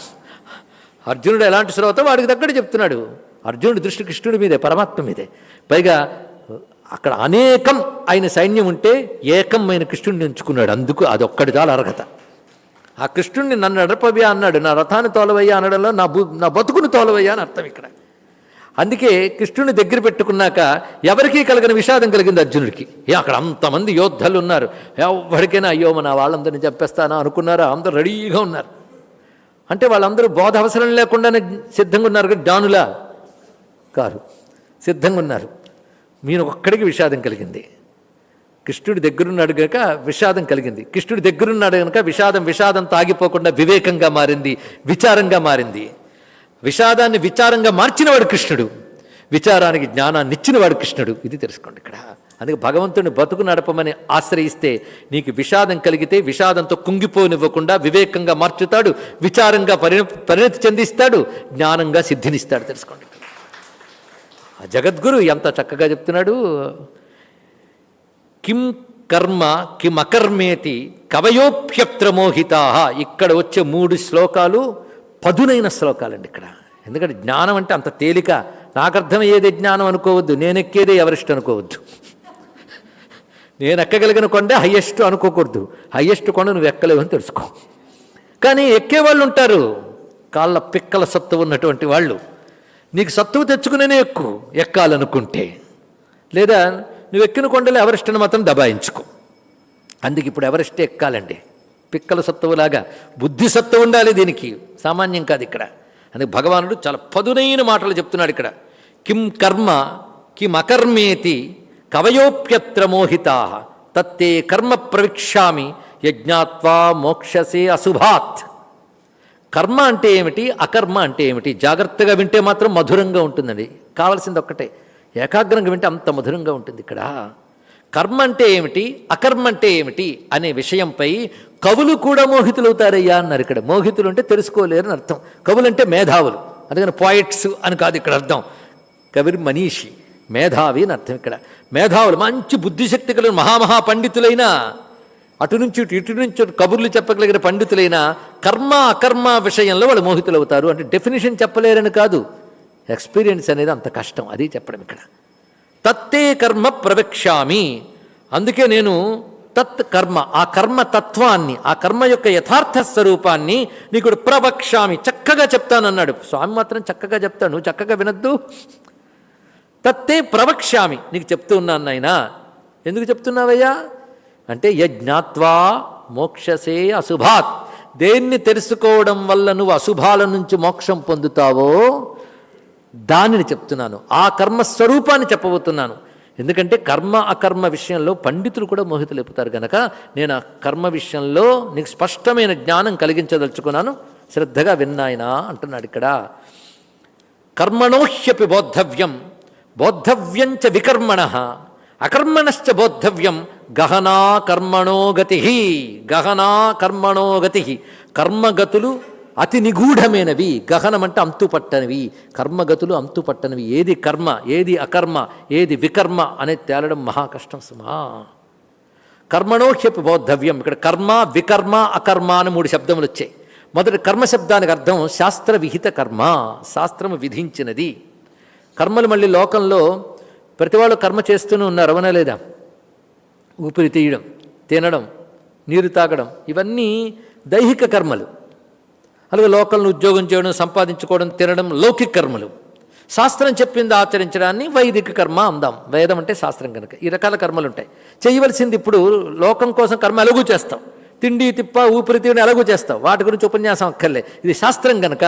అర్జునుడు ఎలాంటి శ్రోత? వాడికి తగ్గట్టు చెప్తున్నాడు. అర్జునుడి దృష్టి కృష్ణుడి మీదే పరమాత్మ మీదే. పైగా అక్కడ అనేకం ఆయన సైన్యం ఉంటే ఏకం ఆయన కృష్ణుడిని ఎంచుకున్నాడు. అందుకు అదొక్కడి చాలా అర్హత. ఆ కృష్ణుడిని నన్ను నడపవ్యా అన్నాడు నా రథాన్ని తోలవయ్యా అనడంలో నా బు నా బతుకుని తోలవయ్యా అని అర్థం ఇక్కడ. అందుకే కృష్ణుని దగ్గర పెట్టుకున్నాక ఎవరికీ కలిగిన విషాదం కలిగింది అర్జునుడికి. ఏ అక్కడ అంతమంది యోద్ధులు ఉన్నారు. ఎవరికైనా అయ్యో మన వాళ్ళందరినీ చెప్పేస్తానా అనుకున్నారా? అందరూ రెడీగా ఉన్నారు. అంటే వాళ్ళందరూ బోధ అవసరం లేకుండానే సిద్ధంగా ఉన్నారు కదా డానులా. కారు. సిద్ధంగా ఉన్నారు మీరు ఒక్కడికి విషాదం కలిగింది. కృష్ణుడి దగ్గరున్నాడు గనక విషాదం కలిగింది. కృష్ణుడి దగ్గరున్నాడు గనక విషాదం విషాదం తాగిపోకుండా వివేకంగా మారింది విచారంగా మారింది. విషాదాన్ని విచారంగా మార్చినవాడు కృష్ణుడు. విచారానికి జ్ఞానాన్ని ఇచ్చినవాడు కృష్ణుడు. ఇది తెలుసుకోండి ఇక్కడ. అందుకే భగవంతుని బతుకు నడపమని ఆశ్రయిస్తే నీకు విషాదం కలిగితే విషాదంతో కుంగిపోనివ్వకుండా వివేకంగా మార్చుతాడు విచారంగా పరిణ పరిణతి చెందిస్తాడు జ్ఞానంగా సిద్ధినిస్తాడు. తెలుసుకోండి ఆ జగద్గురు ఎంత చక్కగా చెప్తున్నాడు? కిం కర్మ కిం అకర్మేతి కవయోప్యత్రమోహితా ఇక్కడ వచ్చే మూడు శ్లోకాలు పదునైన శ్లోకాలండి ఇక్కడ. ఎందుకంటే జ్ఞానం అంటే అంత తేలిక. నాకు అర్థమయ్యేదే జ్ఞానం అనుకోవద్దు. నేను ఎక్కేదే ఎవరిస్ట్ అనుకోవద్దు. నేను ఎక్కగలిగిన కొండ హయ్యెస్ట్ అనుకోకూడదు. హయ్యెస్ట్ కొండ నువ్వు ఎక్కలేవు అని తెలుసుకో. కానీ ఎక్కేవాళ్ళు ఉంటారు. కాళ్ళ పిక్కల సత్తు ఉన్నటువంటి వాళ్ళు. నీకు సత్తువు తెచ్చుకునేనే ఎక్కు ఎక్కాలనుకుంటే. లేదా నువ్వు ఎక్కిన కొండలు ఎవరెస్ట్ని మాత్రం దబాయించుకో. అందుకు ఇప్పుడు ఎవరెస్ట్ ఎక్కాలండి. పిక్కల సత్తువులాగా బుద్ధి సత్తు ఉండాలి దీనికి. సామాన్యం కాదు ఇక్కడ. అందుకు భగవానుడు చాలా పదునైన మాటలు చెప్తున్నాడు ఇక్కడ. కిం కర్మ కిం అకర్మేతి కవయోప్యత్ర మోహితా తత్తే కర్మ ప్రవిక్షామి యజ్ఞాత్వా మోక్షసే అశుభాత్. కర్మ అంటే ఏమిటి? అకర్మ అంటే ఏమిటి? జాగ్రత్తగా వింటే మాత్రం మధురంగా ఉంటుందండి. కావాల్సింది ఒక్కటే. ఏకాగ్రంగా వింటే అంత మధురంగా ఉంటుంది ఇక్కడ. కర్మ అంటే ఏమిటి? అకర్మ అంటే ఏమిటి? అనే విషయంపై కవులు కూడా మోహితులవుతారయ్యా అన్నారు ఇక్కడ. మోహితులు అంటే తెలుసుకోలేరని అర్థం. కవులు అంటే మేధావులు. అందుకని పాయిట్స్ అని కాదు ఇక్కడ అర్థం. కవిర్ మనీషి మేధావి అని అర్థం ఇక్కడ. మేధావులు మంచి బుద్ధిశక్తి కలిగిన మహామహా పండితులైన అటు నుంచి ఇటు ఇటు నుంచి కబుర్లు చెప్పగలిగిన పండితులైన కర్మ అకర్మ విషయంలో వాళ్ళు మోహితులవుతారు అంటే డెఫినేషన్ చెప్పలేరని కాదు. ఎక్స్పీరియన్స్ అనేది అంత కష్టం అది చెప్పడం ఇక్కడ. తత్తే కర్మ ప్రవక్ష్యామి. అందుకే నేను తత్ కర్మ ఆ కర్మ తత్వాన్ని ఆ కర్మ యొక్క యథార్థ స్వరూపాన్ని నీకు ప్రవక్ష్యామి చక్కగా చెప్తానన్నాడు. స్వామి మాత్రం చక్కగా చెప్తాను నువ్వు చక్కగా వినద్దు. తత్తే ప్రవక్ష్యామి నీకు చెప్తూ ఉన్నాను నాయనా. ఎందుకు చెప్తున్నావయ్యా? అంటే యజ్ఞాత్వా మోక్షసే అశుభాత్. దేన్ని తెలుసుకోవడం వల్ల నువ్వు అశుభాల నుంచి మోక్షం పొందుతావో దానిని చెప్తున్నాను. ఆ కర్మ స్వరూపాన్ని చెప్పబోతున్నాను. ఎందుకంటే కర్మ అకర్మ విషయంలో పండితులు కూడా మోహితులెప్పుతారు గనక నేను ఆ కర్మ విషయంలో నీకు స్పష్టమైన జ్ఞానం కలిగించదలుచుకున్నాను. శ్రద్ధగా విన్నాయనా అంటున్నాడు ఇక్కడ. కర్మణోహ్యపి బోద్ధవ్యం. బోద్ధవ్యంచ వికర్మణ. అకర్మణశ్చ బోద్ధవ్యం. గహనా కర్మణోగతి గహనా కర్మణోగతి కర్మగతులు అతి నిగూఢమైనవి. గహనమంటే అంతుపట్టనివి. కర్మగతులు అంతుపట్టనివి. ఏది కర్మ ఏది అకర్మ ఏది వికర్మ అనేది తేలడం మహా కష్టం సుమా కర్మణోహ్యపి బోద్ధవ్యం. ఇక్కడ కర్మ వికర్మ అకర్మ అని మూడు శబ్దములు వచ్చాయి. మొదటి కర్మ శబ్దానికి అర్థం శాస్త్ర విహిత కర్మ. శాస్త్రము విధించినది. కర్మలు మళ్ళీ లోకంలో ప్రతి వాళ్ళు కర్మ చేస్తూనే ఉన్నారు. అవనలేదా ఊపిరి తీయడం తినడం నీరు తాగడం ఇవన్నీ దైహిక కర్మలు. అలాగే లోకల్ని ఉద్యోగం చేయడం సంపాదించుకోవడం తినడం లౌకిక కర్మలు. శాస్త్రం చెప్పింది ఆచరించడాన్ని వైదిక కర్మ అందాం. వేదం అంటే శాస్త్రం కనుక. ఈ రకాల కర్మలు ఉంటాయి చేయవలసింది ఇప్పుడు లోకం కోసం కర్మ ఎలాగూ చేస్తాం. తిండి తిప్ప ఊపిరి తీయడం ఎలాగూ చేస్తాం. వాటి గురించి ఉపన్యాసం అక్కర్లే. ఇది శాస్త్రం కనుక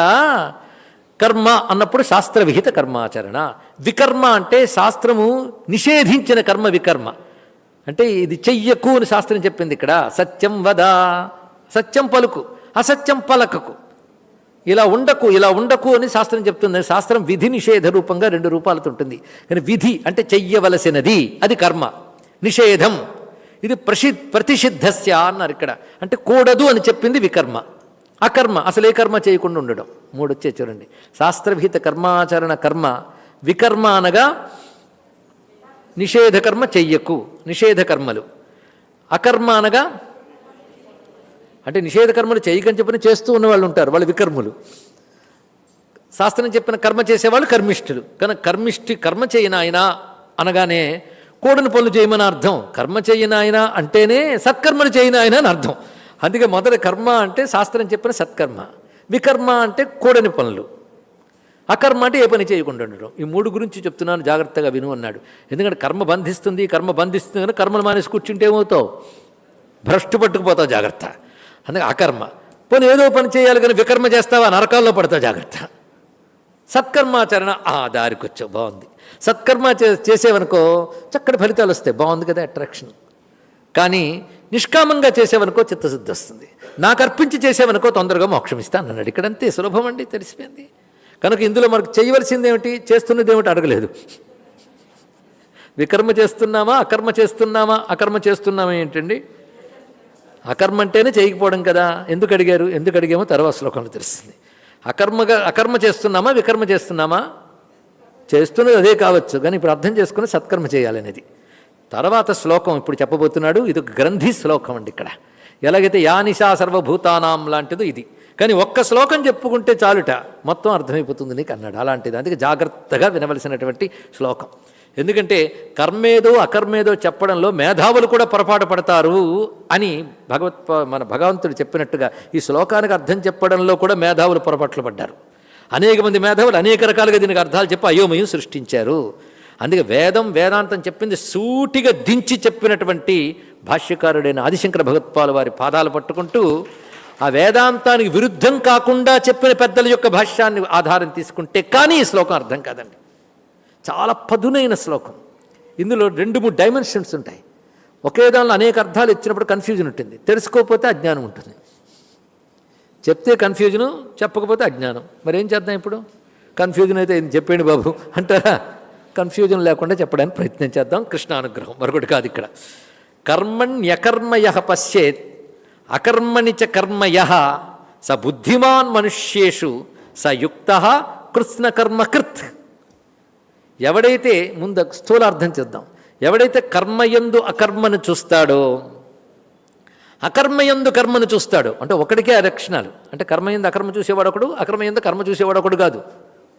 కర్మ అన్నప్పుడు శాస్త్ర విహిత కర్మాచరణ. వికర్మ అంటే శాస్త్రము నిషేధించిన కర్మ వికర్మ. అంటే ఇది చెయ్యకు అని శాస్త్రం చెప్పింది ఇక్కడ. సత్యం వదా. సత్యం పలుకు. అసత్యం పలకకు. ఇలా ఉండకు ఇలా ఉండకు అని శాస్త్రం చెప్తుంది. శాస్త్రం విధి నిషేధ రూపంగా రెండు రూపాలతో ఉంటుంది. కానీ విధి అంటే చెయ్యవలసినది. అది కర్మ. నిషేధం. ఇది ప్రసి ప్రతిషిద్ధస్య అన్నారు ఇక్కడ. అంటే కూడదు అని చెప్పింది వికర్మ. అకర్మ. అసలు ఏ కర్మ చేయకుండా ఉండడం. మూడు వచ్చే చూడండి. శాస్త్రవిహిత కర్మాచరణ కర్మ. వికర్మ అనగా నిషేధకర్మ చెయ్యకు నిషేధకర్మలు. అకర్మ అనగా అంటే నిషేధకర్మలు చేయకని చెప్పిన చేస్తూ ఉన్న వాళ్ళు ఉంటారు వాళ్ళు వికర్ములు. శాస్త్రం చెప్పిన కర్మ చేసేవాళ్ళు కర్మిష్ఠులు. కనుక కర్మిష్ఠి కర్మ చేయని ఆయన అనగానే కూడని పనులు చేయమని అర్థం. కర్మ చేయని ఆయన అంటేనే సత్కర్మలు చేయని ఆయన అని అర్థం. అందుకే మొదటి కర్మ అంటే శాస్త్రం చెప్పిన సత్కర్మ. వికర్మ అంటే కూడని పనులు అకర్మ అంటే ఏ పని చేయకుండా ఉండడం ఈ మూడు గురించి చెప్తున్నాను జాగ్రత్తగా విను అన్నాడు. ఎందుకంటే కర్మ బంధిస్తుంది కర్మ బంధిస్తుంది కనుక కర్మలు మానేసి కూర్చుంటే ఏమవుతావు? భ్రష్టు పట్టుకుపోతావు జాగ్రత్త. అందుకే అకర్మ. పోనీ ఏదో పని చేయాలి కానీ వికర్మ చేస్తావా? నరకాల్లో పడతావు జాగ్రత్త. సత్కర్మాచరణ ఆ దారికి వచ్చావు బాగుంది. సత్కర్మ చే చేసేవనుకో చక్కటి ఫలితాలు వస్తాయి బాగుంది కదా అట్రాక్షన్ కానీ నిష్కామంగా చేసేవనుకో చిత్తశుద్ధి వస్తుంది. నాకు అర్పించి చేసేవనుకో తొందరగా మోక్షం ఇస్తాను అన్నాడు. ఇక్కడంతే సులభం అండి తెలిసిపోయింది. కనుక ఇందులో మనకు చేయవలసింది ఏమిటి చేస్తున్నది ఏమిటి అడగలేదు. వికర్మ చేస్తున్నామా? అకర్మ చేస్తున్నామా? అకర్మ చేస్తున్నామా ఏంటండి? అకర్మ అంటేనే చేయకపోవడం కదా. ఎందుకు అడిగారు? ఎందుకు అడిగామో తర్వాత శ్లోకంలో తెలుస్తుంది. అకర్మగా అకర్మ చేస్తున్నామా? వికర్మ చేస్తున్నామా? చేస్తున్నది అదే కావచ్చు. కానీ ఇప్పుడు అర్థం చేసుకుని సత్కర్మ చేయాలనేది తర్వాత శ్లోకం ఇప్పుడు చెప్పబోతున్నాడు. ఇది గ్రంథి శ్లోకం అండి ఇక్కడ. ఎలాగైతే యా నిశా సర్వభూతానాం లాంటిదో ఇది. కానీ ఒక్క శ్లోకం చెప్పుకుంటే చాలుట మొత్తం అర్థమైపోతుంది నీకు అన్నాడు. అలాంటిది అందుకే జాగ్రత్తగా వినవలసినటువంటి శ్లోకం. ఎందుకంటే కర్మేదో అకర్మేదో చెప్పడంలో మేధావులు కూడా పొరపాటు పడతారు అని భగవత్ మన భగవంతుడు చెప్పినట్టుగా ఈ శ్లోకానికి అర్థం చెప్పడంలో కూడా మేధావులు పొరపాట్లు పడ్డారు. అనేక మంది మేధావులు అనేక రకాలుగా దీనికి అర్థాలు చెప్పి అయోమయం సృష్టించారు. అందుకే వేదం వేదాంతం చెప్పింది సూటిగా దించి చెప్పినటువంటి భాష్యకారుడైన ఆదిశంకర భగవత్పాల వారి పాదాలు పట్టుకుంటూ ఆ వేదాంతానికి విరుద్ధం కాకుండా చెప్పిన పెద్దల యొక్క భాష్యాన్ని ఆధారం తీసుకుంటే కానీ ఈ శ్లోకం అర్థం కాదండి. చాలా పదునైన శ్లోకం. ఇందులో రెండు మూడు డైమెన్షన్స్ ఉంటాయి. ఒకే దానిలో అనేక అర్థాలు ఇచ్చినప్పుడు కన్ఫ్యూజన్ ఉంటుంది. తెలుసుకోకపోతే అజ్ఞానం ఉంటుంది. చెప్తే కన్ఫ్యూజను చెప్పకపోతే అజ్ఞానం. మరి ఏం చేద్దాం ఇప్పుడు? కన్ఫ్యూజన్ అయితే చెప్పేయండి చెప్పండి బాబు? అంటారా? కన్ఫ్యూజన్ లేకుండా చెప్పడానికి ప్రయత్నం చేద్దాం. కృష్ణానుగ్రహం. మరొకటి కాదు ఇక్కడ. కర్మణ్యకర్మయ పశ్చేత్ అకర్మణి చ కర్మయ స బుద్ధిమాన్ మనుష్యేషు స యుక్త కృత్స్నకర్మకృత్ ఎవడైతే ముందు స్థూలార్థం చేద్దాం ఎవడైతే కర్మయందు అకర్మను చూస్తాడో అకర్మయందు కర్మను చూస్తాడు. అంటే ఒకడికే ఆ లక్షణాలు అంటే కర్మయందు అకర్మ చూసేవాడు ఒకడు అకర్మయందు కర్మ చూసేవాడొకడు కాదు.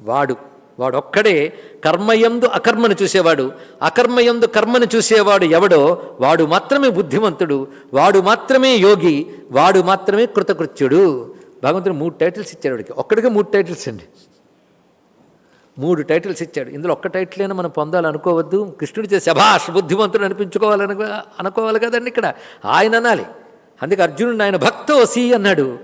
వాడు. వాడొక్కడే కర్మయందు అకర్మను చూసేవాడు. అకర్మయందు కర్మను చూసేవాడు ఎవడో వాడు మాత్రమే బుద్ధిమంతుడు వాడు మాత్రమే యోగి వాడు మాత్రమే కృతకృత్యుడు. భగవంతుడు మూడు టైటిల్స్ ఇచ్చాడు వాడికి. ఒక్కడికి మూడు టైటిల్స్ అండి. మూడు టైటిల్స్ ఇచ్చాడు. ఇందులో ఒక్క టైటిల్ అయినా మనం పొందాలనుకోవద్దు. కృష్ణుడు చేసే శభాష్ బుద్ధిమంతుడు అనిపించుకోవాలను అనుకోవాలి కదండి ఇక్కడ. ఆయన అనాలి. అందుకే అర్జునుడు ఆయన భక్తోసి అన్నాడు.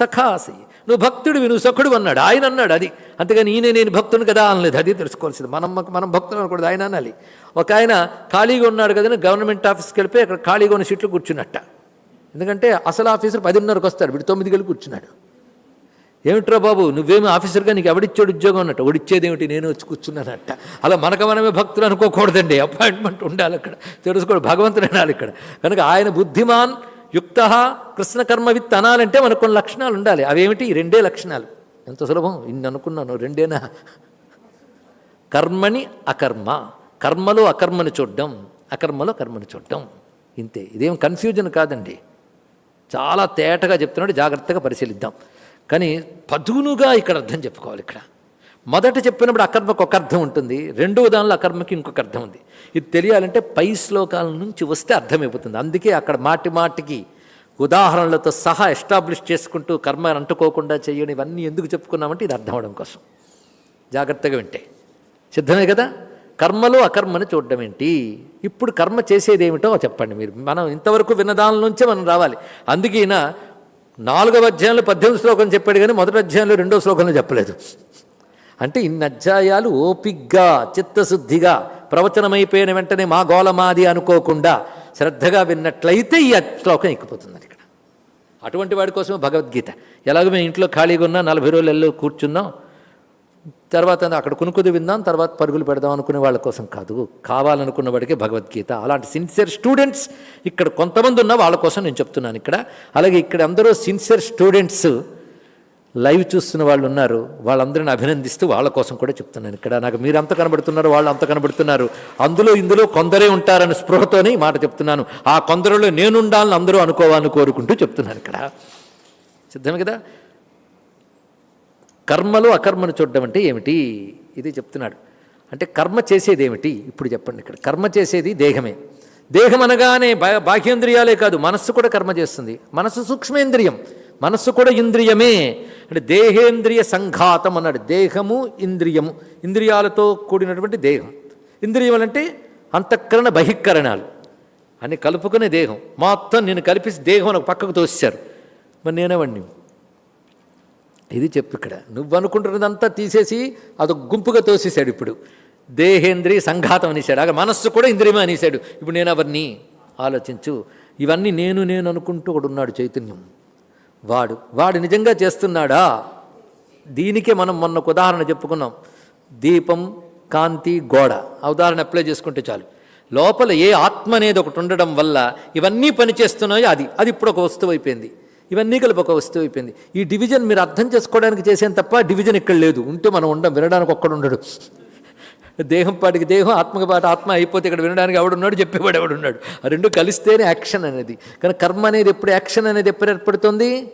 సఖాసి. నువ్వు భక్తుడివి నువ్వు సఖుడు అన్నాడు. ఆయన అన్నాడు అది. అంతేగాని ఈయన నేను భక్తుని కదా అనలేదు. అది తెలుసుకోవాల్సింది. మనం మనం భక్తులు అనకూడదు. ఆయన అనాలి. ఒక ఆయన ఖాళీగా ఉన్నాడు కదని గవర్నమెంట్ ఆఫీస్కి వెళ్ళిపోయి అక్కడ ఖాళీగా ఉన్న సీట్లు కూర్చున్నట్ట. ఎందుకంటే అసలు ఆఫీసర్ పదిన్నరకు వస్తాడు. వీడు తొమ్మిదికి వెళ్ళి కూర్చున్నాడు. ఏమిట్రా బాబు? నువ్వేమి ఆఫీసర్గా నీకు ఎవడిచ్చాడు ఉద్యోగం అన్నట్టు? ఒడిచ్చేదేమిటి? నేను వచ్చి కూర్చున్నానట్ట అలా మనకు మనమే భక్తులు అనుకోకూడదండి. అపాయింట్మెంట్ ఉండాలి అక్కడ. తెలుసుకోడు. భగవంతుడు అనాలి ఇక్కడ. కనుక ఆయన బుద్ధిమాన్ యుక్త కృష్ణ కర్మవిత్ అనాలంటే మనకు కొన్ని లక్షణాలు ఉండాలి అవేమిటి? ఈ రెండే లక్షణాలు. ఎంత సులభం? ఇన్ని అనుకున్నాను రెండేనా? కర్మని అకర్మ. కర్మలో అకర్మని చూడడం అకర్మలో కర్మని చూడడం. ఇంతే. ఇదేం కన్ఫ్యూజన్ కాదండి. చాలా తేటగా చెప్తున్నాడు. జాగ్రత్తగా పరిశీలిద్దాం. కానీ పదునుగా ఇక్కడ అర్థం చెప్పుకోవాలి ఇక్కడ. మొదట చెప్పినప్పుడు అకర్మకు ఒక అర్థం ఉంటుంది రెండవ దానిలో అకర్మకి ఇంకొక అర్థం ఉంది. ఇది తెలియాలంటే పై శ్లోకాల నుంచి వస్తే అర్థమైపోతుంది. అందుకే అక్కడ మాటి మాటికి ఉదాహరణలతో సహా ఎస్టాబ్లిష్ చేసుకుంటూ కర్మ అంటుకోకుండా చేయని ఇవన్నీ ఎందుకు చెప్పుకున్నామంటే ఇది అర్థం అవడం కోసం. జాగ్రత్తగా వింటే. సిద్ధమే కదా? కర్మలో అకర్మని చూడడం ఏంటి? ఇప్పుడు కర్మ చేసేది ఏమిటో చెప్పండి మీరు. మనం ఇంతవరకు విన్నదాని నుంచే మనం రావాలి. అందుకే నాలుగవ అధ్యాయంలో పద్దెనిమిది శ్లోకం చెప్పాడు కానీ మొదటి అధ్యాయంలో రెండో శ్లోకంలో చెప్పలేదు. అంటే ఇన్ని అధ్యాయాలు ఓపిగ్గా చిత్తశుద్ధిగా ప్రవచనమైపోయిన వెంటనే మా గోళమాది అనుకోకుండా శ్రద్ధగా విన్నట్లయితే ఈ శ్లోకం ఎక్కిపోతుంది ఇక్కడ. అటువంటి వాడి కోసమే భగవద్గీత. ఎలాగో మేము ఇంట్లో ఖాళీగా ఉన్నా నలభై రోజులలో కూర్చున్నాం. తర్వాత అక్కడ కొనుక్కుది విందాం తర్వాత పరుగులు పెడదాం అనుకునే వాళ్ళ కోసం కాదు. కావాలనుకున్న వాడికి భగవద్గీత. అలాంటి సిన్సియర్ స్టూడెంట్స్ ఇక్కడ కొంతమంది ఉన్న వాళ్ళ కోసం నేను చెప్తున్నాను ఇక్కడ. అలాగే ఇక్కడ అందరూ సిన్సియర్ స్టూడెంట్స్ లైవ్ చూస్తున్న వాళ్ళు ఉన్నారు వాళ్ళందరిని అభినందిస్తూ వాళ్ళ కోసం కూడా చెప్తున్నాను ఇక్కడ. నాకు మీరు అంత కనబడుతున్నారు వాళ్ళు అంత కనబడుతున్నారు. అందులో ఇందులో కొందరే ఉంటారని స్పృహతోనే ఈ మాట చెప్తున్నాను. ఆ కొందరిలో నేనుండాలని అందరూ అనుకోవాలని కోరుకుంటూ చెప్తున్నాను ఇక్కడ. సిద్ధమే కదా? కర్మలో అకర్మను చూడడం అంటే ఏమిటి? ఇది చెప్తున్నాడు. అంటే కర్మ చేసేది ఏమిటి? ఇప్పుడు చెప్పండి ఇక్కడ. కర్మ చేసేది దేహమే. దేహం అనగానే బా బాహ్యేంద్రియాలే కాదు మనస్సు కూడా కర్మ చేస్తుంది. మనస్సు సూక్ష్మేంద్రియం. మనస్సు కూడా ఇంద్రియమే. అంటే దేహేంద్రియ సంఘాతం అన్నాడు. దేహము ఇంద్రియము. ఇంద్రియాలతో కూడినటువంటి దేహం. ఇంద్రియం అంటే అంతఃకరణ బహిష్కరణాలు అని కలుపుకునే దేహం. మొత్తం నేను కలిపేసి దేహం నాకు పక్కకు తోసారు మరి నేనేవాడిని ఇది చెప్పు ఇక్కడ. నువ్వు అనుకుంటున్నదంతా తీసేసి అదొక గుంపుగా తోసేశాడు ఇప్పుడు. దేహేంద్రియ సంఘాతం అనేసాడు అక్కడ మనస్సు కూడా ఇంద్రియమే అనేసాడు ఇప్పుడు నేను అవన్నీ ఆలోచించు. ఇవన్నీ నేను నేను అనుకుంటూ ఒకడు ఉన్నాడు చైతన్యం. వాడు వాడు నిజంగా చేస్తున్నాడా? దీనికే మనం మొన్న ఒక ఉదాహరణ చెప్పుకున్నాం. దీపం కాంతి గోడ. ఆ ఉదాహరణ అప్లై చేసుకుంటే చాలు. లోపల ఏ ఆత్మ అనేది ఒకటి ఉండడం వల్ల ఇవన్నీ పనిచేస్తున్నాయో అది. అది ఇప్పుడు ఒక వస్తువు అయిపోయింది. ఇవన్నీ కలిపి ఒక వస్తువు అయిపోయింది. ఈ డివిజన్ మీరు అర్థం చేసుకోవడానికి చేసేం తప్ప డివిజన్ ఇక్కడ లేదు. ఉంటే మనం ఉండం వినడానికి ఒక్కడు ఉండడు. దేహం పాటికి దేహం ఆత్మకి పాటు ఆత్మ అయిపోతే ఇక్కడ వినడానికి ఎవడున్నాడు? చెప్పేవాడు ఎవడున్నాడు. ఆ రెండు కలిస్తేనే యాక్షన్ అనేది. కానీ కర్మ అనేది ఎప్పుడు యాక్షన్ అనేది ఎప్పుడు ఏర్పడుతుంది?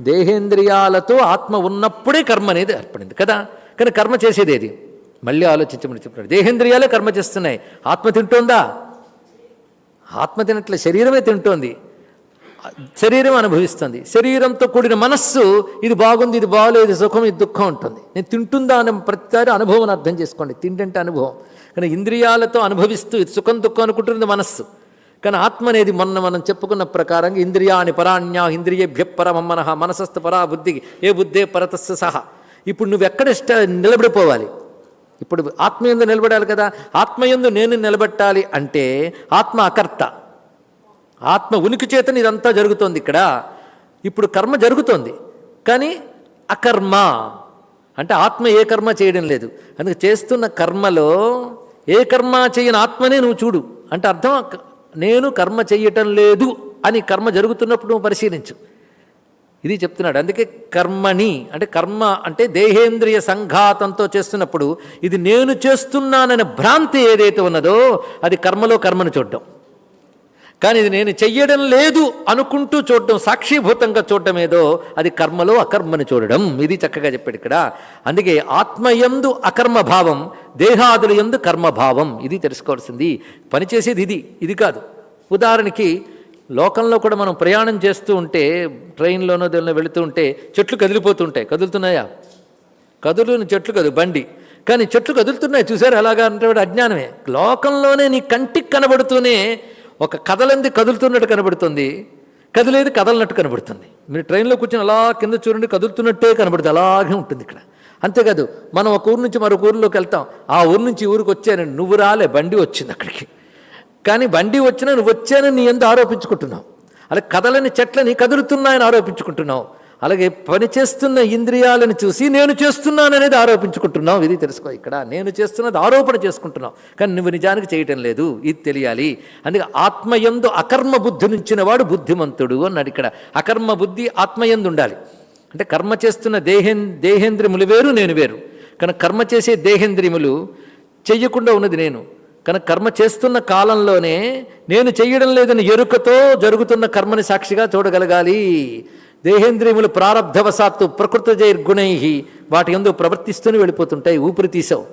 దేహేంద్రియాలతో ఆత్మ ఉన్నప్పుడే కర్మ అనేది ఏర్పడింది కదా? కానీ కర్మ చేసేది ఏది? మళ్ళీ ఆలోచించమని చెప్పాడు దేహేంద్రియాలే కర్మ చేస్తున్నాయి. ఆత్మ తింటోందా? ఆత్మ తినట్లే శరీరమే తింటోంది. శరీరం అనుభవిస్తుంది. శరీరంతో కూడిన మనస్సు ఇది బాగుంది ఇది బాగలేదు సుఖం ఇది దుఃఖం ఉంటుంది. నేను తింటుందా అనే ప్రతిసారి అనుభవం అర్థం చేసుకోండి. తింటంటే అనుభవం. కానీ ఇంద్రియాలతో అనుభవిస్తూ ఇది సుఖం దుఃఖం అనుకుంటుంది మనస్సు. కానీ ఆత్మ అనేది మొన్న మనం చెప్పుకున్న ప్రకారంగా ఇంద్రియాని పరాణ్యా ఇంద్రియభ్య పరమమ్మన మనసస్థ పరా బుద్ధికి ఏ బుద్ధే పరతస్సు సహా. ఇప్పుడు నువ్వు ఎక్కడ ఇష్ట నిలబడిపోవాలి? ఇప్పుడు ఆత్మయందు నిలబడాలి కదా. ఆత్మయందు నేను నిలబెట్టాలి అంటే ఆత్మ అకర్త. ఆత్మ ఉనికి చేతని ఇదంతా జరుగుతోంది ఇక్కడ. ఇప్పుడు కర్మ జరుగుతోంది. కానీ అకర్మ. అంటే ఆత్మ ఏ కర్మ చేయడం లేదు. అందుకే చేస్తున్న కర్మలో ఏ కర్మ చేయని ఆత్మనే నువ్వు చూడు. అంటే అర్థం నేను కర్మ చెయ్యటం లేదు అని కర్మ జరుగుతున్నప్పుడు నువ్వు పరిశీలించు. ఇది చెప్తున్నాడు. అందుకే కర్మని అంటే కర్మ అంటే దేహేంద్రియ సంఘాతంతో చేస్తున్నప్పుడు ఇది నేను చేస్తున్నాననే భ్రాంతి ఏదైతే ఉన్నదో అది కర్మలో కర్మను చూడడం కానీ ఇది నేను చెయ్యడం లేదు అనుకుంటూ చూడడం సాక్షిభూతంగా చూడడం ఏదో అది కర్మలో అకర్మని చూడడం. ఇది చక్కగా చెప్పాడు ఇక్కడ. అందుకే ఆత్మయందు అకర్మభావం దేహాదుల ఎందు కర్మభావం. ఇది తెలుసుకోవాల్సింది. పనిచేసేది ఇది. ఇది కాదు. ఉదాహరణకి లోకంలో కూడా మనం ప్రయాణం చేస్తూ ఉంటే ట్రైన్లోనో దేనిలో వెళుతూ ఉంటే చెట్లు కదిలిపోతుంటాయి కదులుతున్నాయా? కదులుని చెట్లు కదు బండి. కానీ చెట్లు కదులుతున్నాయి. చూసారు? అలాగా అంటే అజ్ఞానమే. లోకంలోనే నీ కంటికి కనబడుతూనే ఒక కదలంది కదులుతున్నట్టు కనబడుతుంది. కదిలేది కదలనట్టు కనబడుతుంది. మీరు ట్రైన్లో కూర్చొని అలా కింద చూడండి కదులుతున్నట్టే కనబడుతుంది. అలాగే ఉంటుంది ఇక్కడ. అంతేకాదు మనం ఒక ఊరు నుంచి మరొక ఊరిలోకి వెళ్తాం. ఆ ఊరు నుంచి ఊరికి వచ్చాను నువ్వు రాలే బండి వచ్చింది అక్కడికి. కానీ బండి వచ్చినా నువ్వు వచ్చానని నీ ఎందు ఆరోపించుకుంటున్నావు. అలా కదలని చెట్లని కదులుతున్నాయని ఆరోపించుకుంటున్నావు. అలాగే పని చేస్తున్న ఇంద్రియాలను చూసి నేను చేస్తున్నాను అనేది ఆరోపించుకుంటున్నావు. ఇది తెలుసుకో ఇక్కడ. నేను చేస్తున్నది ఆరోపణ చేసుకుంటున్నావు. కానీ నువ్వు నిజానికి చేయటం లేదు. ఇది తెలియాలి. అందుకే ఆత్మయందు అకర్మ బుద్ధి నుంచిన వాడు బుద్ధిమంతుడు అన్నాడు ఇక్కడ. అకర్మ బుద్ధి ఆత్మయందు ఉండాలి. అంటే కర్మ చేస్తున్న దేహే దేహేంద్రియములు వేరు నేను వేరు. కానీ కర్మ చేసే దేహేంద్రియములు చెయ్యకుండా ఉన్నది నేను. కనుక కర్మ చేస్తున్న కాలంలోనే నేను చెయ్యడం లేదని ఎరుకతో జరుగుతున్న కర్మని సాక్షిగా చూడగలగాలి. దేహేంద్రియములు ప్రారంధవశాత్తు ప్రకృత జైర్గుణై వాటి ఎందు ప్రవర్తిస్తూనే వెళ్ళిపోతుంటాయి ఊపిరి తీసావు.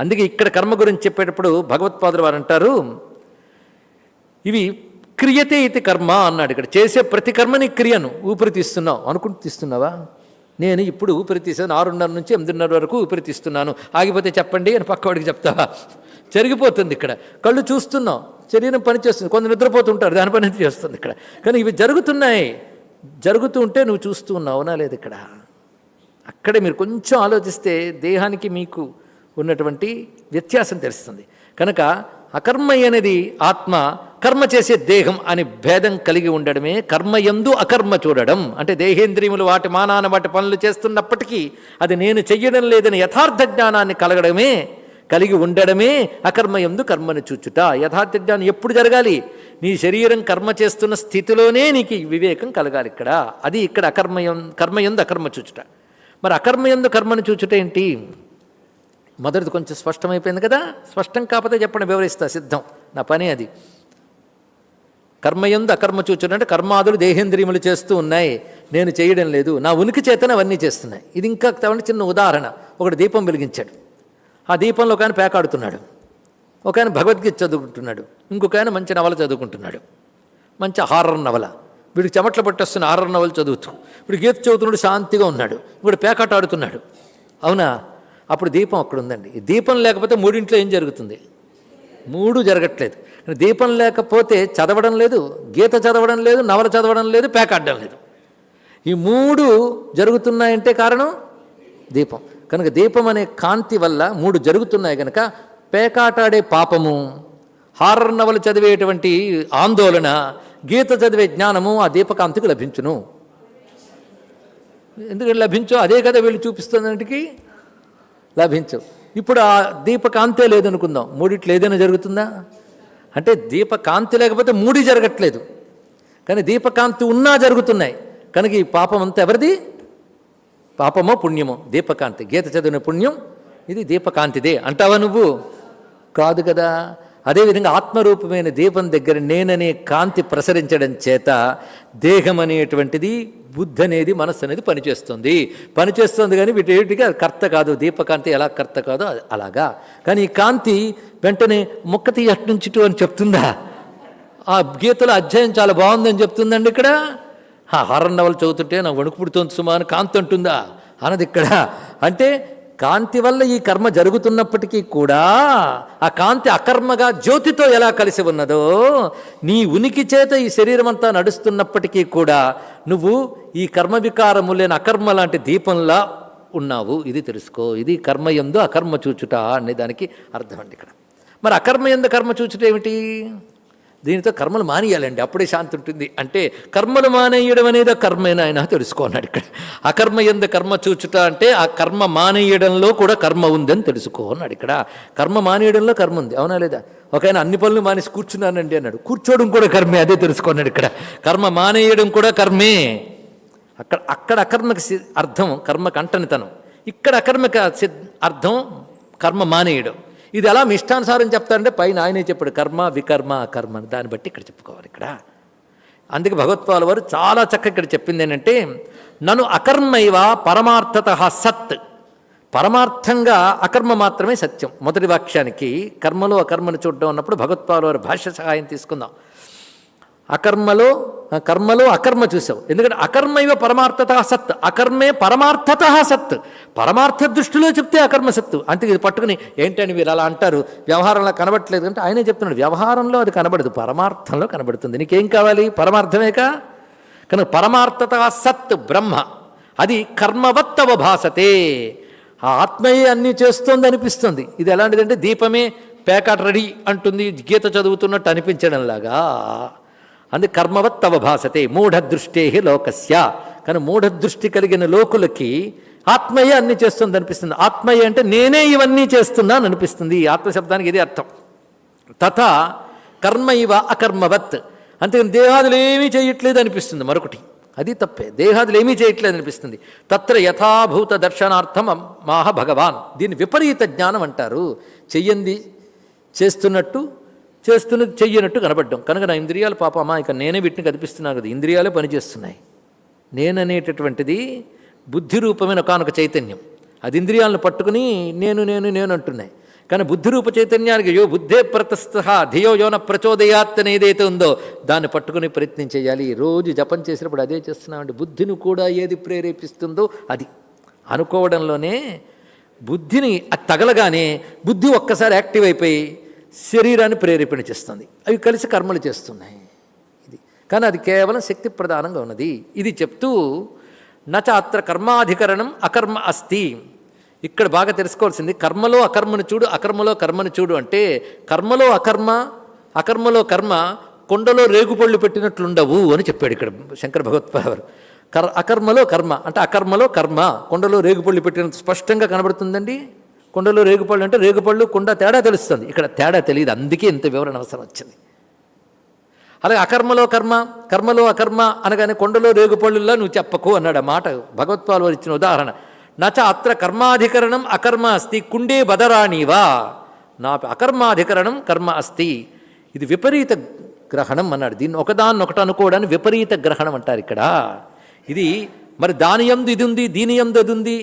అందుకే ఇక్కడ కర్మ గురించి చెప్పేటప్పుడు భగవత్పాదులు వారు అంటారు ఇవి క్రియతే ఇది కర్మ అన్నాడు ఇక్కడ. చేసే ప్రతి కర్మని క్రియను ఊపిరి తీస్తున్నావు. అనుకుంటూ తీస్తున్నావా? నేను ఇప్పుడు ఊపిరి తీసాను ఆరున్నర నుంచి ఎనిమిదిన్నర వరకు ఊపిరి తీస్తున్నాను. ఆగిపోతే చెప్పండి అని పక్కవాడికి చెప్తావా? జరిగిపోతుంది ఇక్కడ. కళ్ళు చూస్తున్నావు. శరీరం పనిచేస్తుంది. కొంత నిద్రపోతుంటారు. దాని పని చేస్తుంది ఇక్కడ? కానీ ఇవి జరుగుతున్నాయి. జరుగుతూ ఉంటే నువ్వు చూస్తూ ఉన్నావు అవునా లేదు ఇక్కడ? అక్కడే మీరు కొంచెం ఆలోచిస్తే దేహానికి మీకు ఉన్నటువంటి వ్యత్యాసం తెలుస్తుంది. కనుక అకర్మయ్య అనేది ఆత్మ కర్మ చేసే దేహం అని భేదం కలిగి ఉండడమే కర్మయందు అకర్మ చూడడం. అంటే దేహేంద్రియములు వాటి మానాన వాటి పనులు చేస్తున్నప్పటికీ అది నేను చెయ్యడం లేదని యథార్థ జ్ఞానాన్ని కలగడమే కలిగి ఉండడమే అకర్మ ఎందు కర్మను చూచుట. యథార్థ ఎప్పుడు జరగాలి? నీ శరీరం కర్మ చేస్తున్న స్థితిలోనే నీకు వివేకం కలగాలి ఇక్కడ. అది ఇక్కడ అకర్మయం కర్మయందు అకర్మ చూచుట. మరి అకర్మయందు కర్మను చూచుట ఏంటి? మొదటిది కొంచెం స్పష్టమైపోయింది కదా? స్పష్టం కాకపోతే చెప్పండి వివరిస్తా సిద్ధం. నా పని అది. కర్మయందు అకర్మ చూచుట అంటే కర్మాదులు దేహేంద్రియములు చేస్తూ ఉన్నాయి. నేను చేయడం లేదు. నా ఉనికి చేతనే అవన్నీ చేస్తున్నాయి. ఇది ఇంకా చిన్న ఉదాహరణ. ఒకటి దీపం వెలిగించాడు. ఆ దీపంలో ఒక ఆయన పేకాడుతున్నాడు. ఒక ఆయన భగవద్గీత చదువుకుంటున్నాడు. ఇంకొక ఆయన మంచి నవల చదువుకుంటున్నాడు. మంచి హారర్ నవల. వీడికి చెమట్లు పట్టేస్తున్న హారర్ నవలు చదువుతూ వీడు గీత చదువుతున్నాడు శాంతిగా ఉన్నాడు. వీడు పేకాట ఆడుతున్నాడు అవునా? అప్పుడు దీపం అక్కడ ఉందండి. ఈ దీపం లేకపోతే మూడింట్లో ఏం జరుగుతుంది? మూడు జరగట్లేదు. దీపం లేకపోతే చదవడం లేదు గీత చదవడం లేదు నవల చదవడం లేదు పేకాడడం లేదు. ఈ మూడు జరుగుతున్నాయంటే కారణం? దీపం. కనుక దీపం అనే కాంతి వల్ల మూడు జరుగుతున్నాయి కనుక పేకాటాడే పాపము హారర్ నవలు చదివేటువంటి ఆందోళన గీత చదివే జ్ఞానము ఆ దీపకాంతికి లభించును. ఎందుకంటే లభించో అదే కదా వీళ్ళు చూపిస్తున్నటికి లభించవు. ఇప్పుడు ఆ దీపకాంతే లేదనుకుందాం. మూడిట్లు ఏదైనా జరుగుతుందా? అంటే దీపకాంతి లేకపోతే మూడి జరగట్లేదు. కానీ దీపకాంతి ఉన్నా జరుగుతున్నాయి. కనుక ఈ పాపం అంతా ఎవరిది? పాపమో పుణ్యమో. దీపకాంతి. గీత చదివిన పుణ్యం ఇది దీపకాంతిదే. అంటావా నువ్వు? కాదు కదా. అదేవిధంగా ఆత్మరూపమైన దీపం దగ్గర నేననే కాంతి ప్రసరించడం చేత దేహం అనేటువంటిది బుద్ధి అనేది మనస్సు అనేది పనిచేస్తుంది. పనిచేస్తుంది కానీ వీటికి అది కర్త కాదు. దీపకాంతి ఎలా కర్త కాదో అలాగా. కానీ ఈ కాంతి వెంటనే మొక్క తీ నుంచి అని చెప్తుందా? ఆ గీతలో అధ్యాయం చాలా బాగుందని చెప్తుందండి ఇక్కడ. ఆ హారర్ నవలు చదువుతుంటే నాకు వణుకు పుడుతుంది సుమా అని కాంతి అంటుందా? అన్నది ఇక్కడ. అంటే కాంతి వల్ల ఈ కర్మ జరుగుతున్నప్పటికీ కూడా ఆ కాంతి అకర్మగా జ్యోతితో ఎలా కలిసి ఉన్నదో నీ ఉనికి చేత ఈ శరీరం అంతా నడుస్తున్నప్పటికీ కూడా నువ్వు ఈ కర్మ వికారము లేని అకర్మ లాంటి దీపంలా ఉన్నావు. ఇది తెలుసుకో. ఇది కర్మ ఎందు అకర్మ చూచుట అనే దానికి అర్థం అండి ఇక్కడ. మరి అకర్మ ఎందు కర్మ చూచుట ఏమిటి? దీనితో కర్మలు మానేయాలండి. అప్పుడే శాంతి ఉంటుంది. అంటే కర్మలు మానేయడం అనేది కర్మేనా ఆయన తెలుసుకోన్నాడు ఇక్కడ. అకర్మ ఎందు కర్మ చూచుట అంటే ఆ కర్మ మానేయడంలో కూడా కర్మ ఉందని తెలుసుకో అన్నాడు ఇక్కడ. కర్మ మానేయడంలో కర్మ ఉంది. అవునా లేదా? ఒక ఆయన అన్ని పనులు మానేసి కూర్చున్నానండి అన్నాడు. కూర్చోవడం కూడా కర్మే అదే తెలుసుకున్నాడు ఇక్కడ. కర్మ మానేయడం కూడా కర్మే. అక్కడ అక్కడ అకర్మకి అర్థం కర్మకు అంటనితనం. ఇక్కడ అకర్మక అర్థం కర్మ మానేయడం. ఇది ఎలా మీ ఇష్టానుసారం చెప్తారంటే పైన ఆయనే చెప్పాడు కర్మ వికర్మ అకర్మ అని. దాన్ని బట్టి ఇక్కడ చెప్పుకోవాలి ఇక్కడ. అందుకే భగవత్పాల వారు చాలా చక్కగా ఇక్కడ చెప్పింది ఏంటంటే నన్ను అకర్మైవ పరమార్థత సత్. పరమార్థంగా అకర్మ మాత్రమే సత్యం. మొదటి వాక్యానికి కర్మలో అకర్మను చూడడం అన్నప్పుడు భగవత్పాల వారి భాష్య సహాయం తీసుకుందాం. అకర్మలో కర్మలో అకర్మ చూసావు. ఎందుకంటే అకర్మైవ పరమార్థత సత్ అకర్మే పరమార్థత సత్. పరమార్థ దృష్టిలో చెప్తే అకర్మ సత్తు. అంతే ఇది పట్టుకుని ఏంటని మీరు అలా అంటారు? వ్యవహారంలో కనబడట్లేదు అంటే ఆయనే చెప్తున్నాడు వ్యవహారంలో అది కనబడదు పరమార్థంలో కనబడుతుంది. నీకేం కావాలి? పరమార్థమేక? కనుక పరమార్థత సత్ బ్రహ్మ. అది కర్మవత్తవ భాసతే. ఆ ఆత్మయే అన్నీ చేస్తోంది అనిపిస్తుంది. ఇది ఎలాంటిదంటే దీపమే పేకాట రెడీ అంటుంది గీత చదువుతున్నట్టు అనిపించడంలాగా. అందుకే కర్మవత్ అవభాసతే మూఢదృష్టే లోకస్య. కానీ మూఢదృష్టి కలిగిన లోకులకి ఆత్మయే అన్ని చేస్తుంది అనిపిస్తుంది. ఆత్మయే అంటే నేనే ఇవన్నీ చేస్తున్నాను అనిపిస్తుంది. ఈ ఆత్మశబ్దానికి ఇది అర్థం. తథ కర్మ ఇవ అకర్మవత్. అంతేకాని దేహాదులు ఏమీ చేయట్లేదు అనిపిస్తుంది మరొకటి. అది తప్పే. దేహాదులు ఏమీ చేయట్లేదు అనిపిస్తుంది. తత్ర యథాభూత దర్శనార్థం మాహ భగవాన్. దీన్ని విపరీత జ్ఞానం అంటారు. చెయ్యంది చేస్తున్నట్టు చేస్తున్నది చెయ్యనట్టు కనబడ్డం. కనుక నా ఇంద్రియాలు పాపమా ఇక నేనే వీటిని కనిపిస్తున్నాను కదా ఇంద్రియాలే పనిచేస్తున్నాయి. నేననేటటువంటిది బుద్ధి రూపమైన ఒకనొక చైతన్యం. అది ఇంద్రియాలను పట్టుకుని నేను నేను నేను అంటున్నాయి. కానీ బుద్ధి రూప చైతన్యానికి యో బుద్ధే ప్రతస్థ ధియో యోన ప్రచోదయాత్ అని ఏదైతే ఉందో దాన్ని పట్టుకుని ప్రయత్నం చేయాలి. రోజు జపం చేసినప్పుడు అదే చేస్తున్నామండి. బుద్ధిని కూడా ఏది ప్రేరేపిస్తుందో అది. అనుకోవడంలోనే బుద్ధిని అది తగలగానే బుద్ధి ఒక్కసారి యాక్టివ్ అయిపోయి శరీరాన్ని ప్రేరేపణ చేస్తుంది. అవి కలిసి కర్మలు చేస్తున్నాయి. ఇది. కానీ అది కేవలం శక్తి ప్రధానంగా ఉన్నది. ఇది చెప్తూ నచ అత్ర కర్మాధికరణం అకర్మ అస్తి. ఇక్కడ బాగా తెలుసుకోవాల్సింది కర్మలో అకర్మను చూడు అకర్మలో కర్మను చూడు అంటే కర్మలో అకర్మ అకర్మలో కర్మ కొండలో రేగుపళ్ళు పెట్టినట్లుండవు అని చెప్పాడు ఇక్కడ శంకర భగవత్పాదవారు కర్ అకర్మలో కర్మ అంటే అకర్మలో కర్మ కొండలో రేగుపళ్ళు పెట్టినంత స్పష్టంగా కనబడుతుందండి? కొండలో రేగుపళ్ళు అంటే రేగుపళ్ళు కుండ తేడా తెలుస్తుంది. ఇక్కడ తేడా తెలియదు. అందుకే ఇంత వివరణ అవసరం వచ్చింది. అలాగే అకర్మలో కర్మ కర్మలో అకర్మ అనగానే కొండలో రేగుపళ్ళులా నువ్వు చెప్పకు అన్నాడు మాట భగవత్పాల్ వారు ఇచ్చిన ఉదాహరణ. నచ అత్ర కర్మాధికరణం అకర్మ అస్తి కుండే బదరాణివా నా అకర్మాధికరణం కర్మ అస్తి. ఇది విపరీత గ్రహణం అన్నాడు. దీన్ని ఒకదాన్నొకటి అనుకోవడానికి విపరీత గ్రహణం అంటారు ఇక్కడ. ఇది మరి దాని ఎందు ఇది ఉంది దీని ఎందు అది ఉంది.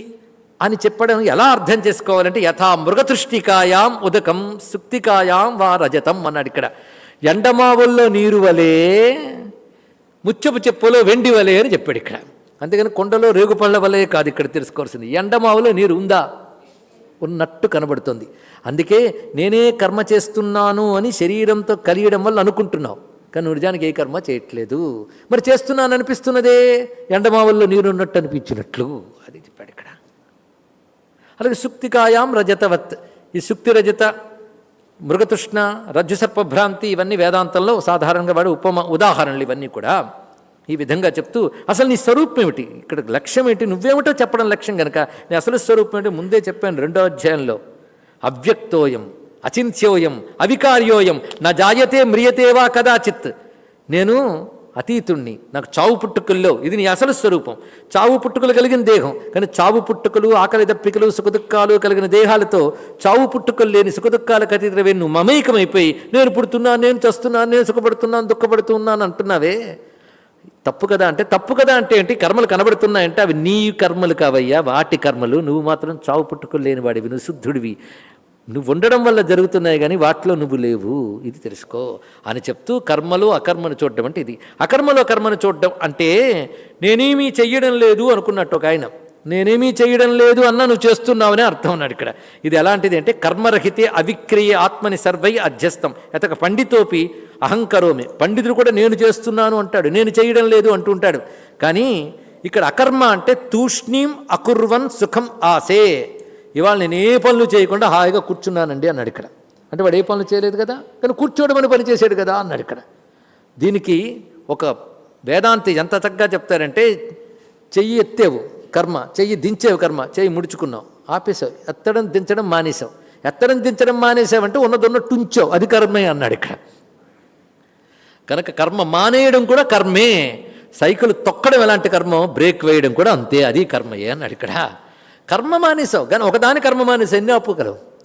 అని చెప్పడం ఎలా అర్థం చేసుకోవాలంటే యథా మృగతృష్టికాయాం ఉదకం సుక్తికాయాం వా రజతం అన్నాడు ఇక్కడ. ఎండమావుల్లో నీరు వలే ముచ్చపు చెప్పులో వెండి వలే అని చెప్పాడు ఇక్కడ. అందుకని కొండలో రేగుపళ్ళ వలే కాదు ఇక్కడ తెలుసుకోవాల్సింది. ఎండమావులో నీరు ఉందా? ఉన్నట్టు కనబడుతుంది. అందుకే నేనే కర్మ చేస్తున్నాను అని శరీరంతో కలియడం వల్ల అనుకుంటున్నావు. కానీ నిజానికి ఏ కర్మ చేయట్లేదు. మరి చేస్తున్నాను అనిపిస్తున్నదే ఎండమావుల్లో నీరు ఉన్నట్టు అనిపించినట్లు అది చెప్పాడు ఇక్కడ. అలాగే సుక్తికాయాం రజతవత్. ఈ సుక్తి రజత మృగతృష్ణ రజ్జుసర్పభ్రాంతి ఇవన్నీ వేదాంతంలో సాధారణంగా వాడు ఉపమ ఉదాహరణలు ఇవన్నీ కూడా. ఈ విధంగా చెప్తూ అసలు నీ స్వరూపం ఏమిటి? ఇక్కడ లక్ష్యం ఏంటి? నువ్వేమిటో చెప్పడం లక్ష్యం కనుక నీ అసలు స్వరూపం ఏంటి? ముందే చెప్పాను రెండో అధ్యాయంలో. అవ్యక్తోయం అచింత్యోయం అవికార్యోయం నా జాయతే మ్రియతేవా కదాచిత్. నేను అతీతుణ్ణి. నాకు చావు పుట్టుకల్లో ఇది నీ అసలు స్వరూపం. చావు పుట్టుకలు కలిగిన దేహం. కానీ చావు పుట్టుకలు ఆకలి దప్పికలు సుఖదుఖాలు కలిగిన దేహాలతో చావు పుట్టుకలు లేని సుఖదుఖాలకు అతీతమే నువ్వు మమేకమైపోయి నేను పుడుతున్నాను నేను చస్తున్నాను నేను సుఖపడుతున్నాను దుఃఖపడుతున్నాను అంటున్నావే? తప్పు కదా అంటే తప్పు కదా అంటే ఏంటి? కర్మలు కనబడుతున్నాయంటే అవి నీ కర్మలు కావయ్యా. వాటి కర్మలు నువ్వు మాత్రం చావు పుట్టుకలు లేని వాడివి నువ్వు శుద్ధుడివి. నువ్వు ఉండడం వల్ల జరుగుతున్నాయి కానీ వాటిలో నువ్వు లేవు. ఇది తెలుసుకో. అని చెప్తూ కర్మలు అకర్మను చూడడం అంటే ఇది. అకర్మలో కర్మను చూడడం అంటే నేనేమీ చెయ్యడం లేదు అనుకున్నట్టు ఒక ఆయన. నేనేమీ చేయడం లేదు అన్న నువ్వు చేస్తున్నావని అర్థం ఉన్నాడు ఇక్కడ. ఇది ఎలాంటిది అంటే కర్మరహితే అవిక్రియ ఆత్మని సర్వై అధ్యస్తం అతక పండితోపి అహంకరోమి. పండితుడు కూడా నేను చేస్తున్నాను అంటాడు. నేను చేయడం లేదు అంటుంటాడు. కానీ ఇక్కడ అకర్మ అంటే తూష్ణీం అకుర్వన్ సుఖం ఆసే. ఇవాళ నేను ఏ పనులు చేయకుండా హాయిగా కూర్చున్నానండి అన్నాడు ఇక్కడ. అంటే వాడు ఏ పనులు చేయలేదు కదా? కానీ కూర్చోవడం అని పని చేశాడు కదా అన్నాడు ఇక్కడ. దీనికి ఒక వేదాంతి ఎంత చక్కగా చెప్తారంటే చెయ్యి ఎత్తేవు కర్మ చెయ్యి దించేవు కర్మ చెయ్యి ముడుచుకున్నావు. ఆపేసావు ఎత్తడం దించడం మానేసావు ఎత్తడం దించడం మానేసావంటే ఉన్నది ఉన్నట్టు ఉంచావు అది కర్మే అన్నాడు ఇక్కడ. కనుక కర్మ మానేయడం కూడా కర్మే. సైకిల్ తొక్కడం ఎలాంటి కర్మ? బ్రేక్ వేయడం కూడా అంతే. అది కర్మయే అన్నాడు ఇక్కడ. కర్మ మానేసావు కానీ ఒకదాని కర్మ మానేసావు ఎన్ని అప్పుకలవు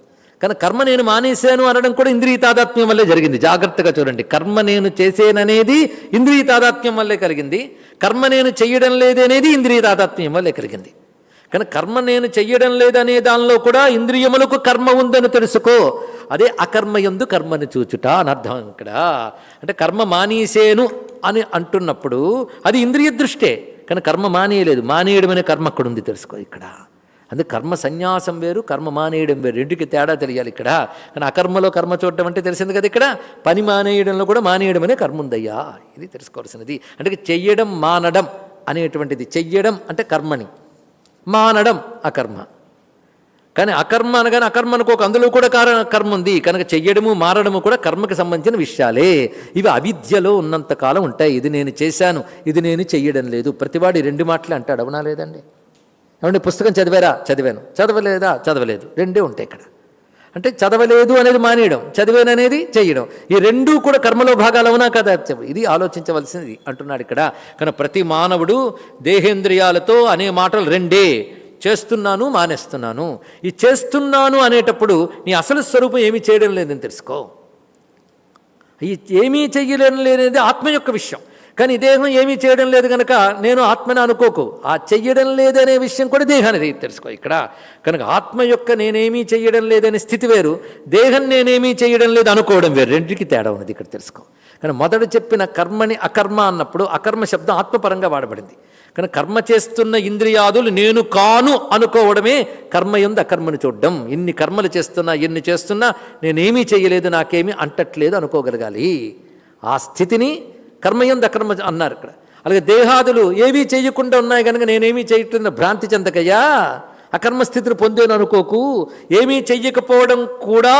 కానీ కర్మ నేను మానేశాను అనడం కూడా ఇంద్రియ తాదాత్మ్యం వల్లే జరిగింది. జాగ్రత్తగా చూడండి. కర్మ నేను చేసేననేది ఇంద్రియ తాదాత్మ్యం వల్లే కలిగింది. కర్మ నేను చెయ్యడం లేదనేది ఇంద్రియ తాదాత్మ్యం వల్లే కలిగింది. కానీ కర్మ నేను చెయ్యడం లేదనే దానిలో కూడా ఇంద్రియములకు కర్మ ఉందని తెలుసుకో. అదే అకర్మయందు కర్మని చూచుట అని అర్థం ఇక్కడ. అంటే కర్మ మానేసేను అని అంటున్నప్పుడు అది ఇంద్రియ దృష్టే. కానీ కర్మ మానేయలేదు. మానేయడం అనే కర్మ అక్కడ ఉంది తెలుసుకో ఇక్కడ. అందుకే కర్మ సన్యాసం వేరు కర్మ మానేయడం వేరు. రెండుకి తేడా తెలియాలి ఇక్కడ. కానీ అకర్మలో కర్మ చూడటం అంటే తెలిసింది కదా ఇక్కడ? పని మానేయడంలో కూడా మానేయడం అనే కర్మ ఉందయ్యా. ఇది తెలుసుకోవాల్సినది. అంటే చెయ్యడం మానడం అనేటువంటిది. చెయ్యడం అంటే కర్మని. మానడం అకర్మ. కానీ అకర్మ అనగానే అకర్మ అనుకోక అందులో కూడా కారణ కర్మ ఉంది. కనుక చెయ్యడము మారడము కూడా కర్మకి సంబంధించిన విషయాలే. ఇవి అవిద్యలో ఉన్నంతకాలం ఉంటాయి. ఇది నేను చేశాను ఇది నేను చెయ్యడం లేదు. ప్రతివాడు రెండు మాటలే అంటాడు. అవునా లేదండి? ఏమంటే పుస్తకం చదివారా? చదివాను. చదవలేదా? చదవలేదు. రెండే ఉంటాయి ఇక్కడ. అంటే చదవలేదు అనేది మానేయడం చదివాను అనేది చేయడం. ఈ రెండూ కూడా కర్మలో భాగాలు అవునా కదా? ఇది ఆలోచించవలసింది అంటున్నాడు ఇక్కడ. కానీ ప్రతి మానవుడు దేహేంద్రియాలతో అనే మాటలు రెండే. చేస్తున్నాను మానేస్తున్నాను. ఈ చేస్తున్నాను అనేటప్పుడు నీ అసలు స్వరూపం ఏమీ చేయడం లేదని తెలుసుకో. ఈ ఏమీ చెయ్యలేని లేనిది ఆత్మ యొక్క విషయం. కానీ దేహం ఏమీ చేయడం లేదు కనుక నేను ఆత్మని అనుకోకు. ఆ చెయ్యడం లేదనే విషయం కూడా దేహాన్ని తెలుసుకో ఇక్కడ. కనుక ఆత్మ యొక్క నేనేమీ చెయ్యడం లేదనే స్థితి వేరు. దేహం నేనేమీ చేయడం లేదు అనుకోవడం వేరు. రెండింటికి తేడా ఉన్నది ఇక్కడ తెలుసుకో. కానీ మొదట చెప్పిన కర్మని అకర్మ అన్నప్పుడు అకర్మ శబ్దం ఆత్మపరంగా వాడబడింది. కానీ కర్మ చేస్తున్న ఇంద్రియాదులు నేను కాను అనుకోవడమే కర్మ ఎందు అకర్మను చూడడం. ఇన్ని కర్మలు చేస్తున్నా ఎన్ని చేస్తున్నా నేనేమీ చేయలేదు నాకేమీ అంటట్లేదు అనుకోగలగాలి. ఆ స్థితిని కర్మయందు అకర్మ అన్నారు ఇక్కడ. అలాగే దేహాదులు ఏవీ చేయకుండా ఉన్నాయి కనుక నేనేమీ చేయట్లేదు భ్రాంతి చెందకయ్యా? అకర్మస్థితిని పొందేను అనుకోకు ఏమీ చెయ్యకపోవడం కూడా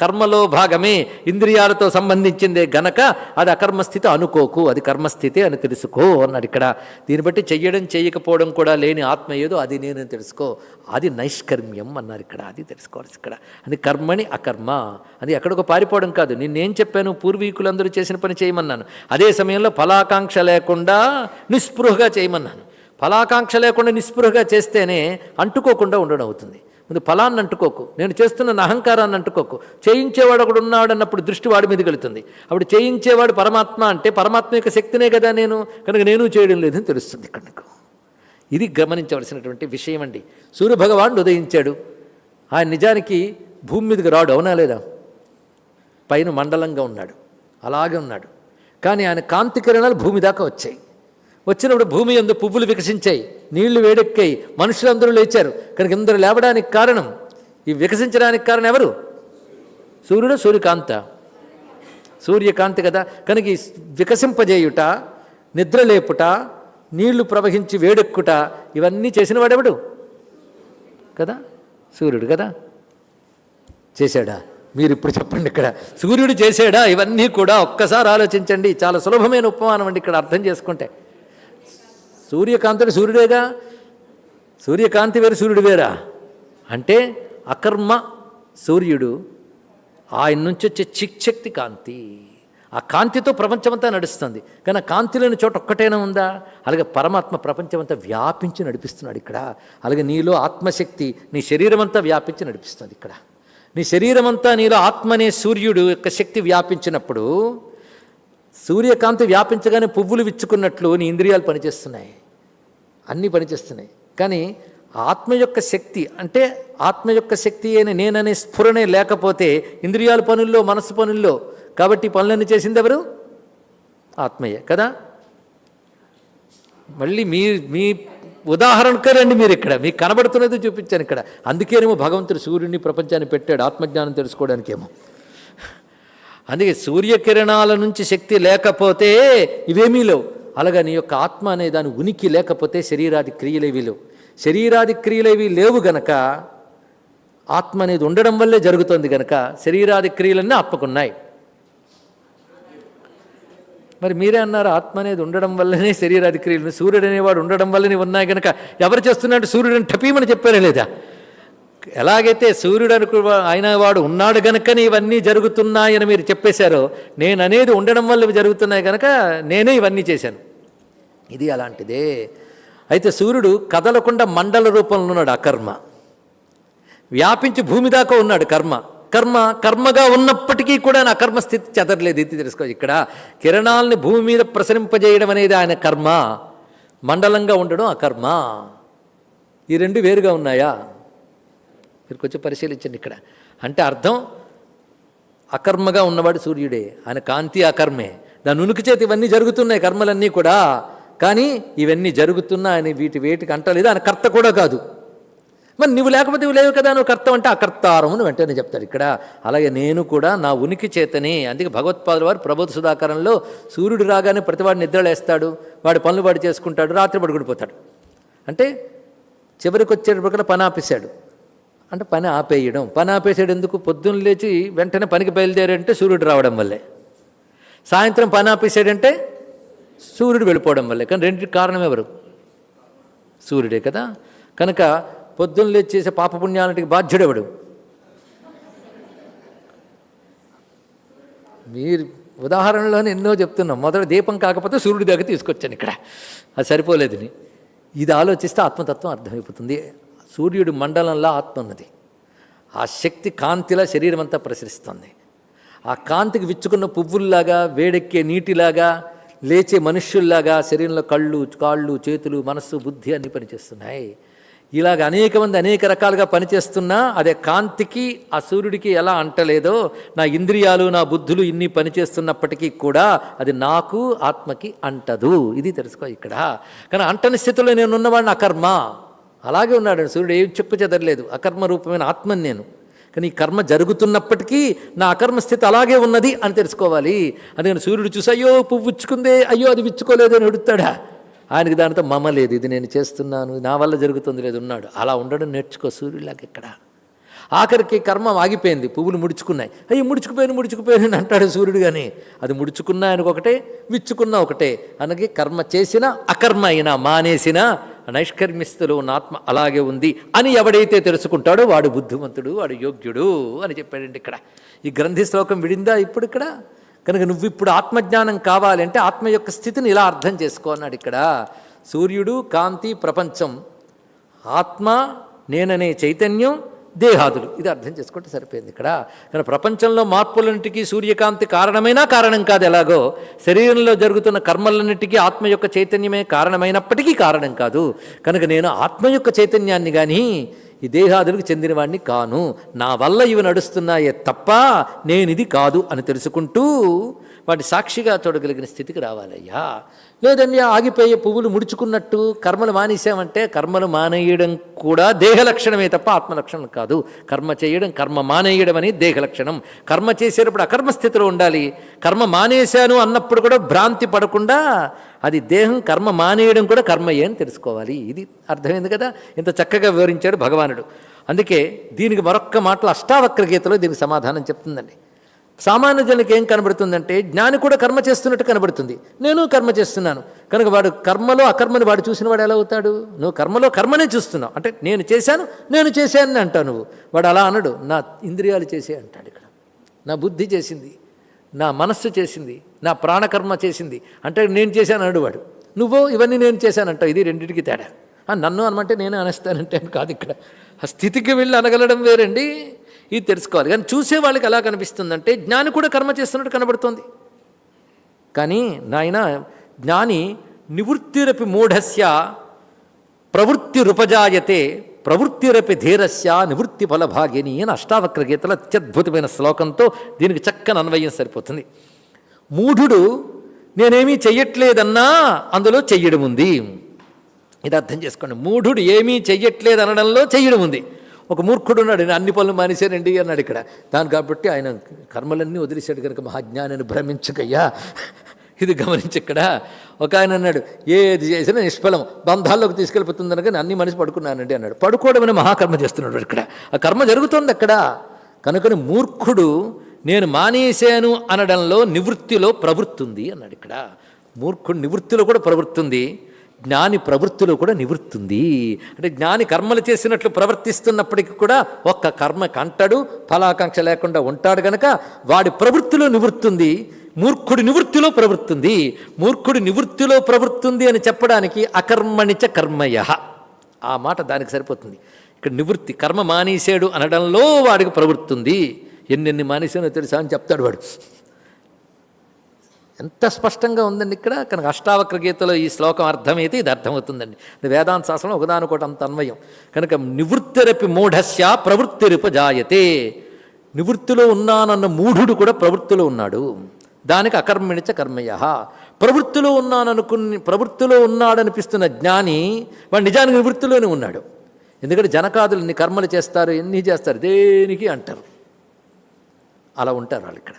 కర్మలో భాగమే. ఇంద్రియాలతో సంబంధించిందే గనక అది అకర్మస్థితి అనుకోకు. అది కర్మస్థితి అని తెలుసుకో అన్నాడు ఇక్కడ. దీన్ని బట్టి చెయ్యడం చేయకపోవడం కూడా లేని ఆత్మ ఏదో అది నేను తెలుసుకో. అది నైష్కర్మ్యం అన్నారు ఇక్కడ. అది తెలుసుకోవాలి ఇక్కడ. అది కర్మని అకర్మ. అది ఎక్కడికో పారిపోవడం కాదు. నిన్నేం చెప్పాను? పూర్వీకులందరూ చేసిన పని చేయమన్నాను. అదే సమయంలో ఫలాకాంక్ష లేకుండా నిస్పృహగా చేయమన్నాను. ఫలాకాంక్ష లేకుండా నిస్పృహగా చేస్తేనే అంటుకోకుండా ఉండడం అవుతుంది. ముందు ఫలాన్ని అంటుకోకు. నేను చేస్తున్న అహంకారాన్ని అంటుకోకు. చేయించేవాడు ఒకడు ఉన్నాడు అన్నప్పుడు దృష్టి వాడి మీదకి వెళుతుంది. అప్పుడు చేయించేవాడు పరమాత్మ అంటే పరమాత్మ యొక్క శక్తినే కదా నేను కనుక నేను చేయడం లేదని తెలుస్తుంది ఇక్కడ నాకు ఇది గమనించవలసినటువంటి విషయం అండి. సూర్యభగవానుడు ఉదయించాడు. ఆయన నిజానికి భూమి మీదకి రాడు అవునా లేదా? పైన మండలంగా ఉన్నాడు. అలాగే ఉన్నాడు. కానీ ఆయన కాంతి కిరణాలు భూమి దాకా వచ్చాయి. వచ్చినప్పుడు భూమి ఎందు పువ్వులు వికసించాయి నీళ్ళు వేడెక్కాయి మనుషులందరూ లేచారు. కనుక ఇందరూ లేవడానికి కారణం ఈ వికసించడానికి కారణం ఎవరు? సూర్యుడు సూర్యకాంత. సూర్యకాంతి కదా. కనుక ఈ వికసింపజేయుట నిద్రలేపుట నీళ్ళు ప్రవహించి వేడెక్కుట ఇవన్నీ చేసిన వాడెవడు? కదా? సూర్యుడు కదా? చేశాడా? మీరు ఇప్పుడు చెప్పండి ఇక్కడ. సూర్యుడు చేశాడా? ఇవన్నీ కూడా ఒక్కసారి ఆలోచించండి. చాలా సులభమైన ఉపమానం అండి ఇక్కడ అర్థం చేసుకుంటే. సూర్యకాంతుడు సూర్యుడేగా? సూర్యకాంతి వేరు సూర్యుడు వేరా? అంటే అకర్మ సూర్యుడు ఆయన నుంచి వచ్చే చిక్శక్తి కాంతి. ఆ కాంతితో ప్రపంచమంతా నడుస్తుంది. కానీ ఆ కాంతి లేని చోట ఒక్కటైనా ఉందా? అలాగే పరమాత్మ ప్రపంచమంతా వ్యాపించి నడిపిస్తున్నాడు ఇక్కడ. అలాగే నీలో ఆత్మశక్తి నీ శరీరం అంతా వ్యాపించి నడిపిస్తుంది ఇక్కడ. నీ శరీరం అంతా నీలో ఆత్మ అనే సూర్యుడు యొక్క శక్తి వ్యాపించినప్పుడు సూర్యకాంతి వ్యాపించగానే పువ్వులు విచ్చుకున్నట్లు నీ ఇంద్రియాలు పనిచేస్తున్నాయి. అన్నీ పనిచేస్తున్నాయి. కానీ ఆత్మ యొక్క శక్తి అంటే ఆత్మ యొక్క శక్తి అయిన నేననే స్ఫురణే లేకపోతే ఇంద్రియాల పనుల్లో మనసు పనుల్లో కాబట్టి పనులన్నీ చేసింది ఎవరు? ఆత్మయ్య కదా? మళ్ళీ మీ మీ ఉదాహరణకే రండి మీరు ఇక్కడ. మీకు కనబడుతున్నది చూపించాను ఇక్కడ. అందుకేనేమో భగవంతుడు సూర్యుడిని ప్రపంచాన్ని పెట్టాడు. ఆత్మజ్ఞానం తెలుసుకోవడానికేమో. అందుకే సూర్యకిరణాల నుంచి శక్తి లేకపోతే ఇవేమీ లేవు. అలాగా నీ యొక్క ఆత్మ అనే దాని ఉనికి లేకపోతే శరీరాది క్రియలేవి లేవు శరీరాది క్రియలేవి లేవు గనక ఆత్మ అనేది ఉండడం వల్లే జరుగుతుంది గనక శరీరాది క్రియలన్నీ ఆత్మకున్నాయి మరి మీరే అన్నారు ఆత్మ అనేది ఉండడం వల్లనే శరీరాది క్రియలు సూర్యుడు అనేవాడు ఉండడం వల్లనే ఉన్నాయి కనుక ఎవరు చేస్తున్నాడు సూర్యుడిని టపీమని చెప్పారా లేదా? ఎలాగైతే సూర్యుడు అనుకు ఆయన వాడు ఉన్నాడు గనుకనే ఇవన్నీ జరుగుతున్నాయని మీరు చెప్పేశారో నేను అనేది ఉండడం వల్ల ఇవి జరుగుతున్నాయి కనుక నేనే ఇవన్నీ చేశాను. ఇది అలాంటిదే. అయితే సూర్యుడు కదలకుండా మండల రూపంలో ఉన్నాడు అకర్మ వ్యాపించి భూమి దాకా ఉన్నాడు కర్మ. కర్మ కర్మగా ఉన్నప్పటికీ కూడా నా కర్మ స్థితి చెదరలేదు. ఇది తెలుసుకో ఇక్కడ కిరణాలని భూమి మీద ప్రసరింపజేయడం అనేది ఆయన కర్మ. మండలంగా ఉండడం అకర్మ ఈ రెండు వేరుగా ఉన్నాయా? మీరు కొంచెం పరిశీలించండి ఇక్కడ. అంటే అర్థం అకర్మగా ఉన్నవాడు సూర్యుడే. ఆయన కాంతి అకర్మే. దాని ఉనికి చేతి ఇవన్నీ జరుగుతున్నాయి కర్మలన్నీ కూడా. కానీ ఇవన్నీ జరుగుతున్నా ఆయన వీటి వేటికి అంటలేదు ఆయన కర్త కూడా కాదు. మరి నువ్వు లేకపోతే నువ్వు లేవు కదా నువ్వు కర్త అంటే అకర్తారం అని వెంటనే చెప్తాడు ఇక్కడ. అలాగే నేను కూడా నా ఉనికి చేతనే. అందుకే భగవత్పాదుల వారు ప్రబోధ సుధాకరంలో సూర్యుడు రాగానే ప్రతివాడు నిద్రలేస్తాడు వాడి పనులు వాడు చేసుకుంటాడు రాత్రి పడుకుడిపోతాడు అంటే చివరికి వచ్చేటప్పుడు పని ఆపేశాడు. అంటే పని ఆపేయడం. పని ఆపేసాడు ఎందుకు? పొద్దున్న లేచి వెంటనే పనికి బయలుదేరంటే సూర్యుడు రావడం వల్లే. సాయంత్రం పని ఆపేసాడంటే సూర్యుడు వెళ్ళిపోవడం వల్లే. కానీ రెండింటికి కారణం ఎవరు? సూర్యుడే కదా. కనుక పొద్దున్న లేచి చేసే పాపపుణ్యాలకి బాధ్యుడెవడు? మీరు ఉదాహరణలోనే ఎన్నో చెప్తున్నాం. మొదట దీపం కాకపోతే సూర్యుడి దగ్గర తీసుకొచ్చాను ఇక్కడ. అది సరిపోలేదని. ఇది ఆలోచిస్తే ఆత్మతత్వం అర్థమైపోతుంది. సూర్యుడి మండలంలో ఆత్మ ఉన్నది ఆ శక్తి కాంతిలా శరీరం అంతా ప్రసరిస్తుంది. ఆ కాంతికి విచ్చుకున్న పువ్వుల్లాగా వేడెక్కే నీటిలాగా లేచే మనుష్యుల్లాగా శరీరంలో కళ్ళు కాళ్ళు చేతులు మనస్సు బుద్ధి అన్నీ పనిచేస్తున్నాయి. ఇలాగ అనేక మంది అనేక రకాలుగా పనిచేస్తున్నా అదే కాంతికి ఆ సూర్యుడికి ఎలా అంటలేదో నా ఇంద్రియాలు నా బుద్ధులు ఇన్ని పనిచేస్తున్నప్పటికీ కూడా అది నాకు ఆత్మకి అంటదు. ఇది తెలుసుకో ఇక్కడ. కానీ అంటని స్థితిలో నేను ఉన్నవాడిని అకర్మ. అలాగే ఉన్నాడు. సూర్యుడు ఏం చెప్పు చెదరలేదు. అకర్మ రూపమైన ఆత్మని నేను. కానీ ఈ కర్మ జరుగుతున్నప్పటికీ నా అకర్మ స్థితి అలాగే ఉన్నది అని తెలుసుకోవాలి. అందుకని సూర్యుడు చూసి అయ్యో పువ్వు విచ్చుకుందే అయ్యో అది విచ్చుకోలేదు అని అడుగుతాడా? ఆయనకి దానితో మమ లేదు. ఇది నేను చేస్తున్నాను. నా వల్ల జరుగుతుంది లేదు ఉన్నాడు అలా ఉండడం నేర్చుకో సూర్యుడిలాగా ఇక్కడ. ఆఖరికి కర్మ ఆగిపోయింది. పువ్వులు ముడుచుకున్నాయి. అయ్యి ముడుచుకుపోయాను ముడుచుకుపోయాను అని అంటాడు సూర్యుడు కానీ అది ముడుచుకున్నా ఆయనకు ఒకటే విచ్చుకున్నా ఒకటే. అనగా కర్మ చేసినా అకర్మ అయినా మానేసినా నైష్కర్మిస్తులో ఉన్న ఆత్మ అలాగే ఉంది అని ఎవడైతే తెలుసుకుంటాడో వాడు బుద్ధిమంతుడు వాడు యోగ్యుడు అని చెప్పాడండి ఇక్కడ. ఈ గ్రంథి శ్లోకం విడిందా ఇప్పుడు ఇక్కడ? కనుక నువ్వు ఇప్పుడు ఆత్మజ్ఞానం కావాలంటే ఆత్మ యొక్క స్థితిని ఇలా అర్థం చేసుకో అన్నాడు ఇక్కడ. సూర్యుడు కాంతి ప్రపంచం. ఆత్మ నేననే చైతన్యం దేహాదులు. ఇది అర్థం చేసుకుంటే సరిపోయింది ఇక్కడ. కానీ ప్రపంచంలో మార్పులన్నిటికీ సూర్యకాంతి కారణమైనా కారణం కాదు ఎలాగో. శరీరంలో జరుగుతున్న కర్మలన్నిటికీ ఆత్మ యొక్క చైతన్యమే కారణమైనప్పటికీ కారణం కాదు. కనుక నేను ఆత్మ యొక్క చైతన్యాన్ని కానీ ఈ దేహాదులకు చెందినవాడిని కాను. నా వల్ల ఇవి నడుస్తున్నాయే తప్ప నేను ఇది కాదు అని తెలుసుకుంటూ వాటి సాక్షిగా చూడగలిగిన స్థితికి రావాలయ్యా. లేదండి ఆగిపోయే పువ్వులు ముడుచుకున్నట్టు కర్మలు మానేసామంటే కర్మలు మానేయడం కూడా దేహ లక్షణమే తప్ప ఆత్మలక్షణం కాదు. కర్మ చేయడం కర్మ మానేయడం అని దేహ లక్షణం కర్మ చేసేటప్పుడు అకర్మ స్థితిలో ఉండాలి. కర్మ మానేశాను అన్నప్పుడు కూడా భ్రాంతి పడకుండా అది దేహం కర్మ మానేయడం కూడా కర్మయే అని తెలుసుకోవాలి. ఇది అర్థమైంది కదా? ఇంత చక్కగా వివరించాడు భగవానుడు. అందుకే దీనికి మరొక్క మాటలు అష్టావక్ర గీతలో దీనికి సమాధానం చెప్తుందండి. సామాన్య జనులకు ఏం కనబడుతుందంటే జ్ఞాని కూడా కర్మ చేస్తున్నట్టు కనబడుతుంది. నేను కర్మ చేస్తున్నాను. కనుక వాడు కర్మలో అకర్మని వాడు చూసిన వాడు ఎలా అవుతాడు? నువ్వు కర్మలో కర్మనే చూస్తున్నావు. అంటే నేను చేశాను నేను చేశానని అంటావు నువ్వు. వాడు అలా అనడు. నా ఇంద్రియాలు చేసే అంటాడు ఇక్కడ. నా బుద్ధి చేసింది నా మనస్సు చేసింది నా ప్రాణకర్మ చేసింది. అంటే నేను చేశాను అన్నాడు వాడు. నువ్వు ఇవన్నీ నేను చేశానంటావు ఇది రెండింటికి తేడా. నన్ను అనమంటే నేను అనేస్తానంటే కాదు ఇక్కడ. ఆ స్థితికి వెళ్ళి అనగలడం వేరండి. ఇది తెలుసుకోవాలి. కానీ చూసే వాళ్ళకి ఎలా కనిపిస్తుందంటే జ్ఞాని కూడా కర్మ చేస్తున్నట్టు కనబడుతోంది. కానీ నాయన జ్ఞాని నివృత్తిరపి మూఢస్య ప్రవృత్తిరుపజాయతే ప్రవృత్తిరపి ధీరస్య నివృత్తి ఫలభాగిని అని అష్టావక్ర గీతల అత్యద్భుతమైన శ్లోకంతో దీనికి చక్కని అన్వయం సరిపోతుంది. మూఢుడు నేనేమీ చెయ్యట్లేదన్నా అందులో చెయ్యడం ఉంది. ఇది అర్థం చేసుకోండి. మూఢుడు ఏమీ చెయ్యట్లేదు అనడంలో చెయ్యడం ఉంది. ఒక మూర్ఖుడు ఉన్నాడు నేను అన్ని పనులు మానేశానండి అన్నాడు ఇక్కడ. దాని కాబట్టి ఆయన కర్మలన్నీ వదిలేశాడు కనుక మహాజ్ఞానాన్ని భ్రమించకయ్యా. ఇది గమనించి ఇక్కడ ఒక ఆయన అన్నాడు ఏది చేసినా నిష్ఫలం బంధాల్లోకి తీసుకెళ్ళిపోతుంది అనగా అన్ని మనిషి పడుకున్నానండి అన్నాడు. పడుకోవడం అనే మహాకర్మ చేస్తున్నాడు ఇక్కడ. ఆ కర్మ జరుగుతోంది అక్కడ. కనుకని మూర్ఖుడు నేను మానేశాను అనడంలో నివృత్తిలో ప్రవృత్తుంది అన్నాడు ఇక్కడ. మూర్ఖుడు నివృత్తిలో కూడా ప్రవృత్తుంది. జ్ఞాని ప్రవృత్తిలో కూడా నివృత్తుంది. అంటే జ్ఞాని కర్మలు చేసినట్లు ప్రవర్తిస్తున్నప్పటికీ కూడా ఒక్క కర్మ కంటడు ఫలాకాంక్ష లేకుండా ఉంటాడు గనక వాడి ప్రవృత్తిలో నివృత్తుంది. మూర్ఖుడి నివృత్తిలో ప్రవృత్తుంది. మూర్ఖుడి నివృత్తిలో ప్రవృత్తుంది అని చెప్పడానికి అకర్మణిచ కర్మయ. ఆ మాట దానికి సరిపోతుంది. ఇక్కడ నివృత్తి కర్మ మానేశాడు అనడంలో వాడికి ప్రవృత్తుంది. ఎన్నెన్ని మానేశానో తెలుసా అని చెప్తాడు వాడు. ఎంత స్పష్టంగా ఉందండి ఇక్కడ? కనుక అష్టావక్ర గీతలో ఈ శ్లోకం అర్థమైతే ఇది అర్థమవుతుందండి. వేదాంత శాస్త్రం ఒకదానికోటి అంత అన్వయం. కనుక నివృత్తిరపి మూఢస్య ప్రవృత్తిరిప జాయతే. నివృత్తిలో ఉన్నానన్న మూఢుడు కూడా ప్రవృత్తిలో ఉన్నాడు. దానికి అకర్మణిచ కర్మయ. ప్రవృత్తిలో ఉన్నాననుకుని ప్రవృత్తిలో ఉన్నాడనిపిస్తున్న జ్ఞాని వాడు నిజానికి నివృత్తిలోనే ఉన్నాడు. ఎందుకంటే జనకాదులు ఇన్ని కర్మలు చేస్తారు ఎన్ని చేస్తారు దేనికి అంటారు? అలా ఉంటారు వాళ్ళు ఇక్కడ.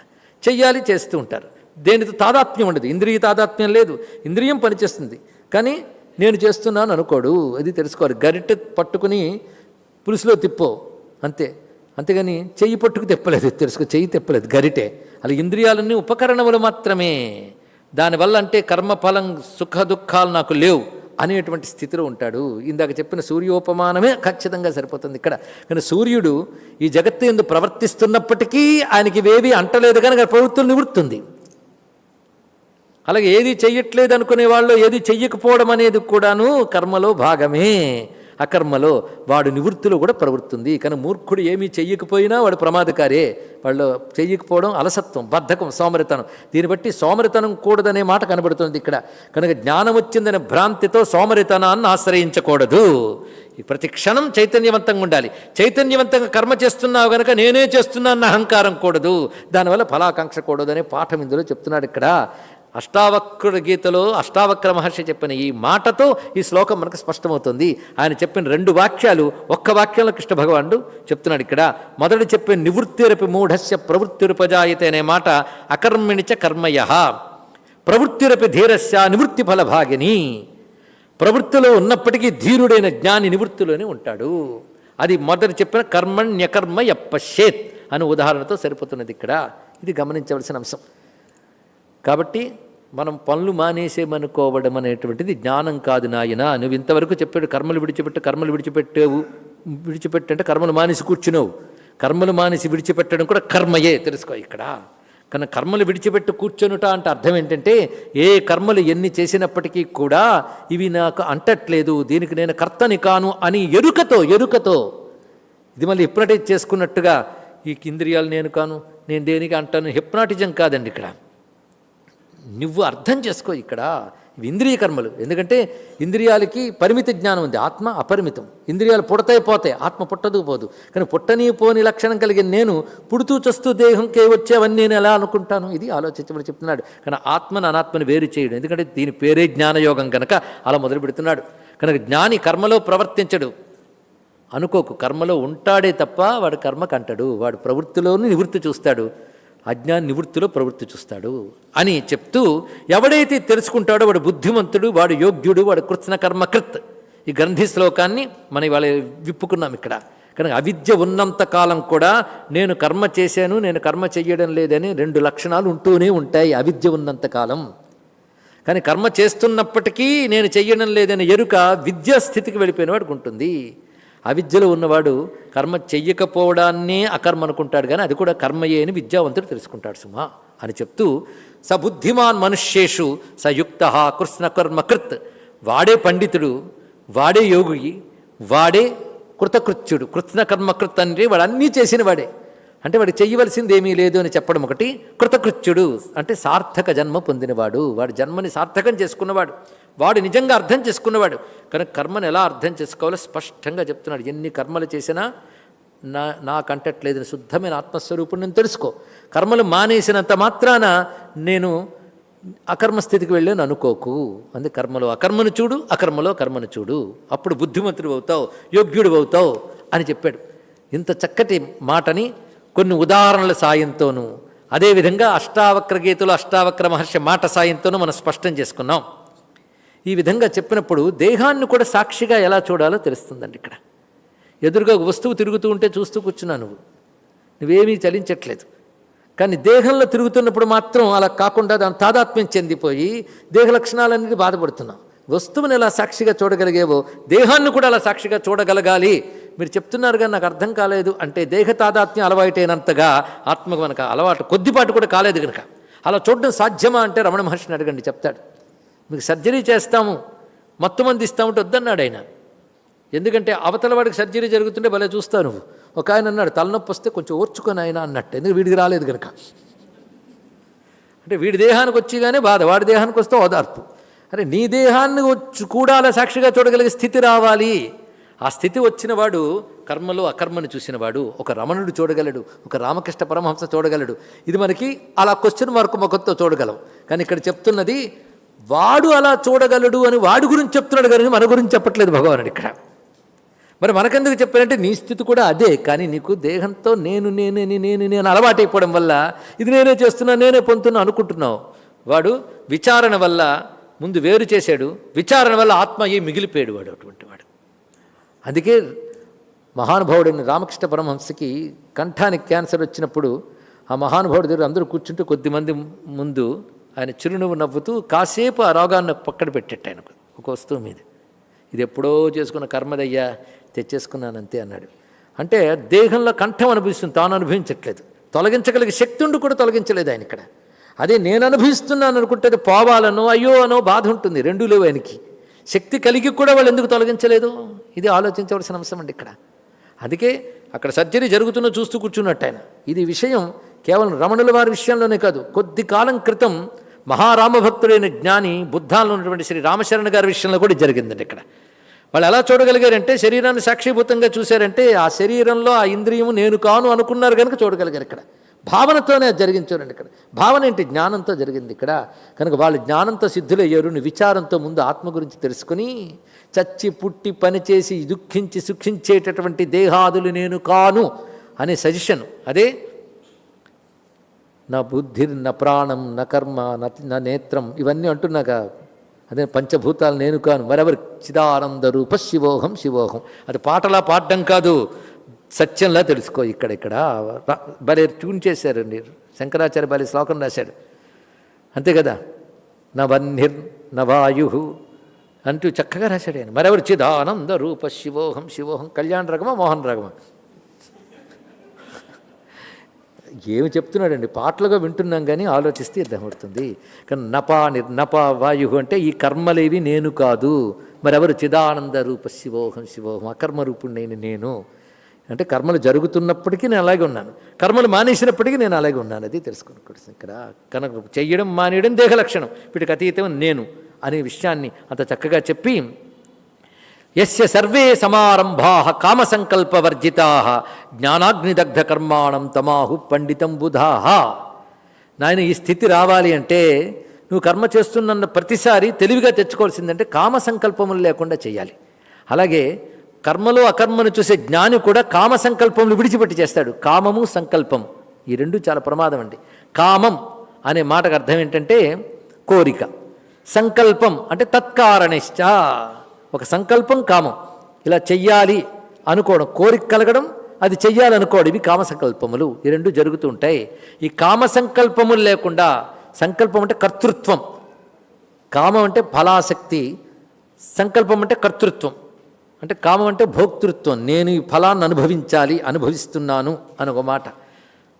చెయ్యాలి చేస్తూ ఉంటారు. దేనితో తాదాత్మ్యం ఉండదు. ఇంద్రియ తాదాత్మ్యం లేదు. ఇంద్రియం పనిచేస్తుంది. కానీ నేను చేస్తున్నాను అనుకోడు. అది తెలుసుకోవాలి. గరిటె పట్టుకుని పులుసులో తిప్పో. అంతే. అంతేగాని చెయ్యి పట్టుకు తిప్పలేదు. తెలుసుకో చెయ్యి తిప్పలేదు. గరిటే. అలా ఇంద్రియాలన్నీ ఉపకరణములు మాత్రమే. దానివల్ల అంటే కర్మఫలం సుఖ దుఃఖాలు నాకు లేవు అనేటువంటి స్థితిలో ఉంటాడు. ఇందాక చెప్పిన సూర్యోపమానమే ఖచ్చితంగా సరిపోతుంది ఇక్కడ. కానీ సూర్యుడు ఈ జగత్తు ఎందు ప్రవర్తిస్తున్నప్పటికీ ఆయనకి ఇవేవి అంటలేదు. కానీ ప్రవృత్తులు నివృత్తుంది. అలాగే ఏది చెయ్యట్లేదు అనుకునే వాళ్ళు ఏది చెయ్యకపోవడం అనేది కూడాను కర్మలో భాగమే. అకర్మలో వాడు నివృత్తిలో కూడా ప్రవృత్తుంది. కానీ మూర్ఖుడు ఏమీ చెయ్యకపోయినా వాడు ప్రమాదకారే. వాళ్ళు చెయ్యకపోవడం అలసత్వం బద్ధకం సోమరితనం. దీన్ని బట్టి సోమరితనం కూడదనే మాట కనబడుతుంది ఇక్కడ. కనుక జ్ఞానం వచ్చిందనే భ్రాంతితో సోమరితనాన్ని ఆశ్రయించకూడదు. ఈ ప్రతి క్షణం చైతన్యవంతంగా ఉండాలి. చైతన్యవంతంగా కర్మ చేస్తున్నావు కనుక నేనే చేస్తున్నాన్న అహంకారం కూడదు. దానివల్ల ఫలాకాంక్ష కూడదు అనే పాఠం ఇందులో చెప్తున్నాడు ఇక్కడ. అష్టావక్రుడి గీతలో అష్టావక్ర మహర్షి చెప్పిన ఈ మాటతో ఈ శ్లోకం మనకు స్పష్టమవుతుంది. ఆయన చెప్పిన రెండు వాక్యాలు ఒక్క వాక్యంలో కృష్ణ భగవానుడు చెప్తున్నాడు ఇక్కడ మొదటి చెప్పిన నివృత్తిరపి మూఢస్య ప్రవృత్తిరుపజాయితే అనే మాట అకర్మిణిచ కర్మయ. ప్రవృత్తిరపి ధీరస్య నివృత్తి ఫలభాగిని ప్రవృత్తిలో ఉన్నప్పటికీ ధీరుడైన జ్ఞాని నివృత్తిలోనే ఉంటాడు. అది మొదటి చెప్పిన కర్మణ్యకర్మ ఎప్పశ్చేత్ అని ఉదాహరణతో సరిపోతున్నది ఇక్కడ. ఇది గమనించవలసిన అంశం. కాబట్టి మనం పనులు మానేసేమనుకోవడం అనేటువంటిది జ్ఞానం కాదు నాయన నువ్వు ఇంతవరకు చెప్పాడు కర్మలు విడిచిపెట్టు కర్మలు విడిచిపెట్టావు. విడిచిపెట్టంటే కర్మలు మానేసి కూర్చున్నావు. కర్మలు మానేసి విడిచిపెట్టడం కూడా కర్మయే తెలుసుకో ఇక్కడ. కానీ కర్మలు విడిచిపెట్టి కూర్చొనుట అంటే అర్థం ఏంటంటే ఏ కర్మలు ఎన్ని చేసినప్పటికీ కూడా ఇవి నాకు అంటట్లేదు. దీనికి నేను కర్తని కాను అని ఎరుకతో ఎరుకతో. ఇది మళ్ళీ హిప్నటైజ్ చేసుకున్నట్టుగా ఈ ఇంద్రియాలు నేను కాను నేను దేనికి అంటాను? హిప్నాటిజం కాదండి ఇక్కడ. నువ్వు అర్థం చేసుకో ఇక్కడ ఇవి ఇంద్రియ కర్మలు. ఎందుకంటే ఇంద్రియాలకి పరిమిత జ్ఞానం ఉంది. ఆత్మ అపరిమితం. ఇంద్రియాలు పుడతాయి పోతాయి. ఆత్మ పుట్టదు పోదు. కానీ పుట్టని పోని లక్షణం కలిగిన నేను పుడుతూ చస్తూ దేహంకే వచ్చేవన్నీ నేను ఎలా అనుకుంటాను? ఇది ఆలోచించమని చెప్తున్నాడు. కానీ ఆత్మను అనాత్మని వేరు చేయడు. ఎందుకంటే దీని పేరే జ్ఞానయోగం కనుక అలా మొదలు పెడుతున్నాడు. కనుక జ్ఞాని కర్మలో ప్రవర్తించడు. అనుకోకు. కర్మలో ఉంటాడే తప్ప వాడు కర్మ కంటడు వాడు ప్రవృత్తిలోని నివృత్తి చూస్తాడు. అజ్ఞాన నివృత్తిలో ప్రవృత్తి చూస్తాడు అని చెప్తూ ఎవడైతే తెలుసుకుంటాడో వాడు బుద్ధిమంతుడు వాడు యోగ్యుడు వాడు కృత్న కర్మకృత్ ఈ గ్రంథి శ్లోకాన్ని మనం ఇవాళ విప్పుకున్నాం ఇక్కడ. కనుక అవిద్య ఉన్నంత కాలం కూడా నేను కర్మ చేశాను నేను కర్మ చెయ్యడం లేదని రెండు లక్షణాలు ఉంటూనే ఉంటాయి అవిద్య ఉన్నంత కాలం. కానీ కర్మ చేస్తున్నప్పటికీ నేను చెయ్యడం లేదని ఎరుక విద్యా స్థితికి వెళ్ళిపోయిన వాడికి ఉంటుంది. అవిద్యలో ఉన్నవాడు కర్మ చెయ్యకపోవడాన్నే అకర్మ అనుకుంటాడు కానీ అది కూడా కర్మయే అని విద్యావంతుడు తెలుసుకుంటాడు సుమా అని చెప్తూ స బుద్ధిమాన్ మనుష్యేషు సయుక్త కృష్ణ కర్మకృత్ వాడే పండితుడు వాడే యోగి వాడే కృతకృత్యుడు. కృష్ణ కర్మకృత్ అంటే వాడు అన్నీ చేసిన వాడే. అంటే వాడు చెయ్యవలసింది ఏమీ లేదు అని చెప్పడం ఒకటి కృతకృత్యుడు అంటే సార్థక జన్మ పొందినవాడు. వాడు జన్మని సార్థకం చేసుకున్నవాడు. వాడు నిజంగా అర్థం చేసుకున్నవాడు. కనుక కర్మను ఎలా అర్థం చేసుకోవాలో స్పష్టంగా చెప్తున్నాడు. ఎన్ని కర్మలు చేసినా నా నాకంటట్లేదు శుద్ధమైన ఆత్మస్వరూపుణ్ణి నేను తెలుసుకో. కర్మలు మానేసినంత మాత్రాన నేను అకర్మ స్థితికి వెళ్ళాను అనుకోకు. అందు కర్మలో అకర్మను చూడు అకర్మలో కర్మను చూడు. అప్పుడు బుద్ధిమంతుడు అవుతావు యోగ్యుడు అవుతావు అని చెప్పాడు. ఇంత చక్కటి మాటని కొన్ని ఉదాహరణల సాయంతోనూ అదేవిధంగా అష్టావక్ర గీతలు అష్టావక్ర మహర్షి మాట సాయంతోనూ మనం స్పష్టం చేసుకున్నాం. ఈ విధంగా చెప్పినప్పుడు దేహాన్ని కూడా సాక్షిగా ఎలా చూడాలో తెలుస్తుందండి ఇక్కడ. ఎదురుగా వస్తువు తిరుగుతూ ఉంటే చూస్తూ కూర్చున్నా నువ్వు. నువ్వేమీ చలించట్లేదు. కానీ దేహంలో తిరుగుతున్నప్పుడు మాత్రం అలా కాకుండా దాని తాదాత్మ్యం చెందిపోయి దేహ లక్షణాలన్నీ బాధపడుతున్నావు వస్తువుని ఎలా సాక్షిగా చూడగలిగేవో దేహాన్ని కూడా అలా సాక్షిగా చూడగలగాలి. మీరు చెప్తున్నారు కానీ నాకు అర్థం కాలేదు అంటే దేహ తాదాత్మ్యం అలవాటైనంతగా ఆత్మకు మనకు అలవాటు కొద్దిపాటు కూడా కాలేదు కనుక. అలా చూడడం సాధ్యమా అంటే రమణ మహర్షిని అడగండి చెప్తాడు. మీకు సర్జరీ చేస్తాము మొత్తం మంది ఇస్తామంటే వద్దన్నాడు ఆయన. ఎందుకంటే అవతల వాడికి సర్జరీ జరుగుతుంటే భలే చూస్తావు నువ్వు. ఒక ఆయన అన్నాడు తలనొప్పి వస్తే కొంచెం ఓర్చుకొని ఆయన అన్నట్టు. ఎందుకు వీడికి రాలేదు కనుక? అంటే వీడి దేహానికి వచ్చిగానే బాధ వాడి దేహానికి వస్తే ఓదార్పు. అరే నీ దేహాన్ని వచ్చి కూడా అలా సాక్షిగా చూడగలిగే స్థితి రావాలి. ఆ స్థితి వచ్చినవాడు కర్మలు అకర్మను చూసినవాడు ఒక రమణుడు చూడగలడు ఒక రామకృష్ణ పరమహంస చూడగలడు. ఇది మనకి అలా క్వశ్చన్ మార్క్ ముఖంతో చూడగలం. కానీ ఇక్కడ చెప్తున్నది వాడు అలా చూడగలడు అని వాడి గురించి చెప్తున్నాడు కానీ మన గురించి చెప్పట్లేదు భగవానుడు ఇక్కడ. మరి మనకెందుకు చెప్పారంటే నీ స్థితి కూడా అదే కానీ నీకు దేహంతో నేను నేనే నేను నేను అలవాటైపోవడం వల్ల ఇది నేనే చేస్తున్నా నేనే పొందుతున్నా అనుకుంటున్నావు. వాడు విచారణ వల్ల ముందు వేరు చేశాడు విచారణ వల్ల ఆత్మ ఏ మిగిలిపోయాడు వాడు అటువంటి వాడు. అందుకే మహానుభావుడైన రామకృష్ణ పరమహంసకి కంఠానికి క్యాన్సర్ వచ్చినప్పుడు ఆ మహానుభావుడి దగ్గర అందరూ కూర్చుంటే కొద్దిమంది ముందు ఆయన చిరునవ్వు నవ్వుతూ కాసేపు ఆ రోగాన్ని పక్కన పెట్టేట ఆయనకు ఒక వస్తువు మీద. ఇది ఎప్పుడో చేసుకున్న కర్మదయ్యా తెచ్చేసుకున్నాను అంతే అన్నాడు. అంటే దేహంలో కంఠం అనుభవిస్తుంది తాను అనుభవించట్లేదు. తొలగించగలిగే శక్తి ఉండి కూడా తొలగించలేదు ఆయన ఇక్కడ. అదే నేను అనుభవిస్తున్నాను అనుకుంటే అది పోవాలనో అయ్యో అనో బాధ ఉంటుంది రెండూ లేవు ఆయనకి. శక్తి కలిగి కూడా వాళ్ళు ఎందుకు తొలగించలేదు? ఇది ఆలోచించవలసిన అంశం అండి ఇక్కడ. అందుకే అక్కడ సర్జరీ జరుగుతున్న చూస్తూ కూర్చున్నట్టు ఆయన. ఇది విషయం కేవలం రమణుల వారి విషయంలోనే కాదు కొద్ది కాలం క్రితం మహారామభక్తుడైన జ్ఞాని బుద్ధాల్లో ఉన్నటువంటి శ్రీ రామశరణ గారి విషయంలో కూడా జరిగిందండి ఇక్కడ. వాళ్ళు ఎలా చూడగలిగారంటే శరీరాన్ని సాక్షిభూతంగా చూశారంటే ఆ శరీరంలో ఆ ఇంద్రియము నేను కాను అనుకున్నారు కనుక చూడగలిగారు ఇక్కడ. భావనతోనే అది జరిగించారండి ఇక్కడ. భావన ఏంటి? జ్ఞానంతో జరిగింది ఇక్కడ. కనుక వాళ్ళు జ్ఞానంతో సిద్ధులయ్యారు నీ విచారంతో ముందు ఆత్మ గురించి తెలుసుకుని చచ్చి పుట్టి పనిచేసి దుఃఖించి సుఖించేటటువంటి దేహాదులు నేను కాను అనే సజెషన్. అదే నా బుద్ధిర్ నా ప్రాణం నా కర్మ నా నేత్రం ఇవన్నీ అంటున్నాక అదే పంచభూతాలు నేను కాను. మరెవరు? చిదానంద రూప శివోహం శివోహం. అది పాటలా పాడడం కాదు. సత్యంలా తెలుసుకో ఇక్కడ ఇక్కడ. భలే ట్యూన్ చేశారండి. శంకరాచార్య భలే శ్లోకం రాశాడు. అంతే కదా? నా వన్నిర్ నా వాయు అంటూ చక్కగా రాశాడు ఆయన. మరెవరు? చిదానంద రూప శివోహం శివోహం కళ్యాణ రగమ మోహన్ రగమ? ఏమి చెప్తున్నాడండి? పాటలుగా వింటున్నాం కానీ ఆలోచిస్తే అర్థమవుతుంది కానీ నపా నిర్నపా వాయు అంటే ఈ కర్మలేవి నేను కాదు. మరెవరు చిదానంద రూప శివోహం శివోహం అకర్మ రూపుణ్ణైన నేను. అంటే కర్మలు జరుగుతున్నప్పటికీ నేను అలాగే ఉన్నాను. కర్మలు మానేసినప్పటికీ నేను అలాగే ఉన్నాను. అది తెలుసుకోకూడదు ఇక్కడ కనుక చెయ్యడం మానేయడం దేహ లక్షణం వీటికి అతీతం నేను అనే విషయాన్ని అంత చక్కగా చెప్పి యస్య సర్వే సమారంభా కామసంకల్పవర్జిత జ్ఞానాగ్నిదగ్ధ కర్మాణం తమాహు పండితం బుధా. నాయన ఈ స్థితి రావాలి అంటే నువ్వు కర్మ చేస్తున్న ప్రతిసారి తెలివిగా తెచ్చుకోవాల్సిందంటే కామ సంకల్పములు లేకుండా చేయాలి. అలాగే కర్మలో అకర్మను చూసే జ్ఞాని కూడా కామ సంకల్పములు విడిచిపెట్టి చేస్తాడు. కామము సంకల్పం. ఈ రెండు చాలా ప్రమాదం అండి. కామం అనే మాటకు అర్థం ఏంటంటే కోరిక. సంకల్పం అంటే తత్కారణిష్ట ఒక సంకల్పం కామం. ఇలా చెయ్యాలి అనుకోవడం కోరిక కలగడం అది చెయ్యాలనుకోవడం ఇవి కామ సంకల్పములు. ఈ రెండు జరుగుతూ ఉంటాయి. ఈ కామ సంకల్పములు లేకుండా సంకల్పం అంటే కర్తృత్వం. కామం అంటే ఫలాసక్తి సంకల్పం అంటే కర్తృత్వం. అంటే కామం అంటే భోక్తృత్వం. నేను ఈ ఫలాన్ని అనుభవించాలి అనుభవిస్తున్నాను అని ఒక మాట.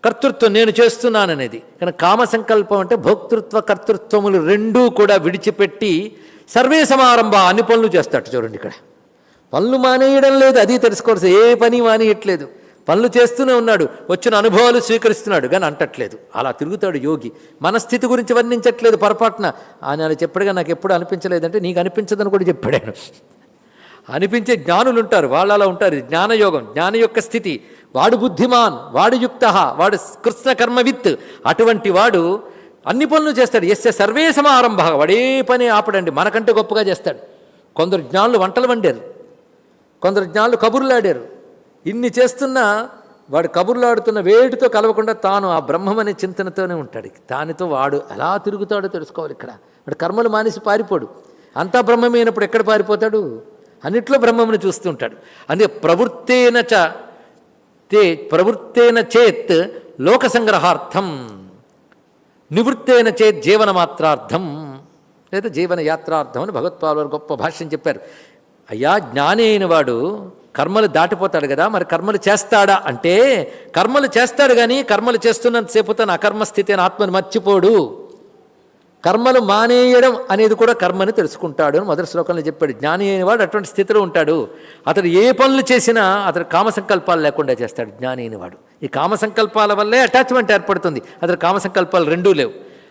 కర్తృత్వం నేను చేస్తున్నాను అనేది కానీ కామ సంకల్పం అంటే భోక్తృత్వ కర్తృత్వములు రెండూ కూడా విడిచిపెట్టి సర్వే సమారంభ అన్ని పనులు చేస్తాడు చూడండి ఇక్కడ. పనులు మానేయడం లేదు అది తెలుసుకోవాల్సి ఏ పని మానేయట్లేదు. పనులు చేస్తూనే ఉన్నాడు వచ్చిన అనుభవాలు స్వీకరిస్తున్నాడు కానీ అంటట్లేదు. అలా తిరుగుతాడు యోగి. మన స్థితి గురించి వర్ణించట్లేదు పొరపాటున. ఆయన అలా చెప్పాడుగా నాకు ఎప్పుడు అనిపించలేదంటే నీకు అనిపించదని కూడా చెప్పాడు అనిపించే జ్ఞానులు ఉంటారు వాళ్ళు అలా ఉంటారు. జ్ఞానయోగం జ్ఞాన యొక్క స్థితి. వాడు బుద్ధిమాన్ వాడు యుక్త వాడు కృష్ణ కర్మవిత్ అటువంటి వాడు అన్ని పనులు చేస్తాడు. ఎస్య సర్వే సమారంభ వాడే పని ఆపడండి. మనకంటే గొప్పగా చేస్తాడు. కొందరు జ్ఞానులు వంటలు వండారు. కొందరు జ్ఞానులు కబుర్లాడారు ఇన్ని చేస్తున్నా వాడు కబుర్లాడుతున్న వేటితో కలవకుండా తాను ఆ బ్రహ్మమనే చింతనతోనే ఉంటాడు. దానితో వాడు ఎలా తిరుగుతాడో తెలుసుకోవాలి ఇక్కడ. వాడు కర్మలు మానేసి పారిపోడు. అంతా బ్రహ్మమైనప్పుడు ఎక్కడ పారిపోతాడు? అన్నిట్లో బ్రహ్మముని చూస్తుంటాడు అందుకే ప్రవృత్తేన చ తే ప్రవృత్తేన చేత్ లోక సంగ్రహార్థం. నివృత్తేన చేత్ జీవన మాత్రార్థం లేదా జీవన యాత్రార్థం అని భగవత్పాల్ వారు గొప్ప భాష్యం చెప్పారు. అయ్యా జ్ఞాని అయిన వాడు కర్మలు దాటిపోతాడు కదా మరి కర్మలు చేస్తాడా? అంటే కర్మలు చేస్తాడు కానీ కర్మలు చేస్తున్నంతసేపు తన అకర్మ స్థితి అని ఆత్మని మర్చిపోడు. కర్మలు మానేయడం అనేది కూడా కర్మని తెలుసుకుంటాడు అని మొదటి శ్లోకంలో చెప్పాడు. జ్ఞాని అయినవాడు అటువంటి స్థితిలో ఉంటాడు. అతడు ఏ పనులు చేసినా అతడు కామ సంకల్పాలు లేకుండా చేస్తాడు. జ్ఞాని అయినవాడు ఈ కామ సంకల్పాల వల్లే అటాచ్మెంట్ ఏర్పడుతుంది. అతడు కామసంకల్పాలు రెండూ లేవు.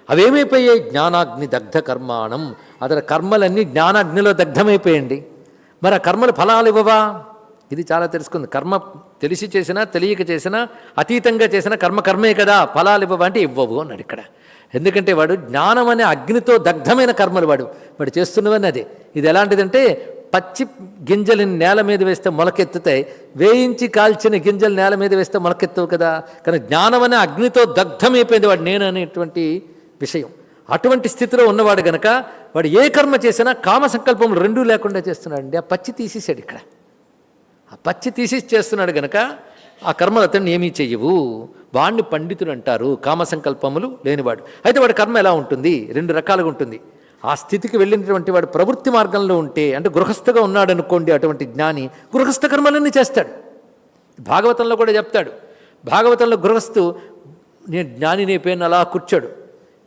అవేమైపోయాయి? జ్ఞానాగ్ని దగ్ధ కర్మాణం. అతని కర్మలన్నీ జ్ఞానాగ్నిలో దగ్ధమైపోయండి. మరి ఆ కర్మలు ఫలాలు ఇవ్వవా? ఇది చాలా తెలుసుకుంది. కర్మ తెలిసి చేసినా తెలియక చేసినా అతీతంగా చేసిన కర్మ కర్మే కదా. ఫలాలు ఇవ్వవా అంటే ఇవ్వవు అన్నాడు ఇక్కడ. ఎందుకంటే వాడు జ్ఞానం అనే అగ్నితో దగ్ధమైన కర్మలు వాడు. వాడు చేస్తున్నవన్నీ అదే. ఇది ఎలాంటిదంటే పచ్చి గింజలని నేల మీద వేస్తే మొలకెత్తుతాయి. వేయించి కాల్చిన గింజలు నేల మీద వేస్తే మొలకెత్తవు కదా. కానీ జ్ఞానం అనే అగ్నితో దగ్ధమైపోయింది వాడు నేను అనేటువంటి విషయం. అటువంటి స్థితిలో ఉన్నవాడు గనక వాడు ఏ కర్మ చేసినా కామ సంకల్పములు రెండూ లేకుండా చేస్తున్నాడు అండి. ఆ పచ్చి తీసేసాడు ఇక్కడ. ఆ పచ్చి తీసి చేస్తున్నాడు గనక ఆ కర్మలు అతన్ని ఏమీ చెయ్యవు. వాణ్ణి పండితుడు అంటారు. కామ సంకల్పములు లేనివాడు. అయితే వాడి కర్మ ఎలా ఉంటుంది? రెండు రకాలుగా ఉంటుంది. ఆ స్థితికి వెళ్ళినటువంటి వాడు ప్రవృత్తి మార్గంలో ఉంటే అంటే గృహస్థగా ఉన్నాడు అనుకోండి అటువంటి జ్ఞాని గృహస్థ కర్మలన్నీ చేస్తాడు. భాగవతంలో కూడా చెప్తాడు. భాగవతంలో గృహస్థు నేను జ్ఞాని నీ పేరుని అలా కూర్చోడు.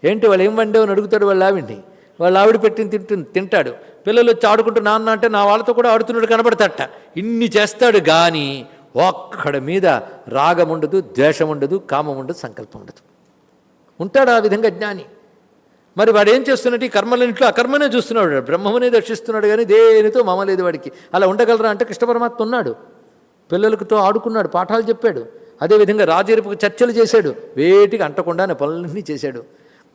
ఏంటి వాళ్ళు ఏం వండేవు అని అడుగుతాడు వాళ్ళ ఆవిడ్ని. వాళ్ళ ఆవిడ పెట్టిన తింటు తింటాడు. పిల్లలు వచ్చి ఆడుకుంటూ నాన్న అంటే నా వాళ్ళతో కూడా ఆడుతున్నాడు కనబడతట ఇన్ని చేస్తాడు కానీ ఒక్కడి మీద రాగం ఉండదు ద్వేషం ఉండదు కామం ఉండదు సంకల్పం ఉండదు. ఉంటాడు ఆ విధంగా జ్ఞాని? మరి వాడు ఏం చేస్తున్నట్టు ఈ కర్మలన్నింటిలో అకర్మనే చూస్తున్నాడు. బ్రహ్మమనే దర్శిస్తున్నాడు కానీ దేనితో మమలేదు వాడికి. అలా ఉండగలరా అంటే కృష్ణ పరమాత్మ ఉన్నాడు. పిల్లలతో ఆడుకున్నాడు పాఠాలు చెప్పాడు. అదేవిధంగా రాజరిపుకు చర్చలు చేశాడు. వేటికి అంటకుండానే పనులన్నీ చేశాడు.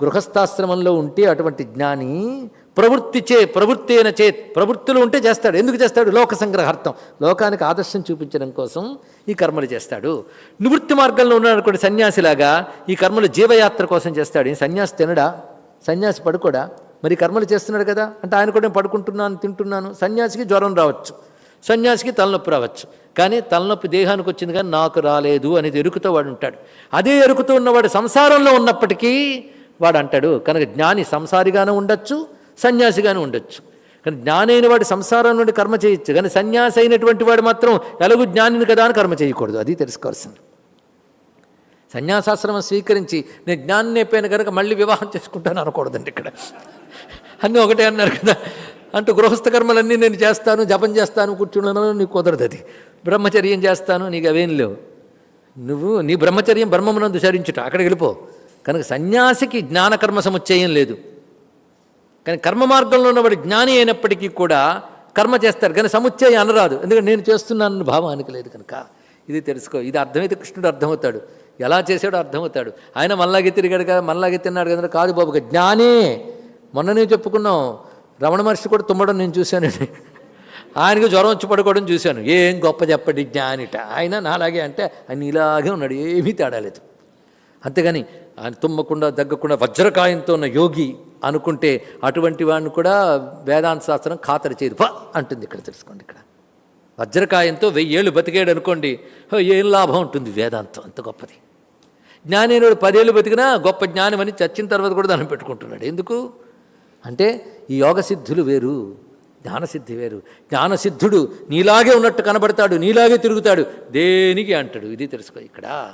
గృహస్థాశ్రమంలో ఉంటే అటువంటి జ్ఞాని ప్రవృత్తి చే ప్రవృత్తేన చేత్ ప్రవృత్తులు ఉంటే చేస్తాడు. ఎందుకు చేస్తాడు? లోక సంగ్రహార్థం లోకానికి ఆదర్శం చూపించడం కోసం ఈ కర్మలు చేస్తాడు. నివృత్తి మార్గంలో ఉన్నాడు సన్యాసిలాగా ఈ కర్మలు జీవయాత్ర కోసం చేస్తాడు. ఈ సన్యాసి తినడా? సన్యాసి పడుకోడా? మరి కర్మలు చేస్తున్నాడు కదా. అంటే ఆయన కూడా నేను పడుకుంటున్నాను తింటున్నాను. సన్యాసికి జ్వరం రావచ్చు. సన్యాసికి తలనొప్పి రావచ్చు. కానీ తలనొప్పి దేహానికి వచ్చింది కానీ నాకు రాలేదు అనేది ఎరుకుతో వాడు ఉంటాడు. అదే ఎరుకుతో ఉన్నవాడు సంసారంలో ఉన్నప్పటికీ వాడు అంటాడు కనుక జ్ఞాని సంసారిగానే ఉండొచ్చు సన్యాసిగానే ఉండొచ్చు. కానీ జ్ఞానైన అయిన వాడు సంసారం నుండి కర్మ చేయొచ్చు కానీ సన్యాసి అయినటువంటి వాడు మాత్రం ఎలాగూ జ్ఞానిని కదా అని కర్మ చేయకూడదు అది తెలుసుకోవాల్సింది. సన్యాసాశ్రమం స్వీకరించి నేను జ్ఞానం అయిపోయిన కనుక మళ్ళీ వివాహం చేసుకుంటాను అనకూడదండి ఇక్కడ. అన్నీ ఒకటే అన్నారు కదా అంటూ గృహస్థ కర్మలన్నీ నేను చేస్తాను జపం చేస్తాను కూర్చున్నాను నీకు కుదరదు అది. బ్రహ్మచర్యం చేస్తాను నీకు అవేం లేవు. నువ్వు నీ బ్రహ్మచర్యం బ్రహ్మమునందు చరించుట అక్కడికి వెళ్ళిపో. కనుక సన్యాసికి జ్ఞానకర్మ సముచ్చయం లేదు. కానీ కర్మ మార్గంలో ఉన్నవాడు జ్ఞాని అయినప్పటికీ కూడా కర్మ చేస్తారు కానీ సముచ్చయం అనరాదు. ఎందుకంటే నేను చేస్తున్నానని భావానికి లేదు కనుక. ఇది తెలుసుకో ఇది అర్థమైతే కృష్ణుడు అర్థమవుతాడు. ఎలా చేశాడో అర్థమవుతాడు. ఆయన మళ్ళాగే తిరిగాడు కదా మళ్ళాగే తిన్నాడు కదా కాదు బాబు జ్ఞానే. మొన్ననే చెప్పుకున్నాం రమణ మహర్షి కూడా తుమ్మడం నేను చూశానండి ఆయనకు జ్వరం వచ్చి పడుకోవడం చూశాను. ఏం గొప్ప చెప్పండి జ్ఞానిట. ఆయన నాలాగే అంటే ఆయన ఇలాగే ఉన్నాడు ఏమీ తేడా లేదు. అంతేగాని ఆయన తుమ్మకుండా దగ్గకుండా వజ్రకాయంతో ఉన్న యోగి అనుకుంటే అటువంటి వాడిని కూడా వేదాంత శాస్త్రం ఖాతరు చేయదు. బా అంటుంది ఇక్కడ తెలుసుకోండి ఇక్కడ. వజ్రకాయంతో వెయ్యేళ్ళు బతికాడు అనుకోండి ఏం లాభం ఉంటుంది వేదాంతం? అంత గొప్పది. జ్ఞానేనుడు పదేళ్ళు బతికినా గొప్ప జ్ఞానం అని చచ్చిన తర్వాత కూడా దాన్ని పెట్టుకుంటున్నాడు. ఎందుకు? అంటే ఈ యోగ సిద్ధులు వేరు జ్ఞానసిద్ధి వేరు. జ్ఞానసిద్ధుడు నీలాగే ఉన్నట్టు కనబడతాడు నీలాగే తిరుగుతాడు. దేనికి అంటాడు? ఇది తెలుసుకో ఇక్కడ.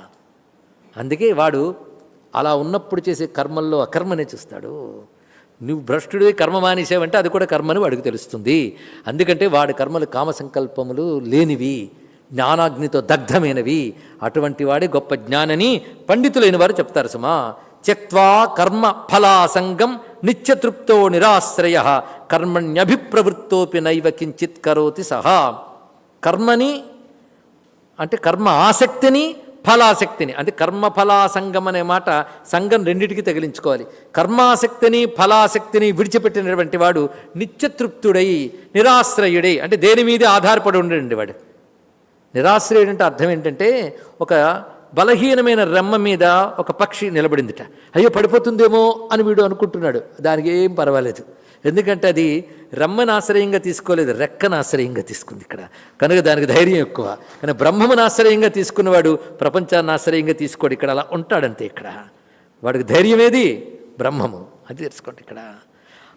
అందుకే వాడు అలా ఉన్నప్పుడు చేసే కర్మల్లో అకర్మనే చూస్తాడు. నువ్వు భ్రష్టుడే కర్మ మానేసావంటే అది కూడా కర్మని వాడికి తెలుస్తుంది. అందుకంటే వాడి కర్మలు కామ సంకల్పములు లేనివి జ్ఞానాగ్నితో దగ్ధమైనవి. అటువంటి వాడే గొప్ప జ్ఞానని పండితులైన వారు చెప్తారు సుమా. త్యక్వా కర్మ ఫలాసంగం నిత్యతృప్తో నిరాశ్రయ కర్మణ్యభిప్రవృత్తోపి నైవ కించిత్ కరోతి సహా. కర్మని అంటే కర్మ ఆసక్తిని ఫలాసక్తిని అంటే కర్మఫలాసంగం అనే మాట సంఘం రెండింటికి తగిలించుకోవాలి. కర్మాసక్తిని ఫలాసక్తిని విడిచిపెట్టినటువంటి వాడు నిత్యతృప్తుడై నిరాశ్రయుడై అంటే దేని మీద ఆధారపడి ఉండడండి వాడు. నిరాశ్రయుడు అంటే అర్థం ఏంటంటే ఒక బలహీనమైన రెమ్మ మీద ఒక పక్షి నిలబడిందిట. అయ్యో పడిపోతుందేమో అని వీడు అనుకుంటున్నాడు. దానికి ఏం పర్వాలేదు. ఎందుకంటే అది రమ్మను ఆశ్రయంగా తీసుకోలేదు రెక్కను ఆశ్రయంగా తీసుకుంది ఇక్కడ. కనుక దానికి ధైర్యం ఎక్కువ. కానీ బ్రహ్మమును ఆశ్రయంగా తీసుకున్నవాడు ప్రపంచాన్ని ఆశ్రయంగా తీసుకోడు ఇక్కడ అలా ఉంటాడంతే ఇక్కడ. వాడికి ధైర్యం ఏది? బ్రహ్మము. అది తెలుసుకోండి ఇక్కడ.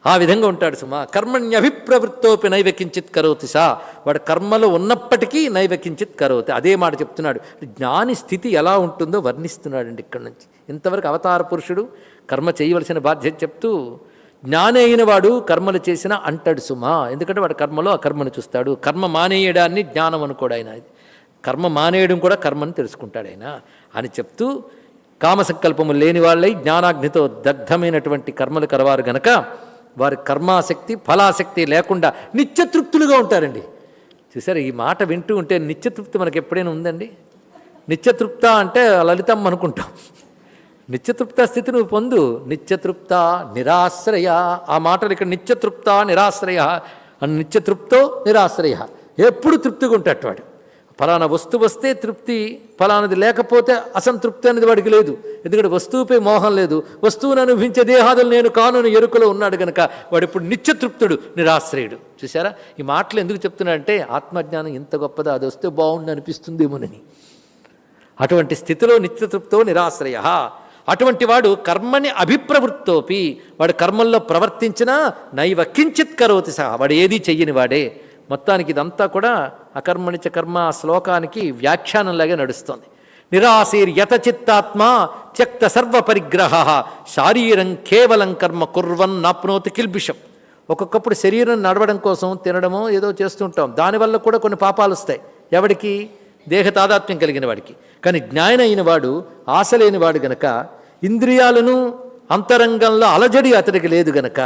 ఆ విధంగా ఉంటాడు సుమా. కర్మణ్యభిప్రవృత్తోపి నైవ కించిత్ కరోతి సా. వాడు కర్మలో ఉన్నప్పటికీ నైవ కించిత్ కరోతి. అదే మాట చెప్తున్నాడు. జ్ఞాని స్థితి ఎలా ఉంటుందో వర్ణిస్తున్నాడండి ఇక్కడ నుంచి. ఇంతవరకు అవతార పురుషుడు కర్మ చేయవలసిన బాధ్యత చెప్తూ జ్ఞాని అయిన వాడు కర్మలు చేసిన అంటాడు సుమా. ఎందుకంటే వాడు కర్మలో ఆ కర్మను చూస్తాడు. కర్మ మానేయడాన్ని జ్ఞానం అనుకోడు ఆయన కర్మ మానేయడం కూడా కర్మని తెలుసుకుంటాడు ఆయన. అని చెప్తూ కామసంకల్పము లేని వాళ్ళై జ్ఞానాగ్నితో దగ్ధమైనటువంటి కర్మలు కలవారు గనక వారి కర్మాసక్తి ఫలాసక్తి లేకుండా నిత్యతృప్తులుగా ఉంటారండి. చూసారు ఈ మాట వింటూ ఉంటే నిత్యతృప్తి మనకు ఎప్పుడైనా ఉందండి? నిత్యతృప్త అంటే లలితం అనుకుంటాం. నిత్యతృప్త స్థితి నువ్వు పొందు. నిత్యతృప్త నిరాశ్రయ. ఆ మాటలు ఇక్కడ నిత్యతృప్త నిరాశ్రయ అని నిత్యతృప్తో నిరాశ్రయ. ఎప్పుడు తృప్తిగా ఉంటాడు వాడు ఫలానా వస్తువు వస్తే తృప్తి ఫలానది లేకపోతే అసంతృప్తి అనేది వాడికి లేదు. ఎందుకంటే వస్తువుపై మోహం లేదు. వస్తువును అనుభవించే దేహాదులు నేను కానుని ఎరుకలో ఉన్నాడు కనుక వాడు ఇప్పుడు నిత్యతృప్తుడు నిరాశ్రయుడు. చూసారా ఈ మాటలు ఎందుకు చెప్తున్నాడంటే ఆత్మజ్ఞానం ఇంత గొప్పదా అది వస్తే బాగుండి అనిపిస్తుందేమోనని. అటువంటి స్థితిలో నిత్యతృప్తో నిరాశ్రయ. అటువంటి వాడు కర్మని అభిప్రవృత్తోపి వాడు కర్మల్లో ప్రవర్తించినా నైవ కించిత్ కరోతి సహా వాడు ఏదీ చెయ్యని వాడే. మొత్తానికి ఇదంతా కూడా అకర్మణిచ కర్మ శ్లోకానికి వ్యాఖ్యానంలాగే నడుస్తోంది. నిరాశీర్ యతచిత్తాత్మ త్యక్త సర్వ పరిగ్రహ శారీరం కేవలం కర్మ కుర్వన్ నాప్నోతి కిల్బిషం ఒక్కొక్కప్పుడు శరీరం నడవడం కోసం తినడమో ఏదో చేస్తుంటాం దానివల్ల కూడా కొన్ని పాపాలు వస్తాయి. ఎవడికి? దేహ తాదాత్మ్యం కలిగిన వాడికి. కానీ జ్ఞాన అయిన వాడు ఆశ లేని వాడు గనక ఇంద్రియాలను అంతరంగంలో అలజడి అతడికి లేదు గనక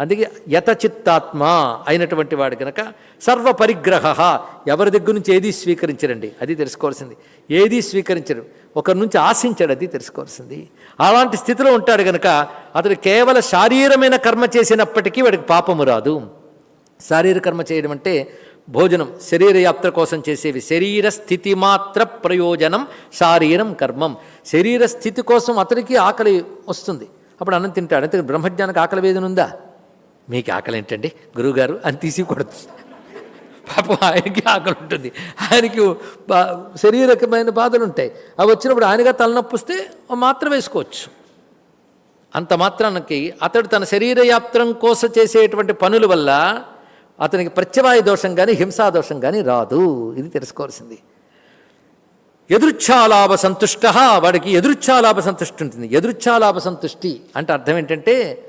అందుకే యతచిత్తాత్మ అయినటువంటి వాడు గనక సర్వ పరిగ్రహ ఎవరి దగ్గర నుంచి ఏది స్వీకరించరండి అది తెలుసుకోవాల్సింది. ఏది స్వీకరించరు ఒకరి నుంచి ఆశించాడు అది తెలుసుకోవాల్సింది. అలాంటి స్థితిలో ఉంటాడు గనక అతడు కేవల శారీరమైన కర్మ చేసినప్పటికీ వాడికి పాపము రాదు. శారీరకర్మ చేయడం అంటే భోజనం శరీరయాత్ర కోసం చేసేవి. శరీర స్థితి మాత్ర ప్రయోజనం శారీరం కర్మం. శరీర స్థితి కోసం అతనికి ఆకలి వస్తుంది. అప్పుడు అన్నం తింటాడు. అంతే బ్రహ్మజ్ఞానికి ఆకలి వేదన ఉందా? మీకు ఆకలి ఏంటండి? గురువుగారు అని తీసి కొడుతుంది. పాపం ఆయనకి ఆకలి ఉంటుంది. ఆయనకి బా శరీరకమైన బాధలు ఉంటాయి. అవి వచ్చినప్పుడు ఆయనగా తలనొప్పి వస్తే మాత్రం వేసుకోవచ్చు. అంత మాత్రానికి అతడు తన శరీరయాత్రం కోసం చేసేటువంటి పనుల వల్ల అతనికి ప్రత్యవాయ దోషం కానీ హింసా దోషం కానీ రాదు. ఇది తెలుసుకోవాల్సింది. ఎదురుచ్ఛాలాభ సంతుష్ట వాడికి ఎదురుచ్ఛాలాభ సంతుష్టి ఉంటుంది. ఎదురుచ్ఛాలాభ సంతుష్టి అంటే అర్థం ఏంటంటే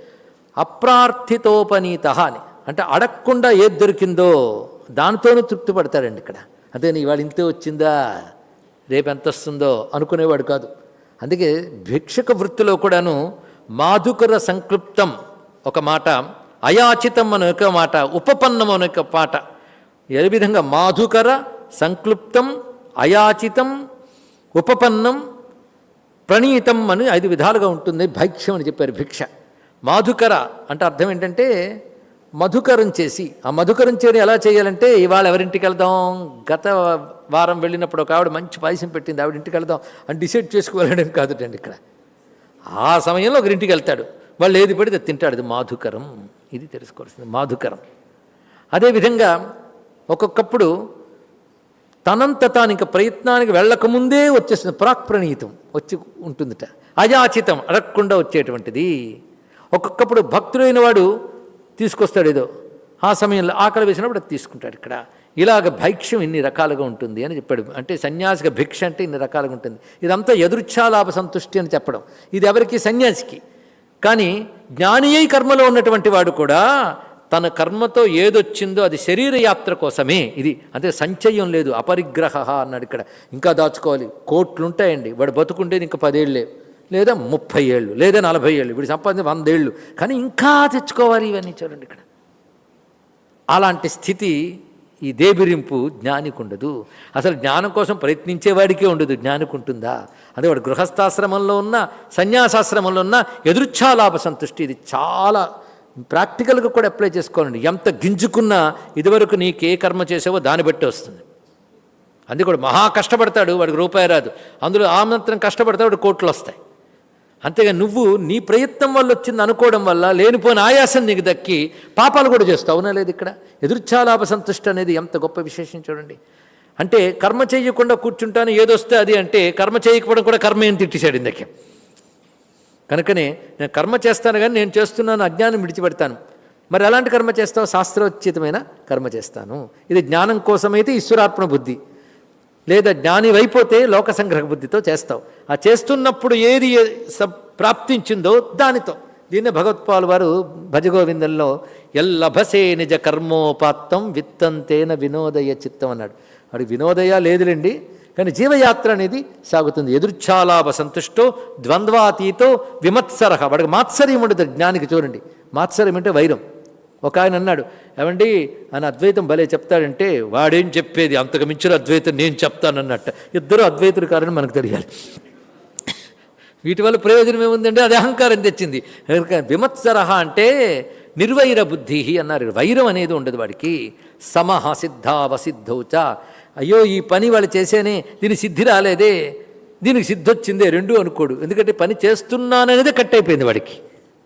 అప్రార్థితోపనీత అని. అంటే అడగకుండా ఏది దొరికిందో దానితోనూ తృప్తి పడతాడండి ఇక్కడ. అదే ఇవాళ ఇంతే వచ్చిందా రేపు ఎంత వస్తుందో అనుకునేవాడు కాదు. అందుకే భిక్షక వృత్తిలో కూడాను మాధుకర సంక్లుప్తం ఒక మాట అయాచితం అనే ఒక మాట ఉపపన్నం అనే ఒక పాట. ఏ విధంగా? మాధుకర సంక్లుప్తం అయాచితం ఉపపన్నం ప్రణీతం అని ఐదు విధాలుగా ఉంటుంది భైక్ష్యం అని చెప్పారు భిక్ష. మాధుకర అంటే అర్థం ఏంటంటే మధుకరం చేసి. ఆ మధుకరం చేయడం ఎలా చేయాలంటే ఇవాళ ఎవరింటికి వెళ్దాం? గత వారం వెళ్ళినప్పుడు ఒక ఆవిడ మంచి పాయసం పెట్టింది ఆవిడ ఇంటికి వెళ్దాం అని డిసైడ్ చేసుకోవాలనేది కాదుటండి ఇక్కడ. ఆ సమయంలో ఒకరింటికి వెళ్తాడు. వాళ్ళు ఏది పడితే తింటాడు ఇది మాధుకరం. ఇది తెలుసుకోవాల్సింది. మాధుకరం. అదేవిధంగా ఒక్కొక్కప్పుడు తనంత తాను ఇంకా ప్రయత్నానికి వెళ్ళకముందే వచ్చేస్తుంది ప్రాక్ప్రణీతం వచ్చి ఉంటుందిట. అయాచితం అడగకుండా వచ్చేటువంటిది. ఒక్కొక్కప్పుడు భక్తుడైన వాడు తీసుకొస్తాడు ఏదో. ఆ సమయంలో ఆకలి వేసినప్పుడు అది తీసుకుంటాడు ఇక్కడ. ఇలాగ భైక్ష్యం ఇన్ని రకాలుగా ఉంటుంది అని చెప్పాడు. అంటే సన్యాసిక భిక్ష అంటే ఇన్ని రకాలుగా ఉంటుంది. ఇదంతా ఎదురుచ్ఛాలాభ సంతుష్టి అని చెప్పడం. ఇది ఎవరికి? సన్యాసికి. కానీ జ్ఞాని అయి కర్మలో ఉన్నటువంటి వాడు కూడా తన కర్మతో ఏదొచ్చిందో అది శరీర యాత్ర కోసమే. ఇది అంటే సంచయం లేదు అపరిగ్రహ అన్నాడు ఇక్కడ. ఇంకా దాచుకోవాలి. కోట్లు ఉంటాయండి వాడు బతుకుంటేది ఇంకా పదేళ్ళే లేదా ముప్పై ఏళ్ళు లేదా నలభై ఏళ్ళు. వీడు సంపాదించి వందేళ్ళు. కానీ ఇంకా తెచ్చుకోవాలి ఇవన్నీ చూడండి ఇక్కడ. అలాంటి స్థితి ఈ దేబిరింపు జ్ఞానికి ఉండదు అసలు జ్ఞానం కోసం ప్రయత్నించేవాడికే ఉండదు. జ్ఞానికి ఉంటుందా అదే వాడు గృహస్థాశ్రమంలో ఉన్న సన్యాసాశ్రమంలో ఉన్న ఎదురుచ్ఛాలాభ సంతుష్టి. ఇది చాలా ప్రాక్టికల్గా కూడా అప్లై చేసుకోవాలండి. ఎంత గింజుకున్నా ఇదివరకు నీకు ఏ కర్మ చేసావో దాన్ని బట్టి వస్తుంది. అందుకే కూడా మహా కష్టపడతాడు. వాడికి రూపాయి రాదు. అందులో ఆ మాత్రం కష్టపడతాడు కోట్లు వస్తాయి. అంతేగా నువ్వు నీ ప్రయత్నం వల్ల వచ్చింది అనుకోవడం వల్ల లేనిపోయిన ఆయాసం నీకు దక్కి పాపాలు కూడా చేస్తావు. అవునా లేదు ఇక్కడ? ఎదుర్చాలాభ సంతుష్టి అనేది ఎంత గొప్ప విశేషం చూడండి. అంటే కర్మ చేయకుండా కూర్చుంటాను ఏదొస్తే అది అంటే కర్మ చేయకపోవడం కూడా కర్మ ఏం తిట్టిశాడు ఇందకే. కనుకనే నేను కర్మ చేస్తాను కానీ నేను చేస్తున్నాను అజ్ఞానం విడిచిపెడతాను. మరి ఎలాంటి కర్మ చేస్తావు? శాస్త్రోచితమైన కర్మ చేస్తాను. ఇది జ్ఞానం కోసమైతే ఈశ్వరార్పణ బుద్ధి. లేదా జ్ఞానివైపోతే లోక సంగ్రహ బుద్ధితో చేస్తావు. ఆ చేస్తున్నప్పుడు ఏది ప్రాప్తించిందో దానితో. దీన్ని భగవత్పాల్ వారు భజగోవిందంలో ఎల్లభసే నిజ కర్మోపాత్తం విత్తంతేన వినోదయ చిత్తం అన్నాడు. వాడికి వినోదయ లేదులేండి కానీ జీవయాత్ర అనేది సాగుతుంది. ఎదుర్చాలాభ సంతుష్టో ద్వంద్వాతీతో విమత్సరహ వాడికి మాత్సర్యం ఉండదు జ్ఞానికి చూడండి. మాత్సర్యం అంటే వైరం. ఒక ఆయన అన్నాడు ఏమండి ఆయన అద్వైతం భలే చెప్తాడంటే వాడేం చెప్పేది? అంతకు మించిన అద్వైతం నేను చెప్తానన్నట్ట. ఇద్దరు అద్వైతులు కారని మనకు తెలియాలి. వీటి వల్ల ప్రయోజనం ఏముందంటే అది అహంకారం తెచ్చింది. విమత్సరహ అంటే నిర్వైర బుద్ధి అన్నారు. వైరం అనేది ఉండదు వాడికి. సమహ సిద్ధావసిద్ధౌచ అయ్యో ఈ పని వాళ్ళు చేసేనే దీని సిద్ధి రాలేదే. దీనికి సిద్ధొచ్చిందే రెండు అనుకోడు. ఎందుకంటే పని చేస్తున్నాననేదే కట్ అయిపోయింది వాడికి.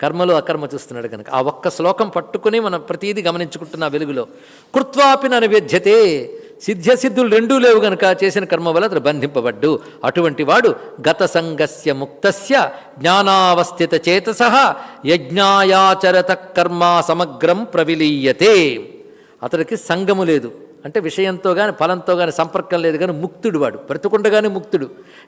కర్మలు అకర్మ చూస్తున్నాడు కనుక. ఆ ఒక్క శ్లోకం పట్టుకుని మనం ప్రతీది గమనించుకుంటున్న వెలుగులో. కృత్వాపి ననవేద్యతే సిద్ధ్య సిద్ధులు రెండూ లేవు గనక చేసిన కర్మ వల్ల అతను బంధింపబడ్డు. అటువంటి వాడు గత సంగస్య ముక్తస్య జ్ఞానావస్థిత చేతస యజ్ఞాయాచరత కర్మ సమగ్రం ప్రవిలీయతే. అతడికి సంగము లేదు. అంటే విషయంతో కానీ ఫలంతో కానీ సంపర్కం లేదు కానీ ముక్తుడు వాడు. బ్రతుకుండగానే ముక్తుడు.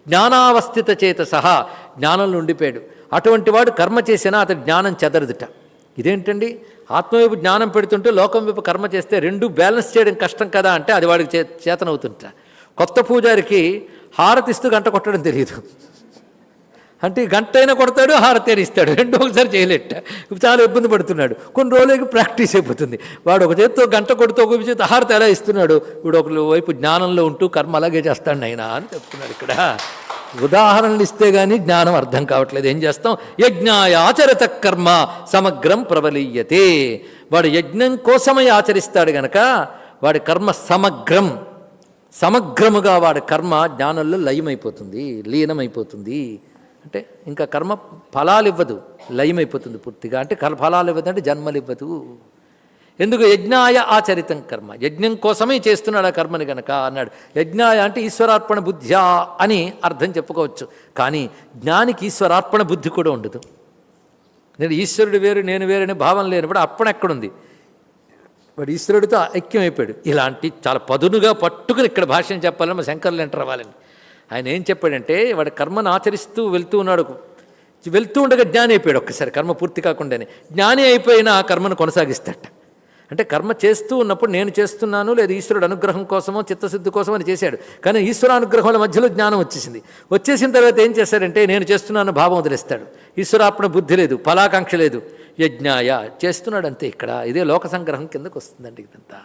జ్ఞానావస్థిత చేత సహా జ్ఞానంలో ఉండిపోయాడు. అటువంటి వాడు కర్మ చేసినా అతడి జ్ఞానం చెదరదుట. ఇదేంటండి? ఆత్మవైపు జ్ఞానం పెడుతుంటే లోకం వైపు కర్మ చేస్తే రెండు బ్యాలెన్స్ చేయడం కష్టం కదా అంటే అది వాడికి చే చేతనవుతుంట. కొత్త పూజారికి హారతిస్తూ గంట కొట్టడం తెలియదు అంటే గంట అయినా కొడతాడు హారతి అయినా ఇస్తాడు. రెండు ఒకసారి చేయలేట. చాలా ఇబ్బంది పడుతున్నాడు. కొన్ని రోజులకి ప్రాక్టీస్ అయిపోతుంది. వాడు ఒక చేతితో గంట కొడుతూ ఒక చేతి హారతి ఎలా ఇస్తున్నాడు? ఇప్పుడు ఒక వైపు జ్ఞానంలో ఉంటూ కర్మ అలాగే చేస్తాడు ఆయన అని చెప్తున్నాడు ఇక్కడ. ఉదాహరణలు ఇస్తే గానీ జ్ఞానం అర్థం కావట్లేదు. ఏం చేస్తాం? యజ్ఞాయ ఆచరత కర్మ సమగ్రం ప్రబలీయతే. వాడు యజ్ఞం కోసమై ఆచరిస్తాడు గనక వాడి కర్మ సమగ్రం. సమగ్రముగా వాడి కర్మ జ్ఞానంలో లయమైపోతుంది లీనమైపోతుంది. అంటే ఇంకా కర్మ ఫలాలు ఇవ్వదు లయమైపోతుంది పూర్తిగా. అంటే కర్మ ఫలాలు ఇవ్వదు అంటే జన్మలు ఇవ్వదు ఎందుకు యజ్ఞాయ ఆచరితం కర్మ? యజ్ఞం కోసమే చేస్తున్నాడు ఆ కర్మని గనక అన్నాడు. యజ్ఞాయ అంటే ఈశ్వరార్పణ బుద్ధ్యా అని అర్థం చెప్పుకోవచ్చు. కానీ జ్ఞానికి ఈశ్వరార్పణ బుద్ధి కూడా ఉండదు. నేను ఈశ్వరుడు వేరు నేను వేరనే భావన భావం లేనప్పుడు అప్పణ ఎక్కడుంది? వాడు ఈశ్వరుడితో ఐక్యం అయిపోయాడు. ఇలాంటి చాలా పదునుగా పట్టుకుని ఇక్కడ భాష్యం చెప్పాలని మా శంకర్లు ఎంటర్ అవ్వాలని ఆయన ఏం చెప్పాడంటే వాడు కర్మను ఆచరిస్తూ వెళ్తూ ఉన్నాడు. వెళ్తూ ఉండగా జ్ఞాని అయిపోయాడు ఒక్కసారి కర్మ పూర్తి కాకుండానే. జ్ఞాని అయిపోయినా ఆ కర్మను కొనసాగిస్తాట అంటే కర్మ చేస్తూ ఉన్నప్పుడు నేను చేస్తున్నాను లేదా ఈశ్వరుడు అనుగ్రహం కోసమో చిత్తశుద్ధి కోసమో అని చేశాడు. కానీ ఈశ్వర అనుగ్రహాల మధ్యలో జ్ఞానం వచ్చేసింది. వచ్చేసిన తర్వాత ఏం చేశాడంటే నేను చేస్తున్నాను భావం వదిలేస్తాడు. ఈశ్వరాపణ బుద్ధి లేదు ఫలాకాంక్ష లేదు. యజ్ఞాయ చేస్తున్నాడు అంతే ఇక్కడ. ఇదే లోక సంగ్రహం కిందకు వస్తుందండి ఇదంతా.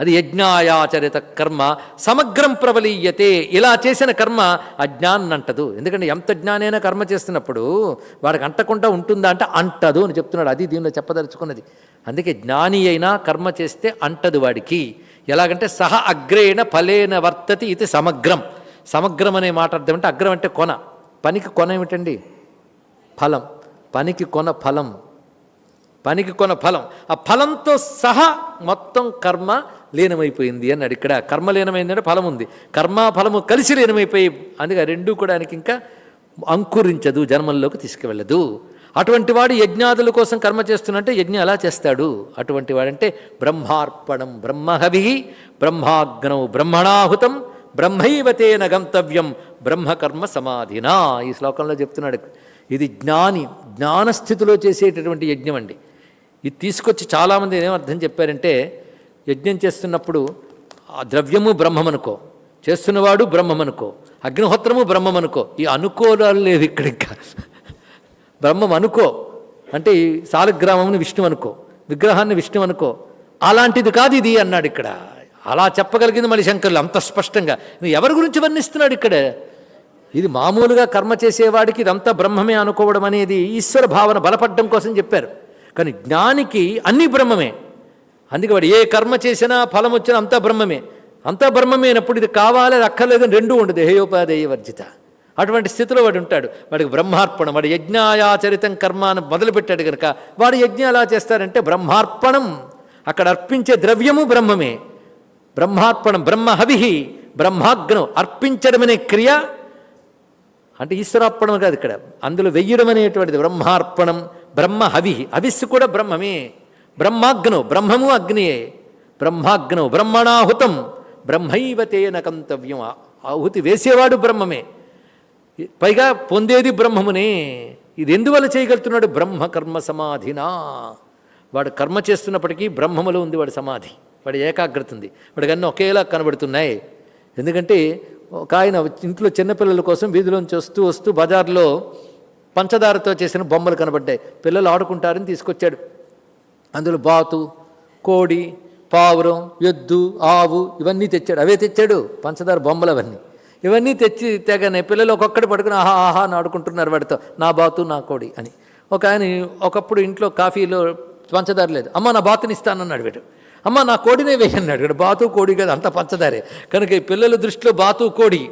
అది యజ్ఞాయాచరిత కర్మ సమగ్రం ప్రబలీయతే. ఇలా చేసిన కర్మ అజ్ఞానం అంటదు. ఎందుకంటే ఎంత జ్ఞానైనా కర్మ చేస్తున్నప్పుడు వాడికి అంటకుండా ఉంటుందా అంటే అంటదు అని చెప్తున్నాడు. అది దీనిలో చెప్పదలుచుకున్నది. అందుకే జ్ఞాని అయినా కర్మ చేస్తే అంటదు వాడికి. ఎలాగంటే సహ అగ్రేణ ఫలేన వర్తతి ఇది సమగ్రం. సమగ్రం అనే మాట అర్థం అంటే అగ్రం అంటే కొన. పనికి కొన ఏమిటండి? ఫలం. పనికి కొన ఫలం. పనికి కొన ఫలం. ఆ ఫలంతో సహా మొత్తం కర్మ లీనమైపోయింది అన్నాడు ఇక్కడ. కర్మ లీనమైందంటే ఫలం ఉంది. కర్మ ఫలము కలిసి లీనమైపోయి అందుకే రెండూ కూడా ఇంకా అంకురించదు జన్మంలోకి తీసుకువెళ్ళదు. అటువంటి వాడు యజ్ఞాదుల కోసం కర్మ చేస్తున్నట్టే యజ్ఞం ఎలా చేస్తాడు? అటువంటి వాడంటే బ్రహ్మార్పణం బ్రహ్మహవి బ్రహ్మాగ్నౌ బ్రహ్మణాహుతం బ్రహ్మైవతేన గంతవ్యం బ్రహ్మకర్మ సమాధినా ఈ శ్లోకంలో చెప్తున్నాడు. ఇది జ్ఞాని జ్ఞానస్థితిలో చేసేటటువంటి యజ్ఞం అండి. ఇది తీసుకొచ్చి చాలామంది ఏం అర్థం చెప్పారంటే యజ్ఞం చేస్తున్నప్పుడు ఆ ద్రవ్యము బ్రహ్మమనుకో చేస్తున్నవాడు బ్రహ్మమనుకో అగ్నిహోత్రము బ్రహ్మమనుకో ఈ అనుకోలాలు లేవు ఇక్కడ ఇంకా బ్రహ్మం అనుకో. అంటే ఈ సాలగ్రామంని విష్ణు అనుకో. విగ్రహాన్ని విష్ణు అనుకో. అలాంటిది కాదు ఇది అన్నాడు ఇక్కడ. అలా చెప్పగలిగింది మళ్ళీ శంకరులు అంత స్పష్టంగా. నువ్వు ఎవరి గురించి వర్ణిస్తున్నాడు ఇక్కడ? ఇది మామూలుగా కర్మ చేసేవాడికి ఇదంతా బ్రహ్మమే అనుకోవడం అనేది ఈశ్వర భావన బలపడడం కోసం చెప్పారు. కానీ జ్ఞానికి అన్ని బ్రహ్మమే. అందుకే వాడు ఏ కర్మ చేసినా ఫలం వచ్చినా అంతా బ్రహ్మమే. అంతా బ్రహ్మమేనప్పుడు ఇది కావాలి అది అక్కర్లేదని రెండూ ఉండదు. హేయోపాధేయ వర్జిత. అటువంటి స్థితిలో వాడు ఉంటాడు. వాడికి బ్రహ్మార్పణం వాడు యజ్ఞాయాచరితం కర్మ అని మొదలుపెట్టాడు కనుక వాడు యజ్ఞం ఎలా చేస్తారంటే బ్రహ్మార్పణం. అక్కడ అర్పించే ద్రవ్యము బ్రహ్మమే. బ్రహ్మార్పణం బ్రహ్మ హవిహి బ్రహ్మాగ్నం అర్పించడమనే క్రియ. అంటే ఈశ్వరార్పణం కాదు ఇక్కడ. అందులో వెయ్యడం అనేటువంటిది బ్రహ్మార్పణం బ్రహ్మ హవి హవిస్సు కూడా బ్రహ్మమే. బ్రహ్మాగ్నం బ్రహ్మము అగ్నియే. బ్రహ్మాగ్నం బ్రహ్మణాహుతం బ్రహ్మైవ తేన కంతవ్యం. ఆహుతి వేసేవాడు బ్రహ్మమే. పైగా పొందేది బ్రహ్మమునే. ఇది ఎందువల్ల చేయగలుగుతున్నాడు? బ్రహ్మ కర్మ సమాధినా. వాడు కర్మ చేస్తున్నప్పటికీ బ్రహ్మములో ఉంది వాడి సమాధి. వాడి ఏకాగ్రత ఉంది. వాడికన్నీ ఒకేలా కనబడుతున్నాయి. ఎందుకంటే ఒక ఆయన ఇంట్లో చిన్నపిల్లల కోసం వీధిలోంచి వస్తూ వస్తూ బజార్లో పంచదారతో చేసిన బొమ్మలు కనబడ్డాయి. పిల్లలు ఆడుకుంటారని తీసుకొచ్చాడు. అందులో బాతు కోడి పావురం ఎద్దు ఆవు ఇవన్నీ తెచ్చాడు. అవే తెచ్చాడు. పంచదార బొమ్మలు అవన్నీ. ఇవన్నీ తెచ్చి తెగనే పిల్లలు ఒక్కొక్కటి పడుకుని ఆహా ఆహా అని ఆడుకుంటున్నారు వాడితో. నా బాతు నా కోడి అని. ఒక ఆయన ఒకప్పుడు ఇంట్లో కాఫీలో పంచదార లేదు. అమ్మ నా బాతుని ఇస్తానన్నాడు వీడు. అమ్మ నా కోడినే వేయన్నాడు వీడు. బాతు కోడి కదా అంత పంచదారే. కనుక ఈ పిల్లల దృష్టిలో బాతు కోడి.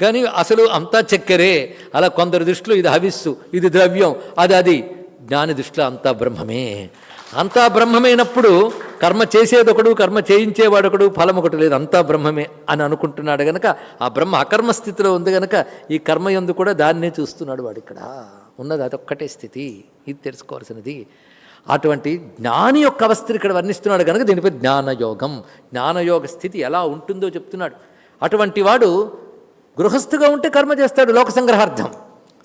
కానీ అసలు అంతా చక్కెరే. అలా కొందరి దృష్టిలో ఇది హవిస్సు ఇది ద్రవ్యం. అది అది. జ్ఞాని దృష్టిలో అంతా బ్రహ్మమే. అంతా బ్రహ్మమైనప్పుడు కర్మ చేసేదొకడు కర్మ చేయించేవాడొకడు ఫలం ఒకటి లేదు. అంతా బ్రహ్మమే అని అనుకుంటున్నాడు గనక ఆ బ్రహ్మ అకర్మ స్థితిలో ఉంది గనక ఈ కర్మ ఎందు కూడా దాన్నే చూస్తున్నాడు వాడు ఇక్కడ. ఉన్నది అదొక్కటే స్థితి. ఇది తెలుసుకోవాల్సినది. అటువంటి జ్ఞాని యొక్క అవస్థను ఇక్కడ వర్ణిస్తున్నాడు కనుక దీనిపై జ్ఞానయోగం. జ్ఞానయోగ స్థితి ఎలా ఉంటుందో చెప్తున్నాడు. అటువంటి వాడు గృహస్థుగా ఉంటే కర్మ చేస్తాడు లోక సంగ్రహార్థం.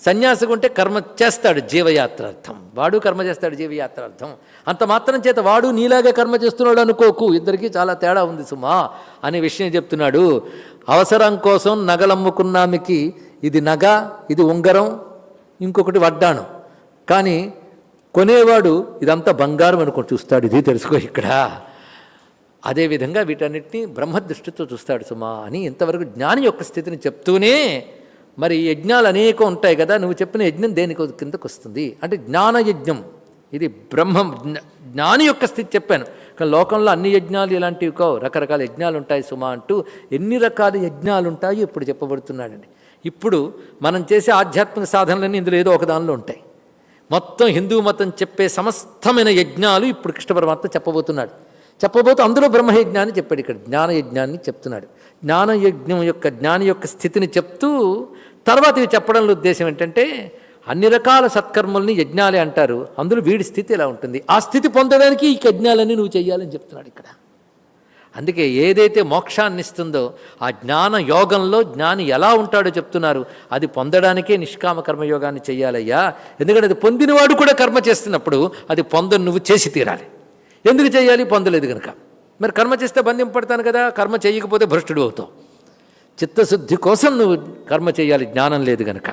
సన్యాసిగా ఉంటే కర్మ చేస్తాడు జీవయాత్రార్థం. వాడు కర్మ చేస్తాడు జీవయాత్రార్థం. అంత మాత్రం చేత వాడు నీలాగే కర్మ చేస్తున్నాడు అనుకోకు. ఇద్దరికీ చాలా తేడా ఉంది సుమా అనే విషయం చెప్తున్నాడు. అవసరం కోసం నగలమ్ముకున్నామికి ఇది నగ ఇది ఉంగరం ఇంకొకటి వడ్డాను కానీ కొనేవాడు ఇదంతా బంగారం అనుకుని చూస్తాడు. ఇది తెలుసుకో ఇక్కడ. అదేవిధంగా వీటన్నిటిని బ్రహ్మదృష్టితో చూస్తాడు సుమా అని ఇంతవరకు జ్ఞాని యొక్క స్థితిని చెప్తూనే మరి యజ్ఞాలు అనేకం ఉంటాయి కదా నువ్వు చెప్పిన యజ్ఞం దేనికి కిందకు వస్తుంది? అంటే జ్ఞాన యజ్ఞం ఇది బ్రహ్మం. జ్ఞాని యొక్క స్థితి చెప్పాను. కానీ లోకంలో అన్ని యజ్ఞాలు ఇలాంటివి కావు. రకరకాల యజ్ఞాలు ఉంటాయి సుమా అంటూ ఎన్ని రకాల యజ్ఞాలు ఉంటాయో ఇప్పుడు చెప్పబడుతున్నాడండి. ఇప్పుడు మనం చేసే ఆధ్యాత్మిక సాధనలన్నీ ఇందులో ఏదో ఒక దానిలో ఉంటాయి. మొత్తం హిందూ మతం చెప్పే సమస్తమైన యజ్ఞాలు ఇప్పుడు కృష్ణ పరమాత్మ చెప్పబోతున్నాడు. చెప్పబోతూ అందులో బ్రహ్మయజ్ఞాన్ని చెప్పాడు ఇక్కడ. జ్ఞానయజ్ఞాన్ని చెప్తున్నాడు. జ్ఞానయజ్ఞం యొక్క జ్ఞాని యొక్క స్థితిని చెప్తూ తర్వాత ఇవి చెప్పడంలో ఉద్దేశం ఏంటంటే అన్ని రకాల సత్కర్మల్ని యజ్ఞాలే అంటారు. అందులో వీడి స్థితి ఎలా ఉంటుంది? ఆ స్థితి పొందడానికి ఈ యజ్ఞాలన్నీ నువ్వు చెయ్యాలని చెప్తున్నాడు ఇక్కడ. అందుకే ఏదైతే మోక్షాన్ని ఇస్తుందో ఆ జ్ఞాన యోగంలో జ్ఞాని ఎలా ఉంటాడో చెప్తున్నారు. అది పొందడానికే నిష్కామ కర్మయోగాన్ని చెయ్యాలయ్యా. ఎందుకంటే అది పొందినవాడు కూడా కర్మ చేస్తున్నప్పుడు అది పొందని నువ్వు చేసి తీరాలి. ఎందుకు చేయాలి పొందలేదు కనుక మరి కర్మ చేస్తే బంధింపడతాను కదా? కర్మ చేయకపోతే భ్రష్టుడు అవుతావు. చిత్తశుద్ధి కోసం నువ్వు కర్మ చేయాలి జ్ఞానం లేదు కనుక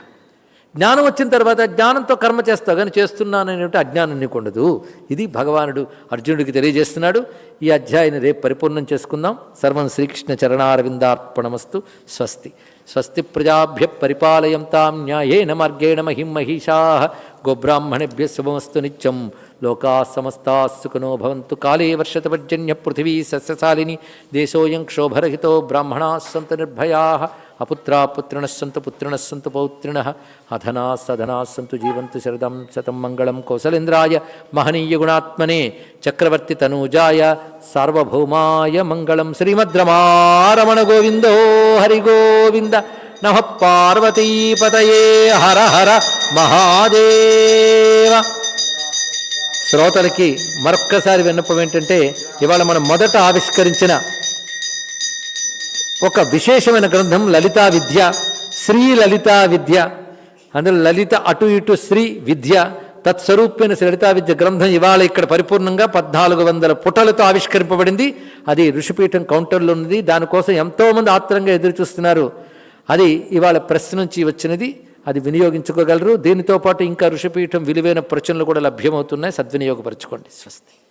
జ్ఞానం వచ్చిన తర్వాత జ్ఞానంతో కర్మ చేస్తావు కానీ చేస్తున్నాననేటువంటి అజ్ఞానం నీకు ఉండదు. ఇది భగవానుడు అర్జునుడికి తెలియజేస్తున్నాడు. ఈ అధ్యాయాన్ని రేపు పరిపూర్ణం చేసుకుందాం. సర్వం శ్రీకృష్ణ చరణారవిందార్పణమస్తు. స్వస్తి. స్వస్తి ప్రజాభ్య పరిపాలయంతాం న్యాయేన మార్గేణ మహిం మహిషా. గోబ్రాహ్మణేభ్య శుభమస్తు నిత్యం. లోకా సమస్తా సుఖనో భవంతు. కాళే వర్షత పర్జన్య పృథివీ సస్యశాలిని. దేశోయం క్షోభరహితో బ్రాహ్మణా సంతు నిర్భయా. అపుత్రా పుత్రిణ సంతు పుత్రిణ సంతు పౌత్రిణ. అధనా సధనా సంతు జీవంతు శరదం శతం మంగళం కౌసలేంద్రాయ. మహనీయ గుణాత్మనే చక్రవర్తి తనూజాయ. సార్వభౌమాయ మంగళం శ్రీమద్రమారమణ గోవిందో హరిగోవింద నమ పార్వతీపతయే హర హర మహాదేవ. శ్రోతలకి మరొక్కసారి విన్నపం ఏంటంటే ఇవాళ మనం మొదట ఆవిష్కరించిన ఒక విశేషమైన గ్రంథం లలితా విద్య శ్రీ లలితా విద్య. అందులో లలిత అటు ఇటు శ్రీ విద్య. తత్స్వరూపమైన లలితా విద్య గ్రంథం ఇవాళ ఇక్కడ పరిపూర్ణంగా పద్నాలుగు వందల పుటలతో ఆవిష్కరింపబడింది. అది ఋషిపీఠం కౌంటర్లో ఉన్నది. దానికోసం ఎంతోమంది ఆత్రంగా ఎదురు చూస్తున్నారు అది ఇవాళ ప్రెస్ నుంచి వచ్చినది. అది వినియోగించుకోగలరు. దీనితో పాటు ఇంకా ఋషిపీఠం విలువైన ప్రచురణలు కూడా లభ్యమవుతున్నాయి. సద్వినియోగపరచుకోండి. స్వస్తి.